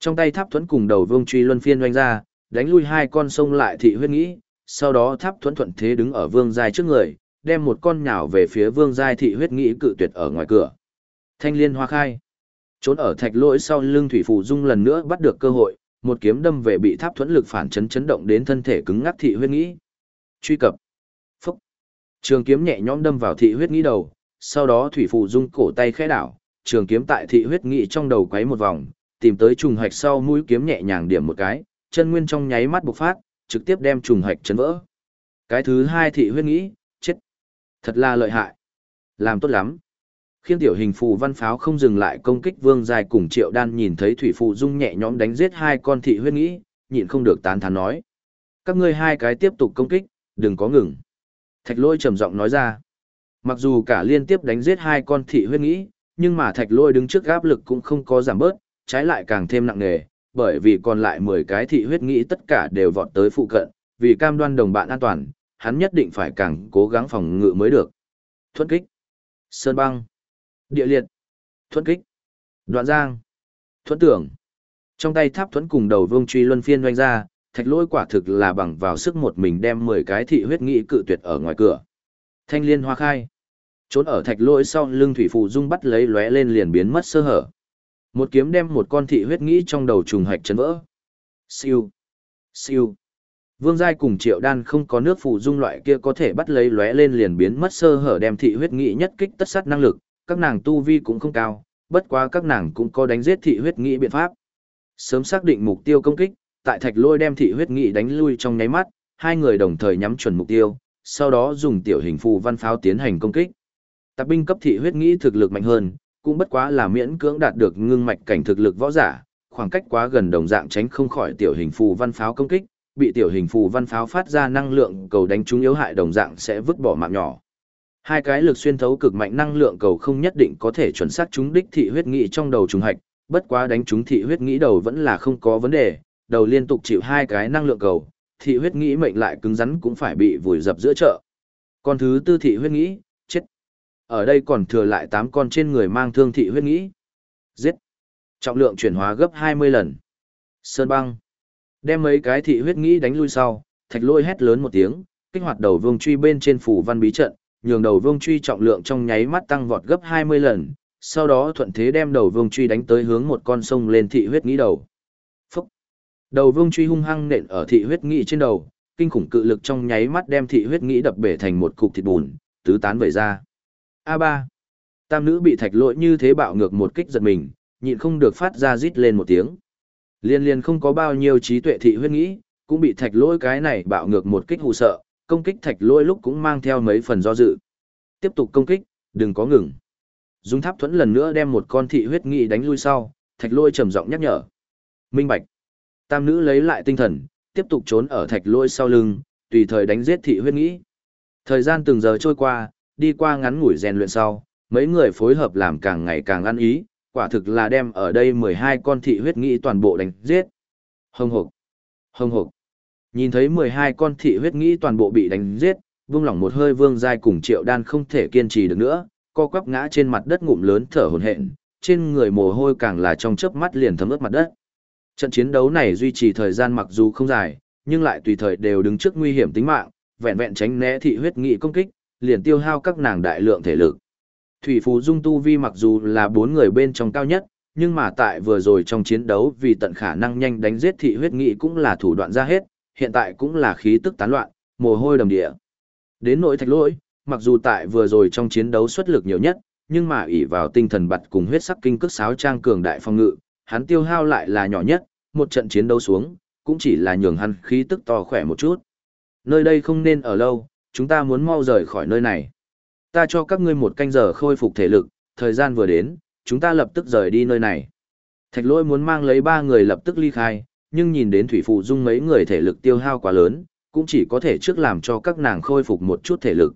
Trong tay tháp thuẫn cùng đầu vương truy luân phiên doanh ra, đánh lui hai con sông lại thị huyết nghĩ, sau đó tháp thuẫn thuận thế đứng ở vương dài trước người, đem một con nhào về phía vương giai thị huyết nghĩ cự tuyệt ở ngoài cửa. Thanh liên hoa khai. Trốn ở thạch lỗi sau lưng thủy phù dung lần nữa bắt được cơ hội, một kiếm đâm về bị tháp thuẫn lực phản chấn chấn động đến thân thể cứng ngắc thị huyết nghĩ. Truy cập. Phúc. Trường kiếm nhẹ nhõm đâm vào thị huyết nghĩ đầu, sau đó thủy phụ dung cổ tay khẽ đảo, trường kiếm tại thị huyết nghĩ trong đầu quấy một vòng, tìm tới trùng hạch sau mũi kiếm nhẹ nhàng điểm một cái, chân nguyên trong nháy mắt bộc phát, trực tiếp đem trùng hạch chấn vỡ. Cái thứ hai thị huyết nghĩ. Thật là lợi hại. Làm tốt lắm. Khiên tiểu hình phù văn pháo không dừng lại công kích vương dài cùng triệu đan nhìn thấy thủy phụ dung nhẹ nhõm đánh giết hai con thị huyết nghĩ, nhịn không được tán thán nói. Các ngươi hai cái tiếp tục công kích, đừng có ngừng. Thạch lôi trầm giọng nói ra. Mặc dù cả liên tiếp đánh giết hai con thị huyết nghĩ, nhưng mà thạch lôi đứng trước áp lực cũng không có giảm bớt, trái lại càng thêm nặng nề, bởi vì còn lại 10 cái thị huyết nghĩ tất cả đều vọt tới phụ cận, vì cam đoan đồng bạn an toàn, hắn nhất định phải càng cố gắng phòng ngự mới được. Thuận kích, sơn băng, địa liệt, thuận kích, đoạn giang, thuận tưởng. Trong tay tháp thuẫn cùng đầu vương truy luân phiên doanh ra, thạch lôi quả thực là bằng vào sức một mình đem 10 cái thị huyết nghị cự tuyệt ở ngoài cửa. Thanh liên hoa khai. Trốn ở thạch lôi sau lưng thủy phụ dung bắt lấy lóe lên liền biến mất sơ hở. Một kiếm đem một con thị huyết nghĩ trong đầu trùng hạch chấn vỡ. Siêu. Siêu. Vương Giai cùng Triệu Đan không có nước phù dung loại kia có thể bắt lấy lóe lên liền biến mất sơ hở đem thị huyết nghị nhất kích tất sát năng lực, các nàng tu vi cũng không cao, bất quá các nàng cũng có đánh giết thị huyết nghị biện pháp. Sớm xác định mục tiêu công kích, tại thạch lôi đem thị huyết nghị đánh lui trong nháy mắt, hai người đồng thời nhắm chuẩn mục tiêu, sau đó dùng tiểu hình phù văn pháo tiến hành công kích. Tạp binh cấp thị huyết nghị thực lực mạnh hơn, cũng bất quá là miễn cưỡng đạt được ngưng mạch cảnh thực lực võ giả, khoảng cách quá gần đồng dạng tránh không khỏi tiểu hình phù văn pháo công kích, bị tiểu hình phù văn pháo phát ra năng lượng cầu đánh trúng yếu hại đồng dạng sẽ vứt bỏ mạng nhỏ. Hai cái lực xuyên thấu cực mạnh năng lượng cầu không nhất định có thể chuẩn xác trúng đích thị huyết nghị trong đầu trùng hạch, bất quá đánh trúng thị huyết nghĩ đầu vẫn là không có vấn đề, đầu liên tục chịu hai cái năng lượng cầu, thị huyết nghĩ mệnh lại cứng rắn cũng phải bị vùi dập giữa chợ. Còn thứ tư thị huyết nghĩ, chết. Ở đây còn thừa lại 8 con trên người mang thương thị huyết nghĩ. Giết. Trọng lượng chuyển hóa gấp 20 lần. Sơn băng. Đem mấy cái thị huyết nghĩ đánh lui sau, thạch lôi hét lớn một tiếng, kích hoạt đầu vương truy bên trên phủ văn bí trận, nhường đầu vương truy trọng lượng trong nháy mắt tăng vọt gấp 20 lần, sau đó thuận thế đem đầu vương truy đánh tới hướng một con sông lên thị huyết nghĩ đầu. Phúc! Đầu vương truy hung hăng nện ở thị huyết nghĩ trên đầu, kinh khủng cự lực trong nháy mắt đem thị huyết nghĩ đập bể thành một cục thịt bùn, tứ tán vẩy ra. A3! Tam nữ bị thạch lỗi như thế bạo ngược một kích giật mình, nhịn không được phát ra rít lên một tiếng. Liên liên không có bao nhiêu trí tuệ thị huyết nghĩ, cũng bị thạch lỗi cái này bạo ngược một kích hù sợ, công kích thạch lỗi lúc cũng mang theo mấy phần do dự. Tiếp tục công kích, đừng có ngừng. Dung tháp thuẫn lần nữa đem một con thị huyết nghị đánh lui sau, thạch lôi trầm giọng nhắc nhở. Minh bạch. Tam nữ lấy lại tinh thần, tiếp tục trốn ở thạch lôi sau lưng, tùy thời đánh giết thị huyết nghĩ. Thời gian từng giờ trôi qua, đi qua ngắn ngủi rèn luyện sau, mấy người phối hợp làm càng ngày càng ăn ý, quả thực là đem ở đây 12 con thị huyết nghĩ toàn bộ đánh giết. Hồng hộc. Hồng hộc. Nhìn thấy 12 con thị huyết nghĩ toàn bộ bị đánh giết, vương lỏng một hơi vương dai cùng triệu đan không thể kiên trì được nữa, co quắp ngã trên mặt đất ngụm lớn thở hổn hển, trên người mồ hôi càng là trong chớp mắt liền thấm ướt mặt đất. Trận chiến đấu này duy trì thời gian mặc dù không dài, nhưng lại tùy thời đều đứng trước nguy hiểm tính mạng, vẹn vẹn tránh né thị huyết nghị công kích, liền tiêu hao các nàng đại lượng thể lực. Thủy Phú Dung tu vi mặc dù là bốn người bên trong cao nhất, nhưng mà tại vừa rồi trong chiến đấu vì tận khả năng nhanh đánh giết thị huyết nghị cũng là thủ đoạn ra hết, hiện tại cũng là khí tức tán loạn, mồ hôi đầm địa. Đến nỗi thạch lỗi, mặc dù tại vừa rồi trong chiến đấu xuất lực nhiều nhất, nhưng mà ỷ vào tinh thần bật cùng huyết sắc kinh cước sáo trang cường đại phong ngự, hắn tiêu hao lại là nhỏ nhất, một trận chiến đấu xuống, cũng chỉ là nhường hắn khí tức to khỏe một chút. Nơi đây không nên ở lâu, chúng ta muốn mau rời khỏi nơi này. Ta cho các ngươi một canh giờ khôi phục thể lực, thời gian vừa đến, chúng ta lập tức rời đi nơi này. Thạch lôi muốn mang lấy ba người lập tức ly khai, nhưng nhìn đến thủy phụ dung mấy người thể lực tiêu hao quá lớn, cũng chỉ có thể trước làm cho các nàng khôi phục một chút thể lực.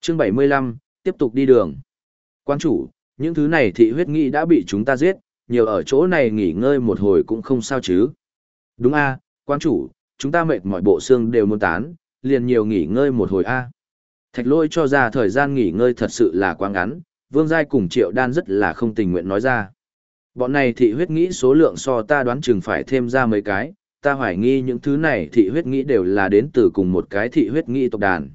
Chương 75, tiếp tục đi đường. Quan chủ, những thứ này thị huyết Nghị đã bị chúng ta giết, nhiều ở chỗ này nghỉ ngơi một hồi cũng không sao chứ. Đúng a, quan chủ, chúng ta mệt mỏi bộ xương đều muốn tán, liền nhiều nghỉ ngơi một hồi a. Thạch lôi cho ra thời gian nghỉ ngơi thật sự là quá ngắn, vương giai cùng triệu đan rất là không tình nguyện nói ra. Bọn này thị huyết nghĩ số lượng so ta đoán chừng phải thêm ra mấy cái, ta hoài nghi những thứ này thị huyết nghĩ đều là đến từ cùng một cái thị huyết nghĩ tộc đàn.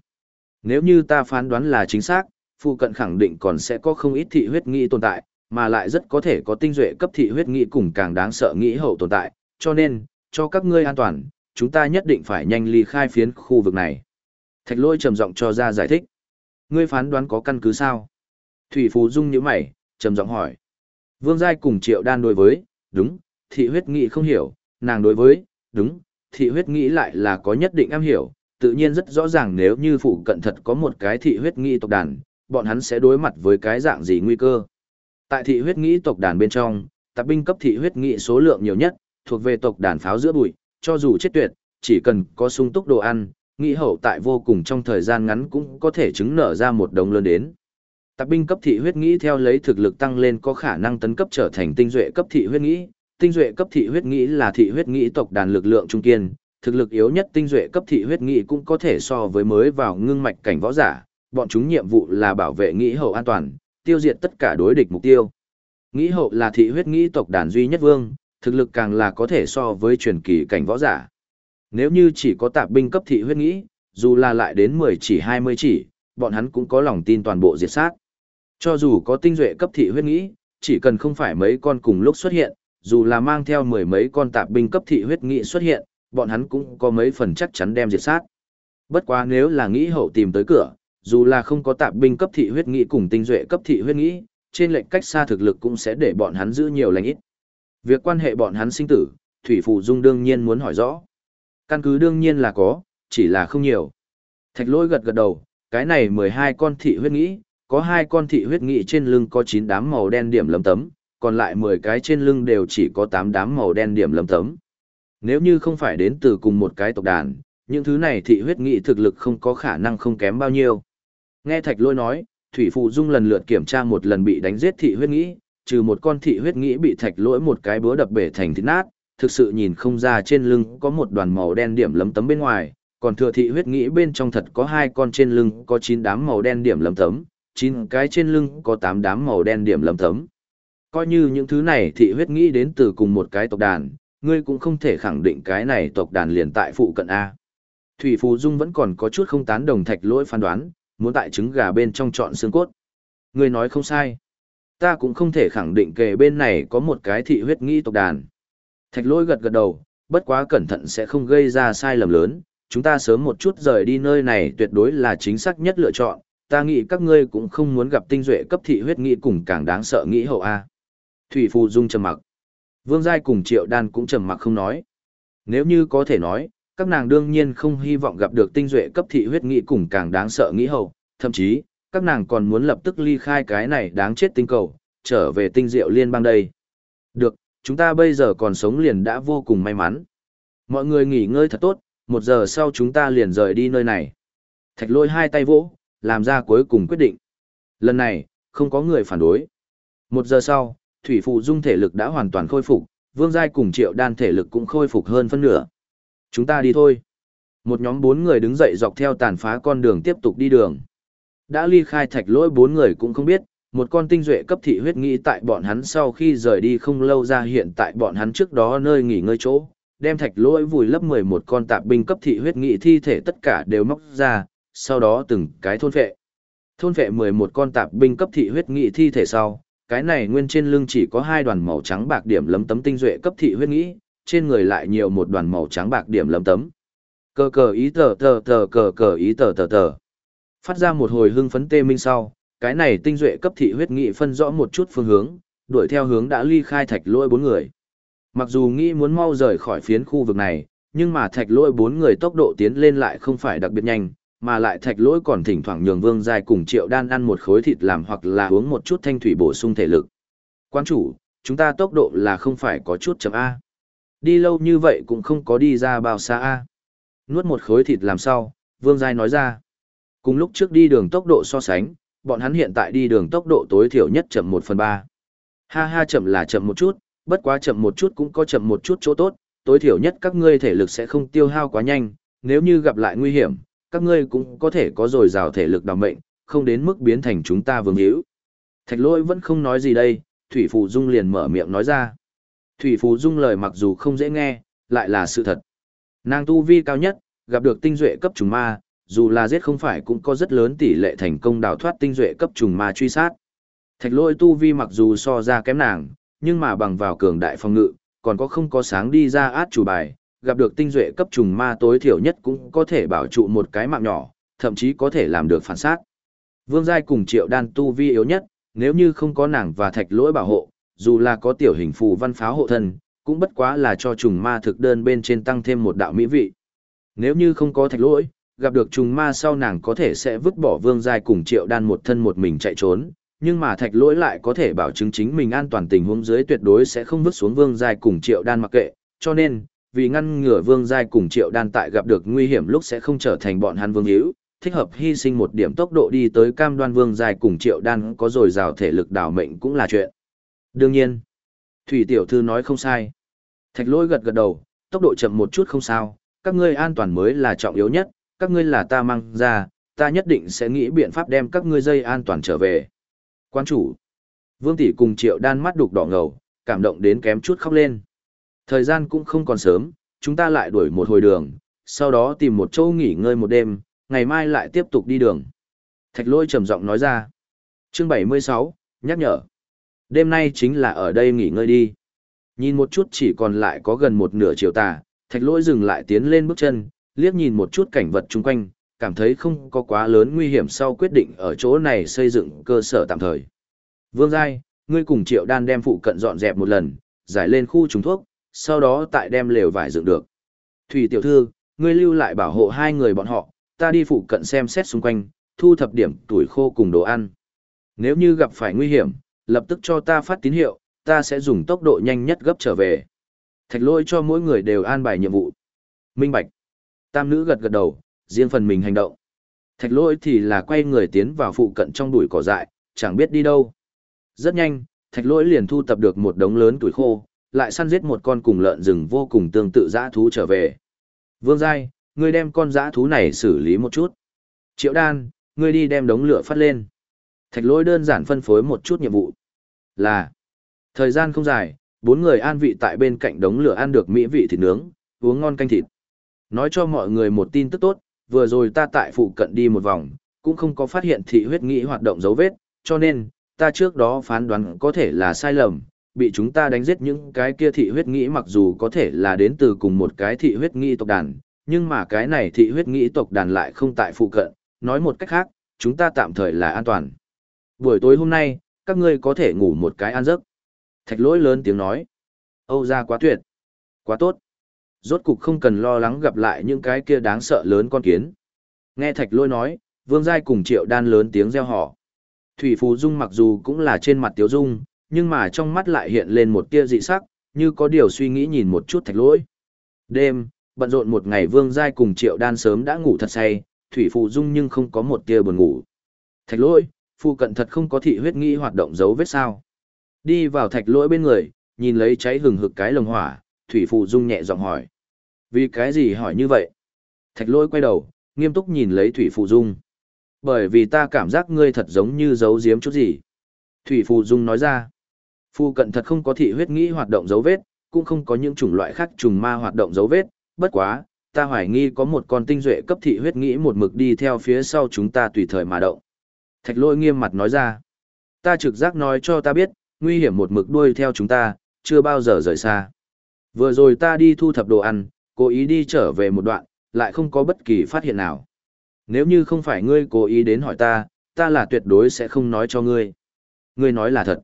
Nếu như ta phán đoán là chính xác, phụ cận khẳng định còn sẽ có không ít thị huyết nghĩ tồn tại, mà lại rất có thể có tinh duệ cấp thị huyết nghĩ cùng càng đáng sợ nghĩ hậu tồn tại, cho nên, cho các ngươi an toàn, chúng ta nhất định phải nhanh ly khai phiến khu vực này. Thạch lôi trầm giọng cho ra giải thích. Ngươi phán đoán có căn cứ sao? Thủy Phú Dung nhíu mày, trầm giọng hỏi. Vương Giai cùng Triệu Đan đối với, đúng, thị huyết nghị không hiểu, nàng đối với, đúng, thị huyết nghĩ lại là có nhất định am hiểu, tự nhiên rất rõ ràng nếu như phụ cận thật có một cái thị huyết nghĩ tộc đàn, bọn hắn sẽ đối mặt với cái dạng gì nguy cơ. Tại thị huyết nghĩ tộc đàn bên trong, tạp binh cấp thị huyết nghĩ số lượng nhiều nhất, thuộc về tộc đàn pháo giữa bụi, cho dù chết tuyệt, chỉ cần có sung túc đồ ăn, nghĩ hậu tại vô cùng trong thời gian ngắn cũng có thể chứng nở ra một đồng lớn đến. Tạp binh cấp thị huyết nghĩ theo lấy thực lực tăng lên có khả năng tấn cấp trở thành tinh duệ cấp thị huyết nghĩ, tinh duệ cấp thị huyết nghĩ là thị huyết nghĩ tộc đàn lực lượng trung kiên, thực lực yếu nhất tinh duệ cấp thị huyết nghĩ cũng có thể so với mới vào ngưng mạch cảnh võ giả, bọn chúng nhiệm vụ là bảo vệ nghĩ hậu an toàn, tiêu diệt tất cả đối địch mục tiêu. Nghĩ hậu là thị huyết nghĩ tộc đàn duy nhất vương, thực lực càng là có thể so với truyền kỳ cảnh võ giả. Nếu như chỉ có tạp binh cấp thị huyết nghĩ, dù là lại đến 10 chỉ 20 chỉ, bọn hắn cũng có lòng tin toàn bộ diệt sát. Cho dù có tinh duệ cấp thị huyết nghĩ, chỉ cần không phải mấy con cùng lúc xuất hiện, dù là mang theo mười mấy con tạp binh cấp thị huyết nghĩ xuất hiện, bọn hắn cũng có mấy phần chắc chắn đem diệt sát. Bất quá nếu là nghĩ hậu tìm tới cửa, dù là không có tạp binh cấp thị huyết nghĩ cùng tinh duệ cấp thị huyết nghĩ, trên lệnh cách xa thực lực cũng sẽ để bọn hắn giữ nhiều lành ít. Việc quan hệ bọn hắn sinh tử, Thủy Phù Dung đương nhiên muốn hỏi rõ. Căn cứ đương nhiên là có, chỉ là không nhiều. Thạch lôi gật gật đầu, cái này 12 con thị huyết nghĩ, có hai con thị huyết nghĩ trên lưng có 9 đám màu đen điểm lấm tấm, còn lại 10 cái trên lưng đều chỉ có 8 đám màu đen điểm lấm tấm. Nếu như không phải đến từ cùng một cái tộc đàn, những thứ này thị huyết nghị thực lực không có khả năng không kém bao nhiêu. Nghe Thạch Lôi nói, Thủy Phụ Dung lần lượt kiểm tra một lần bị đánh giết thị huyết nghĩ, trừ một con thị huyết nghĩ bị Thạch Lỗi một cái búa đập bể thành thịt nát, thực sự nhìn không ra trên lưng có một đoàn màu đen điểm lấm tấm bên ngoài, còn thừa thị huyết nghĩ bên trong thật có hai con trên lưng có 9 đám màu đen điểm lấm tấm, 9 cái trên lưng có 8 đám màu đen điểm lấm tấm. Coi như những thứ này thị huyết nghĩ đến từ cùng một cái tộc đàn, ngươi cũng không thể khẳng định cái này tộc đàn liền tại phụ cận A. Thủy Phù Dung vẫn còn có chút không tán đồng thạch lỗi phán đoán, muốn tại trứng gà bên trong chọn xương cốt. Ngươi nói không sai. Ta cũng không thể khẳng định kề bên này có một cái thị huyết nghĩ tộc đàn. Thạch lôi gật gật đầu, bất quá cẩn thận sẽ không gây ra sai lầm lớn, chúng ta sớm một chút rời đi nơi này tuyệt đối là chính xác nhất lựa chọn, ta nghĩ các ngươi cũng không muốn gặp tinh duệ cấp thị huyết nghị cùng càng đáng sợ nghĩ hậu A. Thủy Phù Dung trầm mặc. Vương Giai cùng Triệu Đan cũng trầm mặc không nói. Nếu như có thể nói, các nàng đương nhiên không hy vọng gặp được tinh duệ cấp thị huyết nghị cùng càng đáng sợ nghĩ hậu, thậm chí, các nàng còn muốn lập tức ly khai cái này đáng chết tinh cầu, trở về tinh diệu liên bang đây. Được, chúng ta bây giờ còn sống liền đã vô cùng may mắn. Mọi người nghỉ ngơi thật tốt, một giờ sau chúng ta liền rời đi nơi này. Thạch lôi hai tay vỗ, làm ra cuối cùng quyết định. Lần này, không có người phản đối. Một giờ sau, Thủy Phụ Dung thể lực đã hoàn toàn khôi phục, Vương Giai cùng Triệu Đan thể lực cũng khôi phục hơn phân nửa. Chúng ta đi thôi. Một nhóm bốn người đứng dậy dọc theo tàn phá con đường tiếp tục đi đường. Đã ly khai thạch lỗi bốn người cũng không biết, một con tinh duệ cấp thị huyết nghĩ tại bọn hắn sau khi rời đi không lâu ra hiện tại bọn hắn trước đó nơi nghỉ ngơi chỗ, đem thạch lỗi vùi lấp 11 con tạp binh cấp thị huyết nghị thi thể tất cả đều móc ra, sau đó từng cái thôn phệ. Thôn phệ 11 con tạp binh cấp thị huyết nghị thi thể sau, cái này nguyên trên lưng chỉ có hai đoàn màu trắng bạc điểm lấm tấm tinh duệ cấp thị huyết nghĩ, trên người lại nhiều một đoàn màu trắng bạc điểm lấm tấm. Cờ cờ ý tờ tờ tờ cờ cờ ý tờ tờ tờ. Phát ra một hồi hưng phấn tê minh sau, cái này tinh duệ cấp thị huyết nghị phân rõ một chút phương hướng, đuổi theo hướng đã ly khai thạch lôi bốn người. Mặc dù nghĩ muốn mau rời khỏi phiến khu vực này, nhưng mà thạch lôi bốn người tốc độ tiến lên lại không phải đặc biệt nhanh, mà lại thạch lỗi còn thỉnh thoảng nhường vương giai cùng triệu đan ăn một khối thịt làm hoặc là uống một chút thanh thủy bổ sung thể lực. Quan chủ, chúng ta tốc độ là không phải có chút chậm A. Đi lâu như vậy cũng không có đi ra bao xa A. Nuốt một khối thịt làm sao, vương giai nói ra. Cùng lúc trước đi đường tốc độ so sánh, bọn hắn hiện tại đi đường tốc độ tối thiểu nhất chậm một phần ba. Ha ha chậm là chậm một chút, bất quá chậm một chút cũng có chậm một chút chỗ tốt, tối thiểu nhất các ngươi thể lực sẽ không tiêu hao quá nhanh, nếu như gặp lại nguy hiểm, các ngươi cũng có thể có dồi dào thể lực đảm mệnh, không đến mức biến thành chúng ta vương hữu. Thạch lôi vẫn không nói gì đây, Thủy Phù Dung liền mở miệng nói ra. Thủy Phù Dung lời mặc dù không dễ nghe, lại là sự thật. Nàng tu vi cao nhất, gặp được tinh duệ cấp trùng ma, dù là giết không phải cũng có rất lớn tỷ lệ thành công đào thoát tinh duệ cấp trùng ma truy sát. Thạch lỗi tu vi mặc dù so ra kém nàng, nhưng mà bằng vào cường đại phòng ngự, còn có không có sáng đi ra át chủ bài, gặp được tinh duệ cấp trùng ma tối thiểu nhất cũng có thể bảo trụ một cái mạng nhỏ, thậm chí có thể làm được phản sát. Vương Giai cùng Triệu Đan tu vi yếu nhất, nếu như không có nàng và thạch lỗi bảo hộ, dù là có tiểu hình phù văn pháo hộ thân, cũng bất quá là cho trùng ma thực đơn bên trên tăng thêm một đạo mỹ vị. Nếu như không có thạch lỗi, gặp được trùng ma sau nàng có thể sẽ vứt bỏ vương giai cùng triệu đan một thân một mình chạy trốn, nhưng mà thạch lỗi lại có thể bảo chứng chính mình an toàn tình huống dưới tuyệt đối sẽ không vứt xuống vương giai cùng triệu đan mặc kệ, cho nên, vì ngăn ngừa vương giai cùng triệu đan tại gặp được nguy hiểm lúc sẽ không trở thành bọn hắn vương hữu, thích hợp hy sinh một điểm tốc độ đi tới cam đoan vương giai cùng triệu đan có dồi dào thể lực đảo mệnh cũng là chuyện. Đương nhiên, Thủy Tiểu Thư nói không sai. Thạch lỗi gật gật đầu, tốc độ chậm một chút không sao, các ngươi an toàn mới là trọng yếu nhất, các ngươi là ta mang ra, ta nhất định sẽ nghĩ biện pháp đem các ngươi dây an toàn trở về. Quan chủ, Vương Tỷ cùng Triệu Đan mắt đục đỏ ngầu, cảm động đến kém chút khóc lên. Thời gian cũng không còn sớm, chúng ta lại đuổi một hồi đường, sau đó tìm một chỗ nghỉ ngơi một đêm, ngày mai lại tiếp tục đi đường. Thạch lôi trầm giọng nói ra. Chương 76, nhắc nhở. Đêm nay chính là ở đây nghỉ ngơi đi. Nhìn một chút chỉ còn lại có gần một nửa chiều tà, thạch lỗi dừng lại tiến lên bước chân, liếc nhìn một chút cảnh vật chung quanh, cảm thấy không có quá lớn nguy hiểm sau quyết định ở chỗ này xây dựng cơ sở tạm thời. Vương Giai, ngươi cùng triệu đan đem phụ cận dọn dẹp một lần, giải lên khu trùng thuốc, sau đó tại đem lều vải dựng được. Thủy tiểu thư, ngươi lưu lại bảo hộ hai người bọn họ, ta đi phụ cận xem xét xung quanh, thu thập điểm tuổi khô cùng đồ ăn. Nếu như gặp phải nguy hiểm, lập tức cho ta phát tín hiệu, ta sẽ dùng tốc độ nhanh nhất gấp trở về. Thạch lôi cho mỗi người đều an bài nhiệm vụ. Minh Bạch. Tam nữ gật gật đầu, riêng phần mình hành động. Thạch Lỗi thì là quay người tiến vào phụ cận trong đùi cỏ dại, chẳng biết đi đâu. Rất nhanh, thạch Lỗi liền thu tập được một đống lớn tuổi khô, lại săn giết một con cùng lợn rừng vô cùng tương tự dã thú trở về. Vương Giai, ngươi đem con dã thú này xử lý một chút. Triệu đan, ngươi đi đem đống lửa phát lên. Thạch Lỗi đơn giản phân phối một chút nhiệm vụ. Là, thời gian không dài, bốn người an vị tại bên cạnh đống lửa ăn được mỹ vị thịt nướng, uống ngon canh thịt. Nói cho mọi người một tin tức tốt, vừa rồi ta tại phụ cận đi một vòng, cũng không có phát hiện thị huyết nghĩ hoạt động dấu vết, cho nên, ta trước đó phán đoán có thể là sai lầm, bị chúng ta đánh giết những cái kia thị huyết nghĩ mặc dù có thể là đến từ cùng một cái thị huyết nghĩ tộc đàn, nhưng mà cái này thị huyết nghĩ tộc đàn lại không tại phụ cận, nói một cách khác, chúng ta tạm thời là an toàn. Buổi tối hôm nay, các ngươi có thể ngủ một cái an giấc. Thạch lỗi lớn tiếng nói. Âu ra quá tuyệt. Quá tốt. Rốt cục không cần lo lắng gặp lại những cái kia đáng sợ lớn con kiến. Nghe thạch lôi nói, vương giai cùng triệu đan lớn tiếng reo hò Thủy Phù Dung mặc dù cũng là trên mặt tiếu dung, nhưng mà trong mắt lại hiện lên một tia dị sắc, như có điều suy nghĩ nhìn một chút thạch lỗi. Đêm, bận rộn một ngày vương giai cùng triệu đan sớm đã ngủ thật say, Thủy Phù Dung nhưng không có một tia buồn ngủ. Thạch lỗi, phụ cận thật không có thị huyết nghĩ hoạt động dấu vết sao. Đi vào thạch lỗi bên người, nhìn lấy cháy hừng hực cái lồng hỏa, Thủy Phù Dung nhẹ giọng hỏi. Vì cái gì hỏi như vậy? Thạch lỗi quay đầu, nghiêm túc nhìn lấy Thủy Phù Dung. Bởi vì ta cảm giác ngươi thật giống như giấu giếm chút gì. Thủy Phù Dung nói ra. Phu cận thật không có thị huyết nghĩ hoạt động dấu vết, cũng không có những chủng loại khác trùng ma hoạt động dấu vết, bất quá, ta hoài nghi có một con tinh duệ cấp thị huyết nghĩ một mực đi theo phía sau chúng ta tùy thời mà động. Thạch lôi nghiêm mặt nói ra. Ta trực giác nói cho ta biết, nguy hiểm một mực đuôi theo chúng ta, chưa bao giờ rời xa. Vừa rồi ta đi thu thập đồ ăn, cố ý đi trở về một đoạn, lại không có bất kỳ phát hiện nào. Nếu như không phải ngươi cố ý đến hỏi ta, ta là tuyệt đối sẽ không nói cho ngươi. Ngươi nói là thật.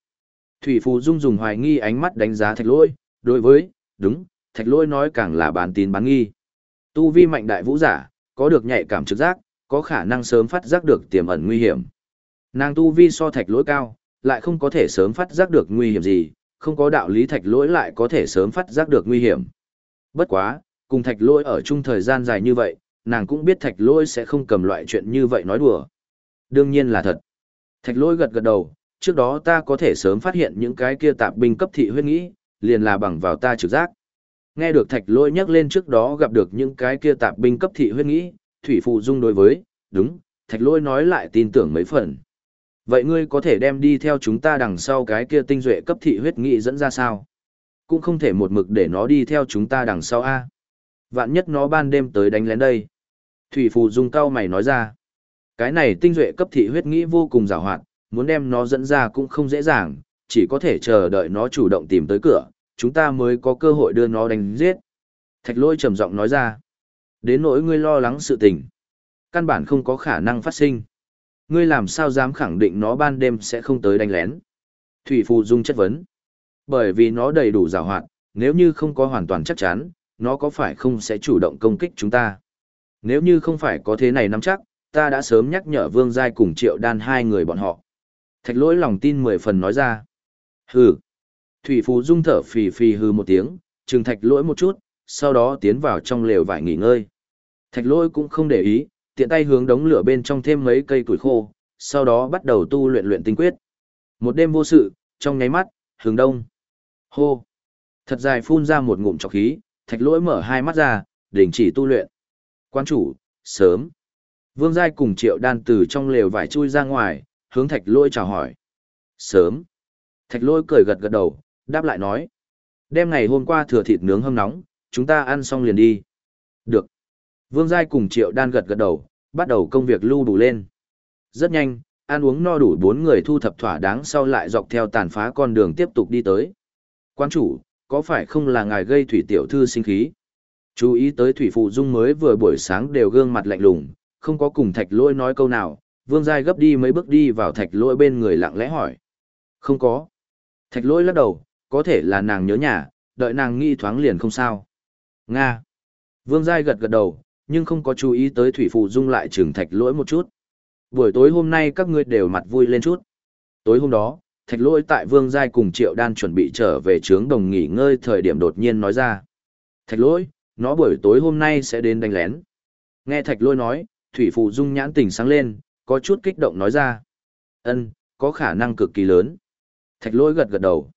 Thủy Phù Dung dùng hoài nghi ánh mắt đánh giá thạch lôi, đối với, đúng, thạch lôi nói càng là bán tín bán nghi. Tu vi mạnh đại vũ giả, có được nhạy cảm trực giác, có khả năng sớm phát giác được tiềm ẩn nguy hiểm. Nàng tu vi so thạch lỗi cao, lại không có thể sớm phát giác được nguy hiểm gì, không có đạo lý thạch lỗi lại có thể sớm phát giác được nguy hiểm. Bất quá, cùng thạch lỗi ở chung thời gian dài như vậy, nàng cũng biết thạch lỗi sẽ không cầm loại chuyện như vậy nói đùa. Đương nhiên là thật. Thạch lỗi gật gật đầu, trước đó ta có thể sớm phát hiện những cái kia tạp binh cấp thị huyết nghĩ, liền là bằng vào ta trực giác. Nghe được thạch lỗi nhắc lên trước đó gặp được những cái kia tạp binh cấp thị huyết nghĩ, thủy phụ dung đối với, đúng, thạch lỗi nói lại tin tưởng mấy phần. Vậy ngươi có thể đem đi theo chúng ta đằng sau cái kia tinh duệ cấp thị huyết nghĩ dẫn ra sao? Cũng không thể một mực để nó đi theo chúng ta đằng sau a. Vạn nhất nó ban đêm tới đánh lén đây. Thủy phù dung cao mày nói ra. Cái này tinh duệ cấp thị huyết nghĩ vô cùng rào hoạt, muốn đem nó dẫn ra cũng không dễ dàng, chỉ có thể chờ đợi nó chủ động tìm tới cửa, chúng ta mới có cơ hội đưa nó đánh giết. Thạch lôi trầm giọng nói ra. Đến nỗi ngươi lo lắng sự tình. Căn bản không có khả năng phát sinh. ngươi làm sao dám khẳng định nó ban đêm sẽ không tới đánh lén? Thủy Phù Dung chất vấn. Bởi vì nó đầy đủ rào hoạt, nếu như không có hoàn toàn chắc chắn, nó có phải không sẽ chủ động công kích chúng ta? Nếu như không phải có thế này nắm chắc, ta đã sớm nhắc nhở Vương Giai cùng Triệu Đan hai người bọn họ. Thạch lỗi lòng tin mười phần nói ra. Hừ. Thủy Phù Dung thở phì phì hừ một tiếng, trừng thạch lỗi một chút, sau đó tiến vào trong lều vải nghỉ ngơi. Thạch lỗi cũng không để ý, tiện tay hướng đống lửa bên trong thêm mấy cây củi khô, sau đó bắt đầu tu luyện luyện tinh quyết. Một đêm vô sự, trong nháy mắt, hướng đông. Hô. Thật dài phun ra một ngụm trọc khí, thạch lỗi mở hai mắt ra, đình chỉ tu luyện. Quan chủ, sớm. Vương Giai cùng triệu đan từ trong lều vải chui ra ngoài, hướng thạch lỗi chào hỏi. Sớm. Thạch lỗi cười gật gật đầu, đáp lại nói. Đêm ngày hôm qua thừa thịt nướng hâm nóng, chúng ta ăn xong liền đi. Được. Vương Giai cùng triệu đan gật gật đầu, bắt đầu công việc lưu đủ lên. Rất nhanh, ăn uống no đủ bốn người thu thập thỏa đáng sau lại dọc theo tàn phá con đường tiếp tục đi tới. Quan chủ, có phải không là ngài gây thủy tiểu thư sinh khí? Chú ý tới thủy phụ dung mới vừa buổi sáng đều gương mặt lạnh lùng, không có cùng thạch lôi nói câu nào, vương giai gấp đi mấy bước đi vào thạch lôi bên người lặng lẽ hỏi. Không có. Thạch lôi lắc đầu, có thể là nàng nhớ nhà, đợi nàng nghi thoáng liền không sao. Nga. Vương giai gật gật đầu, nhưng không có chú ý tới thủy phụ dung lại trừng thạch lỗi một chút. Buổi tối hôm nay các ngươi đều mặt vui lên chút. Tối hôm đó, thạch lỗi tại vương giai cùng triệu đan chuẩn bị trở về trướng đồng nghỉ ngơi thời điểm đột nhiên nói ra. Thạch lỗi, nó buổi tối hôm nay sẽ đến đánh lén. Nghe thạch lỗi nói, thủy phụ dung nhãn tình sáng lên, có chút kích động nói ra. ân có khả năng cực kỳ lớn. Thạch lỗi gật gật đầu.